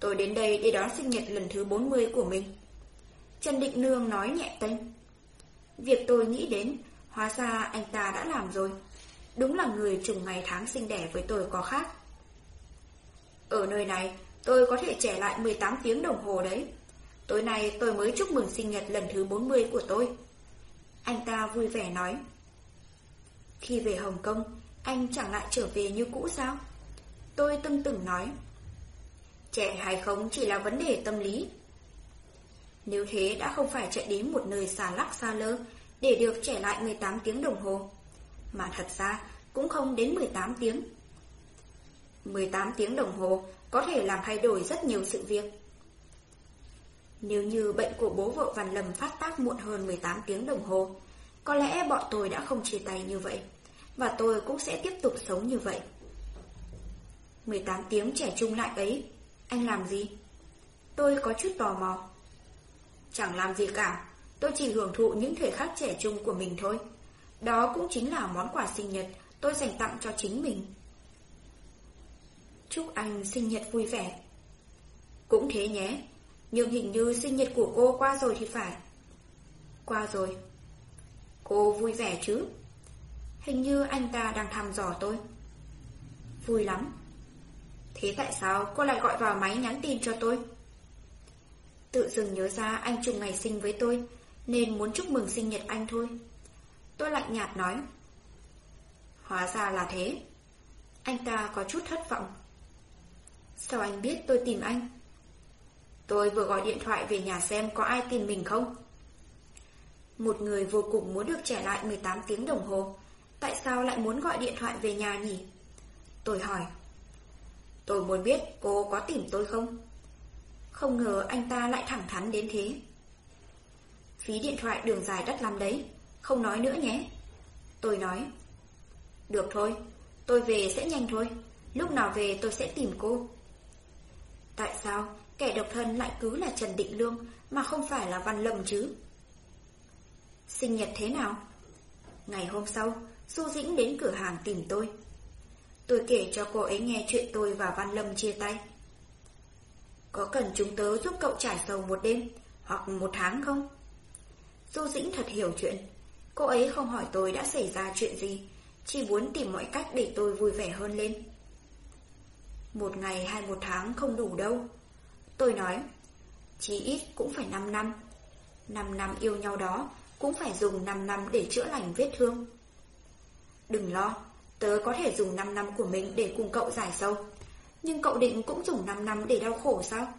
Tôi đến đây để đón sinh nhật lần thứ 40 của mình. Trần Định Nương nói nhẹ tênh. Việc tôi nghĩ đến, hóa ra anh ta đã làm rồi. Đúng là người trùng ngày tháng sinh đẻ với tôi có khác. Ở nơi này, tôi có thể trẻ lại 18 tiếng đồng hồ đấy. Tối nay tôi mới chúc mừng sinh nhật lần thứ 40 của tôi. Anh ta vui vẻ nói. Khi về Hồng Kông, anh chẳng lại trở về như cũ sao? Tôi tâm tưởng nói. Trẻ hay không chỉ là vấn đề tâm lý. Nếu thế đã không phải chạy đến một nơi xa lắc xa lơ để được trẻ lại 18 tiếng đồng hồ. Mà thật ra cũng không đến 18 tiếng. 18 tiếng đồng hồ có thể làm thay đổi rất nhiều sự việc. Nếu như bệnh của bố vợ Văn Lâm phát tác muộn hơn 18 tiếng đồng hồ, có lẽ bọn tôi đã không chia tay như vậy, và tôi cũng sẽ tiếp tục sống như vậy. 18 tiếng trẻ trung lại ấy, anh làm gì? Tôi có chút tò mò. Chẳng làm gì cả, tôi chỉ hưởng thụ những thời khắc trẻ trung của mình thôi. Đó cũng chính là món quà sinh nhật tôi dành tặng cho chính mình. Chúc anh sinh nhật vui vẻ. Cũng thế nhé, nhưng hình như sinh nhật của cô qua rồi thì phải. Qua rồi. Cô vui vẻ chứ? Hình như anh ta đang thăm dò tôi. Vui lắm. Thế tại sao cô lại gọi vào máy nhắn tin cho tôi? Tự dưng nhớ ra anh trùng ngày sinh với tôi, nên muốn chúc mừng sinh nhật anh thôi. Tôi lạnh nhạt nói. Hóa ra là thế. Anh ta có chút thất vọng. Sao anh biết tôi tìm anh? Tôi vừa gọi điện thoại về nhà xem có ai tìm mình không? Một người vô cùng muốn được trẻ lại 18 tiếng đồng hồ. Tại sao lại muốn gọi điện thoại về nhà nhỉ? Tôi hỏi. Tôi muốn biết cô có tìm tôi không? Không ngờ anh ta lại thẳng thắn đến thế. Phí điện thoại đường dài đắt lắm đấy. Không nói nữa nhé. Tôi nói. Được thôi, tôi về sẽ nhanh thôi. Lúc nào về tôi sẽ tìm cô. Tại sao kẻ độc thân lại cứ là Trần Định Lương mà không phải là Văn Lâm chứ? Sinh nhật thế nào? Ngày hôm sau, Du Dĩnh đến cửa hàng tìm tôi. Tôi kể cho cô ấy nghe chuyện tôi và Văn Lâm chia tay. Có cần chúng tớ giúp cậu trải sầu một đêm hoặc một tháng không? Du Dĩnh thật hiểu chuyện. Cô ấy không hỏi tôi đã xảy ra chuyện gì, chỉ muốn tìm mọi cách để tôi vui vẻ hơn lên. Một ngày hay một tháng không đủ đâu. Tôi nói, chí ít cũng phải 5 năm. 5 năm yêu nhau đó cũng phải dùng 5 năm để chữa lành vết thương. Đừng lo, tớ có thể dùng 5 năm của mình để cùng cậu giải sâu. Nhưng cậu định cũng dùng 5 năm để đau khổ sao?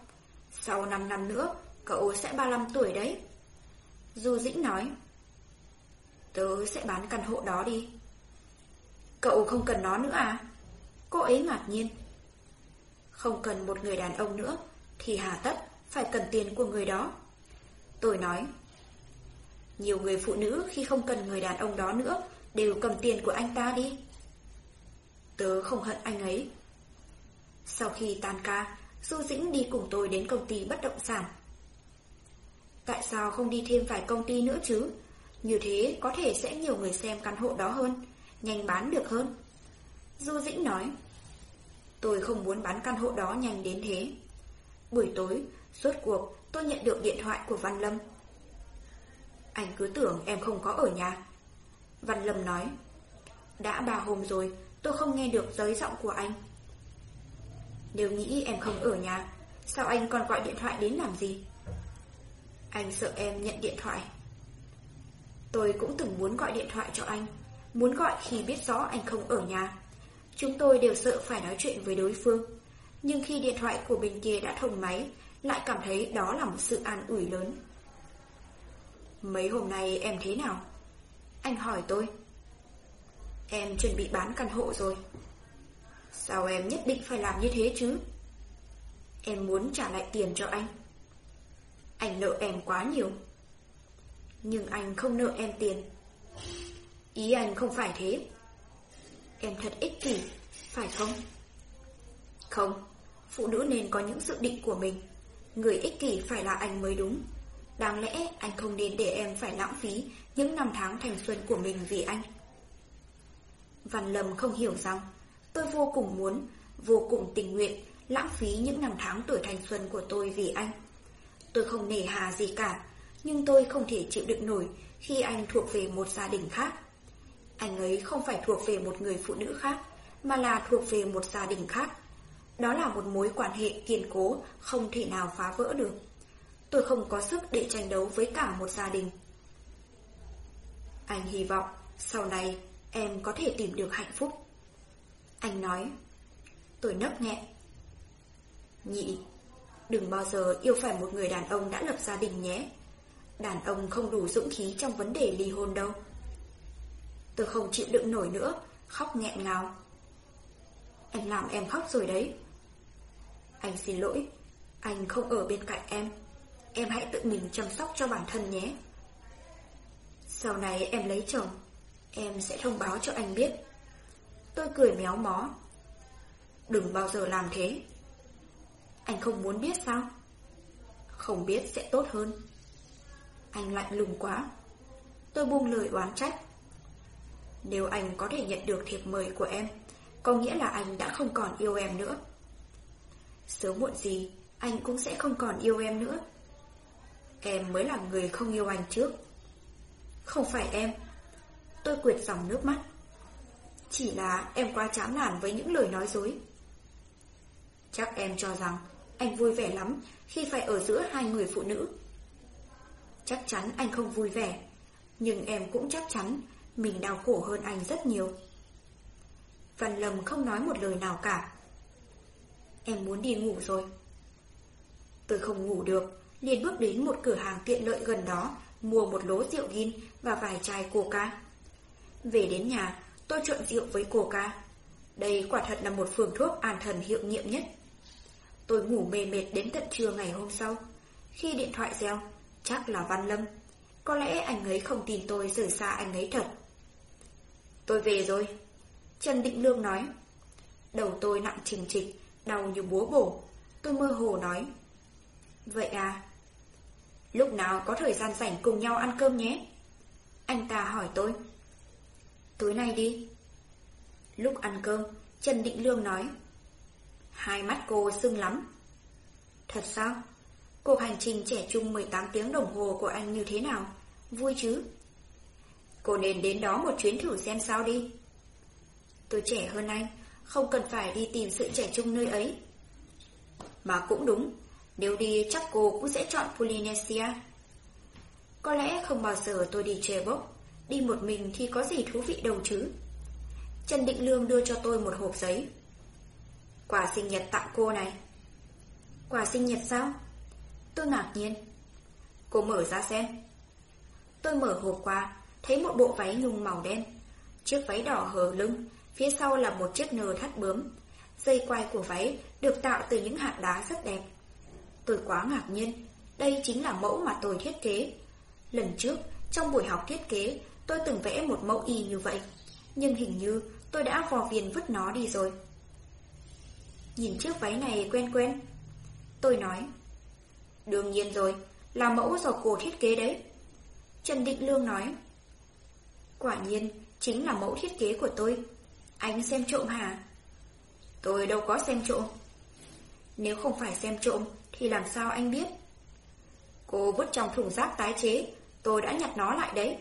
Sau 5 năm nữa, cậu sẽ 35 tuổi đấy. Du Dĩnh nói. Tớ sẽ bán căn hộ đó đi. Cậu không cần nó nữa à? Cô ấy ngạc nhiên. Không cần một người đàn ông nữa, thì hà tất phải cần tiền của người đó. Tôi nói. Nhiều người phụ nữ khi không cần người đàn ông đó nữa đều cầm tiền của anh ta đi. Tớ không hận anh ấy. Sau khi tan ca, Du Dĩnh đi cùng tôi đến công ty bất động sản. Tại sao không đi thêm vài công ty nữa chứ? Như thế có thể sẽ nhiều người xem căn hộ đó hơn, nhanh bán được hơn. Du Dĩnh nói, tôi không muốn bán căn hộ đó nhanh đến thế. Buổi tối, suốt cuộc tôi nhận được điện thoại của Văn Lâm. Anh cứ tưởng em không có ở nhà. Văn Lâm nói, đã ba hôm rồi, tôi không nghe được giới giọng của anh. Nếu nghĩ em không ở nhà, sao anh còn gọi điện thoại đến làm gì? Anh sợ em nhận điện thoại. Tôi cũng từng muốn gọi điện thoại cho anh, muốn gọi khi biết rõ anh không ở nhà. Chúng tôi đều sợ phải nói chuyện với đối phương. Nhưng khi điện thoại của bên kia đã thông máy, lại cảm thấy đó là một sự an ủi lớn. Mấy hôm nay em thế nào? Anh hỏi tôi. Em chuẩn bị bán căn hộ rồi. Sao em nhất định phải làm như thế chứ? Em muốn trả lại tiền cho anh. Anh nợ em quá nhiều. Nhưng anh không nợ em tiền. Ý anh không phải thế. Em thật ích kỷ, phải không? Không, phụ nữ nên có những dự định của mình. Người ích kỷ phải là anh mới đúng. Đáng lẽ anh không nên để em phải lãng phí những năm tháng thành xuân của mình vì anh. Văn Lâm không hiểu rằng tôi vô cùng muốn, vô cùng tình nguyện lãng phí những năm tháng tuổi thanh xuân của tôi vì anh. Tôi không nề hà gì cả, nhưng tôi không thể chịu đựng nổi khi anh thuộc về một gia đình khác. Anh ấy không phải thuộc về một người phụ nữ khác, mà là thuộc về một gia đình khác. Đó là một mối quan hệ kiên cố, không thể nào phá vỡ được. Tôi không có sức để tranh đấu với cả một gia đình. Anh hy vọng sau này em có thể tìm được hạnh phúc. Anh nói. Tôi nấc nhẹ. Nhị, đừng bao giờ yêu phải một người đàn ông đã lập gia đình nhé. Đàn ông không đủ dũng khí trong vấn đề ly hôn đâu. Tôi không chịu đựng nổi nữa, khóc nghẹn ngào. em làm em khóc rồi đấy. Anh xin lỗi, anh không ở bên cạnh em. Em hãy tự mình chăm sóc cho bản thân nhé. Sau này em lấy chồng, em sẽ thông báo cho anh biết. Tôi cười méo mó. Đừng bao giờ làm thế. Anh không muốn biết sao? Không biết sẽ tốt hơn. Anh lạnh lùng quá. Tôi buông lời oán trách. Nếu anh có thể nhận được thiệp mời của em, có nghĩa là anh đã không còn yêu em nữa. Sớm muộn gì, anh cũng sẽ không còn yêu em nữa. Em mới là người không yêu anh trước. Không phải em. Tôi quyệt dòng nước mắt. Chỉ là em quá chán nản với những lời nói dối. Chắc em cho rằng anh vui vẻ lắm khi phải ở giữa hai người phụ nữ. Chắc chắn anh không vui vẻ, nhưng em cũng chắc chắn mình đau khổ hơn anh rất nhiều. Văn Lâm không nói một lời nào cả. Em muốn đi ngủ rồi. Tôi không ngủ được, liền bước đến một cửa hàng tiện lợi gần đó, mua một lố rượu gin và vài chai coca. Về đến nhà, tôi trộn rượu với coca. Đây quả thật là một phương thuốc an thần hiệu nghiệm nhất. Tôi ngủ mê mệt đến tận trưa ngày hôm sau. Khi điện thoại reo, chắc là Văn Lâm. Có lẽ anh ấy không tin tôi rời xa anh ấy thật. Tôi về rồi. Trần Định Lương nói. Đầu tôi nặng trình trịch, đau như búa bổ. Tôi mơ hồ nói. Vậy à? Lúc nào có thời gian rảnh cùng nhau ăn cơm nhé? Anh ta hỏi tôi. Tối nay đi. Lúc ăn cơm, Trần Định Lương nói. Hai mắt cô sưng lắm. Thật sao? Cuộc hành trình trẻ trung 18 tiếng đồng hồ của anh như thế nào? Vui chứ? Cô nên đến đó một chuyến thử xem sao đi. Tôi trẻ hơn anh, không cần phải đi tìm sự trẻ trung nơi ấy. Mà cũng đúng, nếu đi chắc cô cũng sẽ chọn Polynesia. Có lẽ không bao giờ tôi đi chè bốc, đi một mình thì có gì thú vị đâu chứ. Trần Định Lương đưa cho tôi một hộp giấy. Quà sinh nhật tặng cô này. Quà sinh nhật sao? Tôi ngạc nhiên. Cô mở ra xem. Tôi mở hộp quà, thấy một bộ váy nhung màu đen. Chiếc váy đỏ hở lưng, phía sau là một chiếc nơ thắt bướm. Dây quai của váy được tạo từ những hạt đá rất đẹp. Tôi quá ngạc nhiên, đây chính là mẫu mà tôi thiết kế. Lần trước, trong buổi học thiết kế, tôi từng vẽ một mẫu y như vậy. Nhưng hình như tôi đã vò viền vứt nó đi rồi. Nhìn chiếc váy này quen quen. Tôi nói. Đương nhiên rồi, là mẫu do cô thiết kế đấy. Trần Định Lương nói. Quả nhiên, chính là mẫu thiết kế của tôi. Anh xem trộm hả? Tôi đâu có xem trộm. Nếu không phải xem trộm, thì làm sao anh biết? Cô vứt trong thùng rác tái chế, tôi đã nhặt nó lại đấy.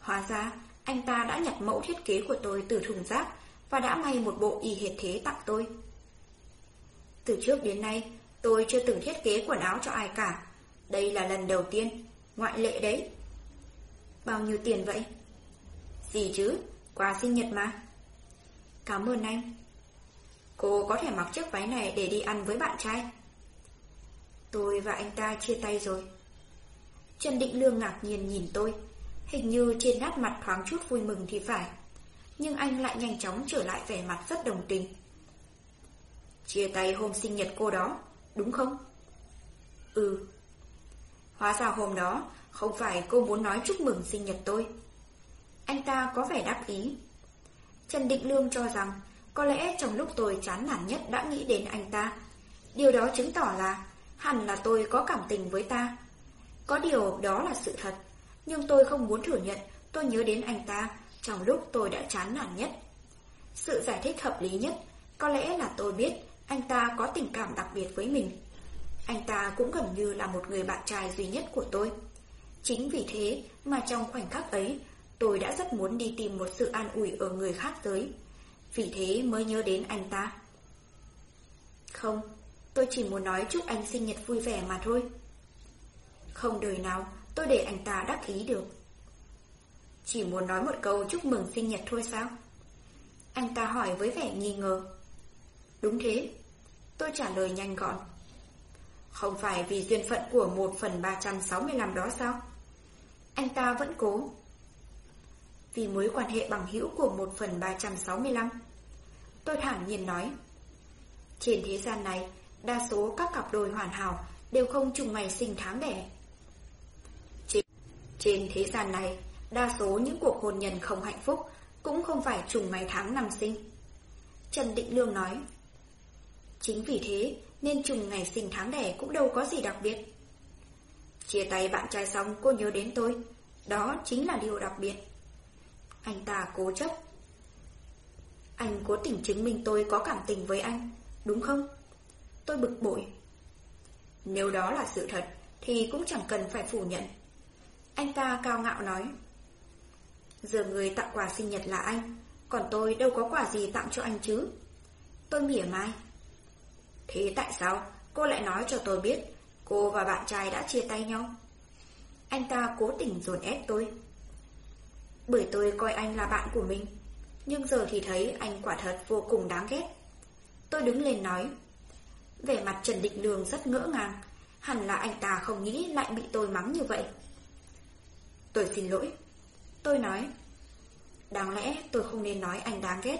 Hóa ra, anh ta đã nhặt mẫu thiết kế của tôi từ thùng rác và đã may một bộ y hệt thế tặng tôi. Từ trước đến nay, tôi chưa từng thiết kế quần áo cho ai cả. Đây là lần đầu tiên, ngoại lệ đấy. Bao nhiêu tiền vậy? Gì chứ, quà sinh nhật mà. Cảm ơn anh. Cô có thể mặc chiếc váy này để đi ăn với bạn trai. Tôi và anh ta chia tay rồi. Trần Định Lương ngạc nhiên nhìn tôi. Hình như trên nát mặt thoáng chút vui mừng thì phải. Nhưng anh lại nhanh chóng trở lại vẻ mặt rất đồng tình. Chia tay hôm sinh nhật cô đó, đúng không? Ừ. Hóa ra hôm đó không phải cô muốn nói chúc mừng sinh nhật tôi. Anh ta có vẻ đáp ý. Trần Định Lương cho rằng có lẽ trong lúc tôi chán nản nhất đã nghĩ đến anh ta. Điều đó chứng tỏ là hẳn là tôi có cảm tình với ta. Có điều đó là sự thật, nhưng tôi không muốn thừa nhận tôi nhớ đến anh ta trong lúc tôi đã chán nản nhất. Sự giải thích hợp lý nhất có lẽ là tôi biết anh ta có tình cảm đặc biệt với mình. Anh ta cũng gần như là một người bạn trai duy nhất của tôi. Chính vì thế mà trong khoảnh khắc ấy, tôi đã rất muốn đi tìm một sự an ủi ở người khác giới. Vì thế mới nhớ đến anh ta. Không, tôi chỉ muốn nói chúc anh sinh nhật vui vẻ mà thôi. Không đời nào tôi để anh ta đắc ý được. Chỉ muốn nói một câu chúc mừng sinh nhật thôi sao? Anh ta hỏi với vẻ nghi ngờ. Đúng thế. Tôi trả lời nhanh gọn. Không phải vì duyên phận của một phần 365 đó sao? Anh ta vẫn cố. Vì mối quan hệ bằng hữu của 1 phần 365. Tôi thản nhiên nói. Trên thế gian này, đa số các cặp đôi hoàn hảo đều không trùng ngày sinh tháng đẻ. Trên, trên thế gian này, đa số những cuộc hôn nhân không hạnh phúc cũng không phải trùng ngày tháng năm sinh. Trần Định Lương nói. Chính vì thế nên trùng ngày sinh tháng đẻ cũng đâu có gì đặc biệt. Chia tay bạn trai xong cô nhớ đến tôi, đó chính là điều đặc biệt. Anh ta cố chấp. Anh cố tình chứng minh tôi có cảm tình với anh, đúng không? Tôi bực bội. Nếu đó là sự thật, thì cũng chẳng cần phải phủ nhận. Anh ta cao ngạo nói. Giờ người tặng quà sinh nhật là anh, còn tôi đâu có quà gì tặng cho anh chứ. Tôi mỉa mai. Thế tại sao cô lại nói cho tôi biết cô và bạn trai đã chia tay nhau? Anh ta cố tình dồn ép tôi. Bởi tôi coi anh là bạn của mình, nhưng giờ thì thấy anh quả thật vô cùng đáng ghét. Tôi đứng lên nói. Vẻ mặt Trần Định Lương rất ngỡ ngàng, hẳn là anh ta không nghĩ lại bị tôi mắng như vậy. Tôi xin lỗi. Tôi nói. Đáng lẽ tôi không nên nói anh đáng ghét.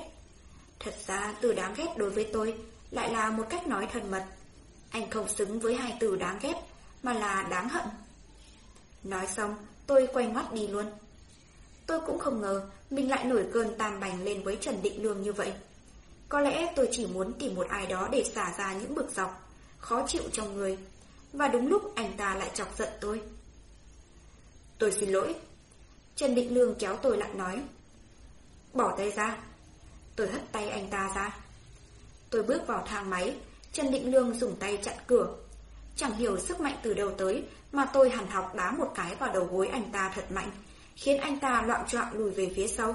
Thật ra từ đáng ghét đối với tôi lại là một cách nói thân mật. Anh không xứng với hai từ đáng ghét, mà là đáng hận. Nói xong, tôi quay mắt đi luôn. Tôi cũng không ngờ mình lại nổi cơn tam bành lên với Trần Định Lương như vậy. Có lẽ tôi chỉ muốn tìm một ai đó để xả ra những bực dọc, khó chịu trong người. Và đúng lúc anh ta lại chọc giận tôi. Tôi xin lỗi. Trần Định Lương kéo tôi lại nói. Bỏ tay ra. Tôi hất tay anh ta ra. Tôi bước vào thang máy, Trần Định Lương dùng tay chặn cửa. Chẳng hiểu sức mạnh từ đâu tới mà tôi hẳn học đá một cái vào đầu gối anh ta thật mạnh, khiến anh ta loạn trọng lùi về phía sau.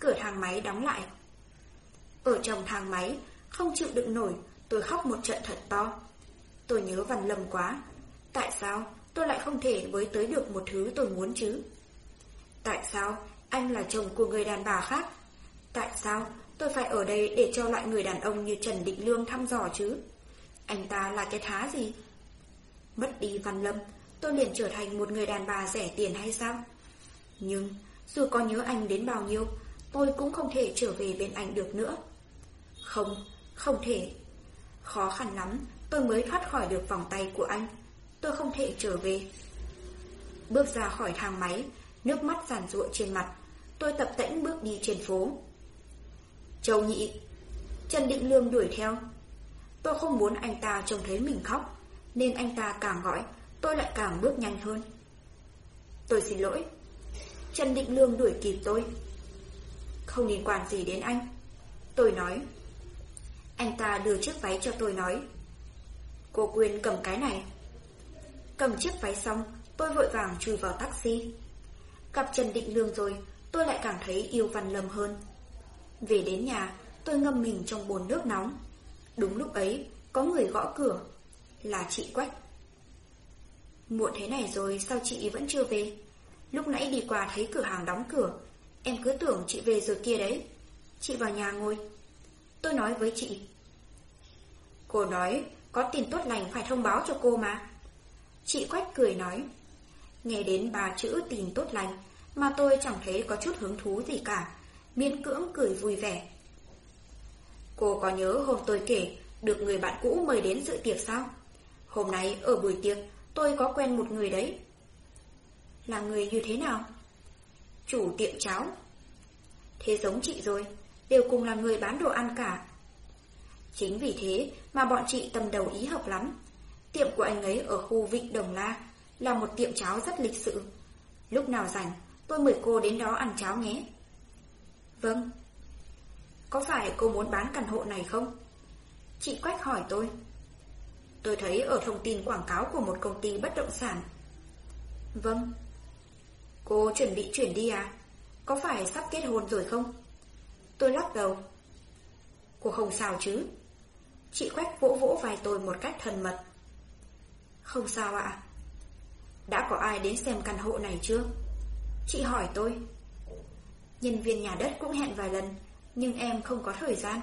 Cửa thang máy đóng lại. Ở trong thang máy, không chịu đựng nổi, tôi khóc một trận thật to. Tôi nhớ Văn Lâm quá. Tại sao tôi lại không thể với tới được một thứ tôi muốn chứ? Tại sao anh là chồng của người đàn bà khác? Tại sao Tôi phải ở đây để cho loại người đàn ông như Trần Định Lương thăm dò chứ. Anh ta là cái thá gì? Mất đi Văn Lâm, tôi liền trở thành một người đàn bà rẻ tiền hay sao? Nhưng, dù có nhớ anh đến bao nhiêu, tôi cũng không thể trở về bên anh được nữa. Không, không thể. Khó khăn lắm, tôi mới thoát khỏi được vòng tay của anh. Tôi không thể trở về. Bước ra khỏi thang máy, nước mắt giàn ruộng trên mặt. Tôi tập tễnh bước đi trên phố. Châu nhị Trần Định Lương đuổi theo Tôi không muốn anh ta trông thấy mình khóc Nên anh ta càng gọi Tôi lại càng bước nhanh hơn Tôi xin lỗi Trần Định Lương đuổi kịp tôi Không liên quan gì đến anh Tôi nói Anh ta đưa chiếc váy cho tôi nói Cô Quyên cầm cái này Cầm chiếc váy xong Tôi vội vàng chui vào taxi Gặp Trần Định Lương rồi Tôi lại càng thấy yêu Văn Lâm hơn về đến nhà, tôi ngâm mình trong bồn nước nóng. Đúng lúc ấy, có người gõ cửa. Là chị Quách. Muộn thế này rồi, sao chị vẫn chưa về? Lúc nãy đi qua thấy cửa hàng đóng cửa. Em cứ tưởng chị về rồi kia đấy. Chị vào nhà ngồi. Tôi nói với chị. Cô nói, có tin tốt lành phải thông báo cho cô mà. Chị Quách cười nói. Nghe đến ba chữ tin tốt lành mà tôi chẳng thấy có chút hứng thú gì cả, miễn cưỡng cười vui vẻ. Cô có nhớ hôm tôi kể được người bạn cũ mời đến dự tiệc sao? Hôm nay ở buổi tiệc tôi có quen một người đấy. Là người như thế nào? Chủ tiệm cháo. Thế giống chị rồi, đều cùng là người bán đồ ăn cả. Chính vì thế mà bọn chị tầm đầu ý hợp lắm. Tiệm của anh ấy ở khu Vịnh Đồng La là một tiệm cháo rất lịch sự. Lúc nào rảnh, tôi mời cô đến đó ăn cháo nhé. Vâng. Có phải cô muốn bán căn hộ này không? Chị Quách hỏi tôi. Tôi thấy ở thông tin quảng cáo của một công ty bất động sản. Vâng. Cô chuẩn bị chuyển đi à? Có phải sắp kết hôn rồi không? Tôi lắc đầu. Cô không sao chứ? Chị Quách vỗ vỗ vai tôi một cách thân mật. Không sao ạ. Đã có ai đến xem căn hộ này chưa? Chị hỏi tôi. Nhân viên nhà đất cũng hẹn vài lần, nhưng em không có thời gian.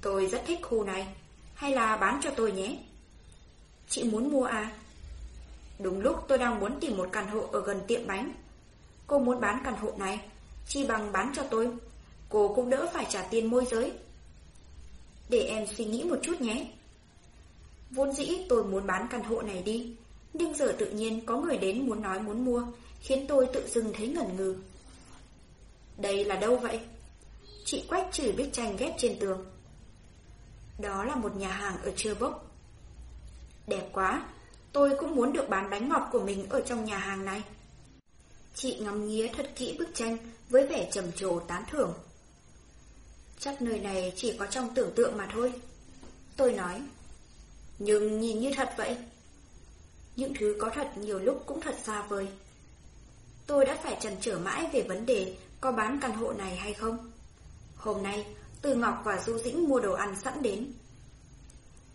Tôi rất thích khu này, hay là bán cho tôi nhé? Chị muốn mua à? Đúng lúc tôi đang muốn tìm một căn hộ ở gần tiệm bánh. Cô muốn bán căn hộ này, chi bằng bán cho tôi. Cô cũng đỡ phải trả tiền môi giới. Để em suy nghĩ một chút nhé. Vốn dĩ tôi muốn bán căn hộ này đi, nhưng giờ tự nhiên có người đến muốn nói muốn mua, khiến tôi tự dưng thấy ngẩn ngừ. Đây là đâu vậy? Chị Quách chửi bức tranh ghép trên tường. Đó là một nhà hàng ở Trưa Bốc. Đẹp quá, tôi cũng muốn được bán bánh ngọt của mình ở trong nhà hàng này. Chị ngắm nghía thật kỹ bức tranh với vẻ trầm trồ tán thưởng. Chắc nơi này chỉ có trong tưởng tượng mà thôi. Tôi nói. Nhưng nhìn như thật vậy. Những thứ có thật nhiều lúc cũng thật xa vời. Tôi đã phải chần trở mãi về vấn đề có bán căn hộ này hay không. Hôm nay, Từ Ngọc và Du Dĩnh mua đồ ăn sẵn đến.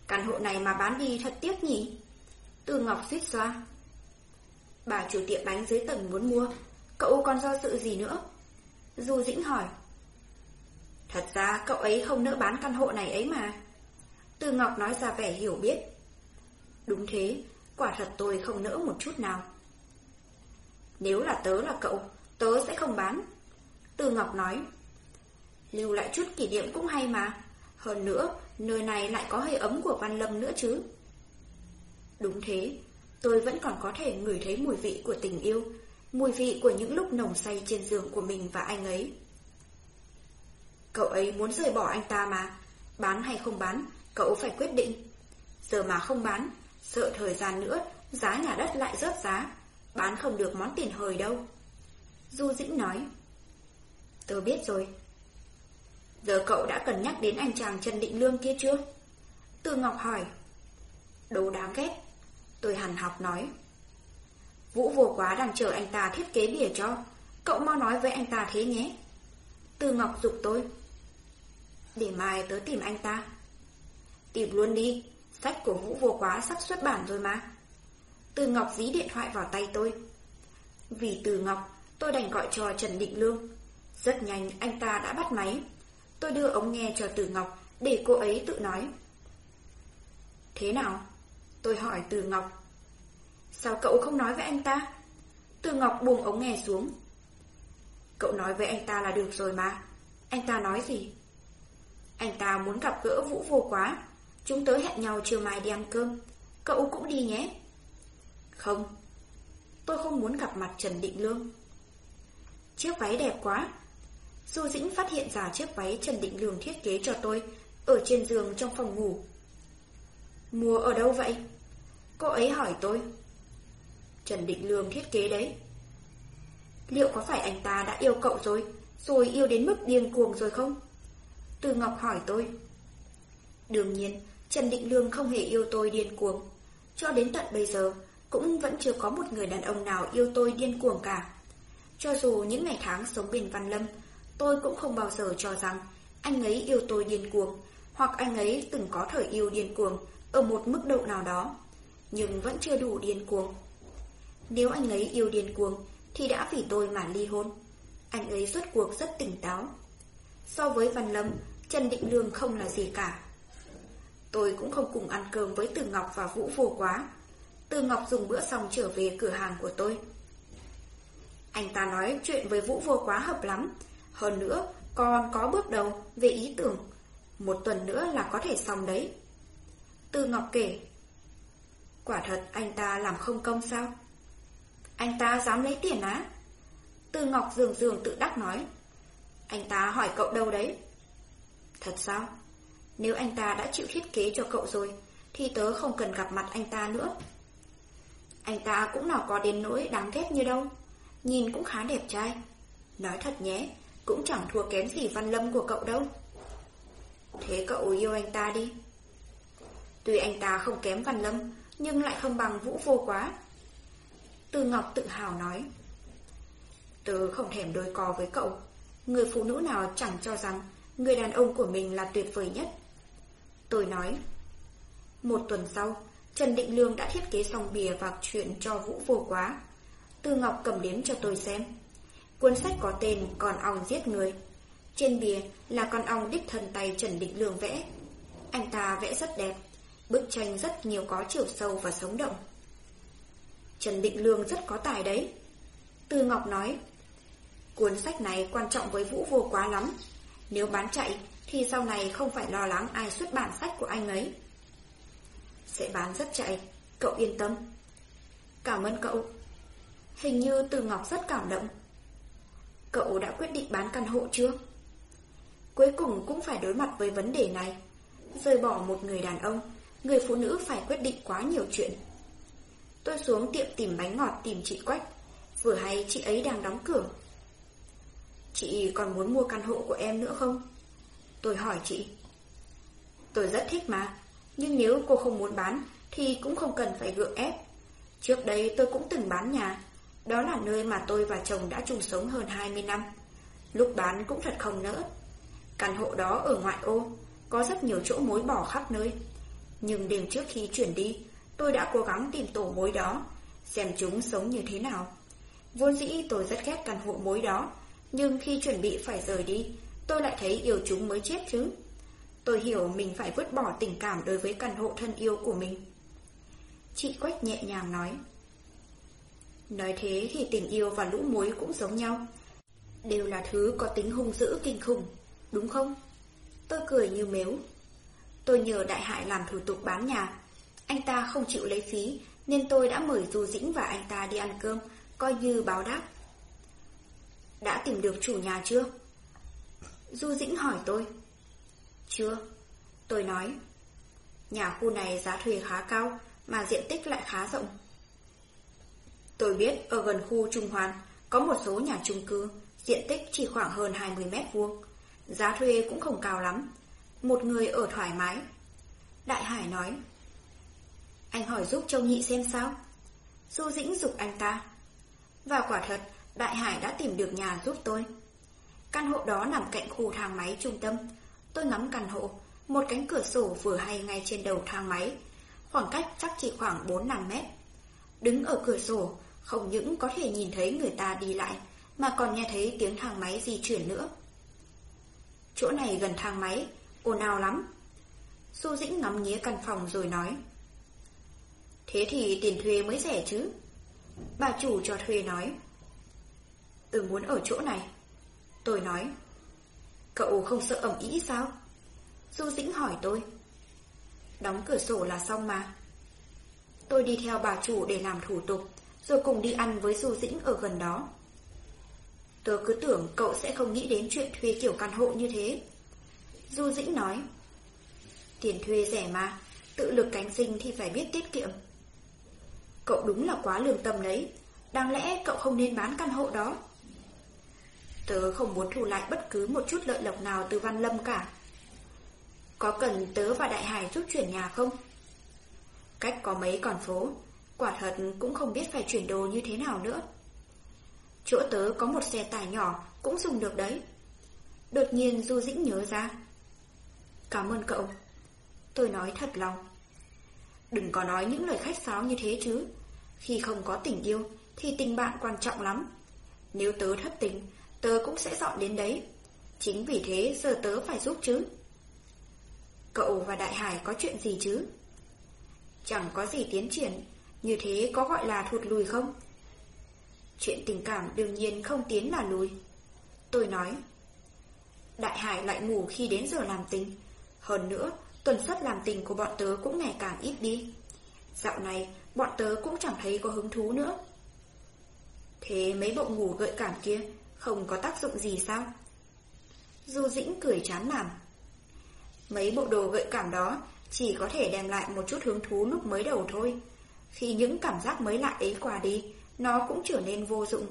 Căn hộ này mà bán đi thật tiếc nhỉ? Từ Ngọc suýt xoa. Bà chủ tiệm bánh dưới tầng muốn mua, cậu còn do sự gì nữa? Du Dĩnh hỏi. Thật ra cậu ấy không nỡ bán căn hộ này ấy mà. Từ Ngọc nói ra vẻ hiểu biết. Đúng thế, quả thật tôi không nỡ một chút nào. Nếu là tớ là cậu, tớ sẽ không bán. Từ Ngọc nói. Lưu lại chút kỷ niệm cũng hay mà. Hơn nữa, nơi này lại có hơi ấm của Văn Lâm nữa chứ. Đúng thế, tôi vẫn còn có thể ngửi thấy mùi vị của tình yêu, mùi vị của những lúc nồng say trên giường của mình và anh ấy. Cậu ấy muốn rời bỏ anh ta mà, bán hay không bán, cậu phải quyết định. Giờ mà không bán, sợ thời gian nữa, giá nhà đất lại rớt giá, bán không được món tiền hời đâu. Du Dĩnh nói. tôi biết rồi. Giờ cậu đã cần nhắc đến anh chàng Trần Định Lương kia chưa? Từ Ngọc hỏi. Đồ đáng ghét. Tôi hằn học nói. Vũ vô quá đang chờ anh ta thiết kế bìa cho. Cậu mau nói với anh ta thế nhé. Từ Ngọc dục tôi. Để mai tớ tìm anh ta. Tìm luôn đi. Sách của Vũ vô quá sắp xuất bản rồi mà. Từ Ngọc dí điện thoại vào tay tôi. Vì Từ Ngọc, tôi đành gọi cho Trần Định Lương. Rất nhanh anh ta đã bắt máy. Tôi đưa ống nghe cho Từ Ngọc để cô ấy tự nói. Thế nào? Tôi hỏi Từ Ngọc. Sao cậu không nói với anh ta? Từ Ngọc buông ống nghe xuống. Cậu nói với anh ta là được rồi mà. Anh ta nói gì? Anh ta muốn gặp gỡ Vũ vô quá. Chúng tới hẹn nhau chiều mai đi ăn cơm. Cậu cũng đi nhé. Không. Tôi không muốn gặp mặt Trần Định Lương. Chiếc váy đẹp quá. Du Dĩnh phát hiện ra chiếc váy Trần Định Lương thiết kế cho tôi ở trên giường trong phòng ngủ. Mua ở đâu vậy? Cô ấy hỏi tôi. Trần Định Lương thiết kế đấy. Liệu có phải anh ta đã yêu cậu rồi, rồi yêu đến mức điên cuồng rồi không? Từ Ngọc hỏi tôi. Đương nhiên, Trần Định Lương không hề yêu tôi điên cuồng. Cho đến tận bây giờ, cũng vẫn chưa có một người đàn ông nào yêu tôi điên cuồng cả. Cho dù những ngày tháng sống bên Văn Lâm, tôi cũng không bao giờ cho rằng anh ấy yêu tôi điên cuồng, hoặc anh ấy từng có thời yêu điên cuồng ở một mức độ nào đó, nhưng vẫn chưa đủ điên cuồng. Nếu anh ấy yêu điên cuồng, thì đã vì tôi mà ly hôn. Anh ấy rốt cuộc rất tỉnh táo. So với Văn Lâm, Trần Định Lương không là gì cả. Tôi cũng không cùng ăn cơm với Từ Ngọc và Vũ vô quá. Từ Ngọc dùng bữa xong trở về cửa hàng của tôi. Anh ta nói chuyện với Vũ vô quá hợp lắm. Hơn nữa, còn có bước đầu về ý tưởng. Một tuần nữa là có thể xong đấy. Từ Ngọc kể. Quả thật anh ta làm không công sao? Anh ta dám lấy tiền á? Từ Ngọc dường dường tự đắc nói. Anh ta hỏi cậu đâu đấy? Thật sao? Nếu anh ta đã chịu thiết kế cho cậu rồi, thì tớ không cần gặp mặt anh ta nữa. Anh ta cũng nào có đến nỗi đáng ghét như đâu. Nhìn cũng khá đẹp trai. Nói thật nhé, cũng chẳng thua kém gì Văn Lâm của cậu đâu. Thế cậu yêu anh ta đi. Tuy anh ta không kém Văn Lâm, nhưng lại không bằng Vũ vô quá. Từ Ngọc tự hào nói. Tớ không thèm đối co với cậu. Người phụ nữ nào chẳng cho rằng người đàn ông của mình là tuyệt vời nhất. Tôi nói. Một tuần sau, Trần Định Lương đã thiết kế xong bìa và chuyện cho Vũ vô quá. Tư Ngọc cầm đến cho tôi xem. Cuốn sách có tên Con ong giết người. Trên bìa là con ong đích thân tay Trần Định Lương vẽ. Anh ta vẽ rất đẹp, bức tranh rất nhiều có chiều sâu và sống động. Trần Định Lương rất có tài đấy. Tư Ngọc nói, cuốn sách này quan trọng với Vũ vô quá lắm. Nếu bán chạy thì sau này không phải lo lắng ai xuất bản sách của anh ấy. Sẽ bán rất chạy, cậu yên tâm. Cảm ơn cậu. Hình như Từ Ngọc rất cảm động. Cậu đã quyết định bán căn hộ chưa? Cuối cùng cũng phải đối mặt với vấn đề này. Rời bỏ một người đàn ông, người phụ nữ phải quyết định quá nhiều chuyện. Tôi xuống tiệm tìm bánh ngọt tìm chị Quách. Vừa hay chị ấy đang đóng cửa. Chị còn muốn mua căn hộ của em nữa không? Tôi hỏi chị. Tôi rất thích mà, nhưng nếu cô không muốn bán thì cũng không cần phải gượng ép. Trước đây tôi cũng từng bán nhà, đó là nơi mà tôi và chồng đã chung sống hơn 20 năm. Lúc bán cũng thật không nỡ. Căn hộ đó ở ngoại ô, có rất nhiều chỗ mối bỏ khắp nơi. Nhưng đêm trước khi chuyển đi, tôi đã cố gắng tìm tổ mối đó, xem chúng sống như thế nào. Vốn dĩ tôi rất ghét căn hộ mối đó, nhưng khi chuẩn bị phải rời đi, tôi lại thấy yêu chúng mới chết chứ. Tôi hiểu mình phải vứt bỏ tình cảm đối với căn hộ thân yêu của mình. Chị Quách nhẹ nhàng nói. Nói thế thì tình yêu và lũ mối cũng giống nhau. Đều là thứ có tính hung dữ kinh khủng, đúng không? Tôi cười như mếu. Tôi nhờ đại hại làm thủ tục bán nhà. Anh ta không chịu lấy phí, nên tôi đã mời Du Dĩnh và anh ta đi ăn cơm, coi như báo đáp. Đã tìm được chủ nhà chưa? Du Dĩnh hỏi tôi. Chưa. Tôi nói. Nhà khu này giá thuê khá cao, mà diện tích lại khá rộng. Tôi biết ở gần khu Trung Hoàn có một số nhà chung cư, diện tích chỉ khoảng hơn 20 mét vuông. Giá thuê cũng không cao lắm. Một người ở thoải mái. Đại Hải nói. Anh hỏi giúp Châu Nhị xem sao? Du Dĩnh dục anh ta. Và quả thật, Đại Hải đã tìm được nhà giúp tôi. Căn hộ đó nằm cạnh khu thang máy trung tâm. Tôi ngắm căn hộ, một cánh cửa sổ vừa hay ngay trên đầu thang máy. Khoảng cách chắc chỉ khoảng 4-5 mét. Đứng ở cửa sổ, không những có thể nhìn thấy người ta đi lại, mà còn nghe thấy tiếng thang máy di chuyển nữa. Chỗ này gần thang máy, ồn ào lắm. Du Dĩnh ngắm nghía căn phòng rồi nói. Thế thì tiền thuê mới rẻ chứ. Bà chủ cho thuê nói. Tôi muốn ở chỗ này. Tôi nói. Cậu không sợ ẩm ý sao? Du Dĩnh hỏi tôi. Đóng cửa sổ là xong mà. Tôi đi theo bà chủ để làm thủ tục, rồi cùng đi ăn với Du Dĩnh ở gần đó. Tôi cứ tưởng cậu sẽ không nghĩ đến chuyện thuê kiểu căn hộ như thế. Du Dĩnh nói. Tiền thuê rẻ mà, tự lực cánh sinh thì phải biết tiết kiệm. Cậu đúng là quá lương tâm đấy, đáng lẽ cậu không nên bán căn hộ đó. Tớ không muốn thu lại bất cứ một chút lợi lộc nào từ Văn Lâm cả. Có cần tớ và Đại Hải giúp chuyển nhà không? Cách có mấy còn phố, quả thật cũng không biết phải chuyển đồ như thế nào nữa. Chỗ tớ có một xe tải nhỏ cũng dùng được đấy. Đột nhiên Du Dĩnh nhớ ra. Cảm ơn cậu. Tôi nói thật lòng. Đừng có nói những lời khách sáo như thế chứ. Khi không có tình yêu thì tình bạn quan trọng lắm. Nếu tớ thất tình, tớ cũng sẽ dọn đến đấy. Chính vì thế giờ tớ phải giúp chứ. Cậu và Đại Hải có chuyện gì chứ? Chẳng có gì tiến triển, như thế có gọi là thụt lùi không? Chuyện tình cảm đương nhiên không tiến là lùi. Tôi nói. Đại Hải lại ngủ khi đến giờ làm tình. Hơn nữa, tuần suất làm tình của bọn tớ cũng ngày càng ít đi. Dạo này, bọn tớ cũng chẳng thấy có hứng thú nữa. Thế mấy bộ ngủ gợi cảm kia không có tác dụng gì sao? Du Dĩnh cười chán nản. Mấy bộ đồ gợi cảm đó chỉ có thể đem lại một chút hứng thú lúc mới đầu thôi. Khi những cảm giác mới lạ ấy qua đi, nó cũng trở nên vô dụng.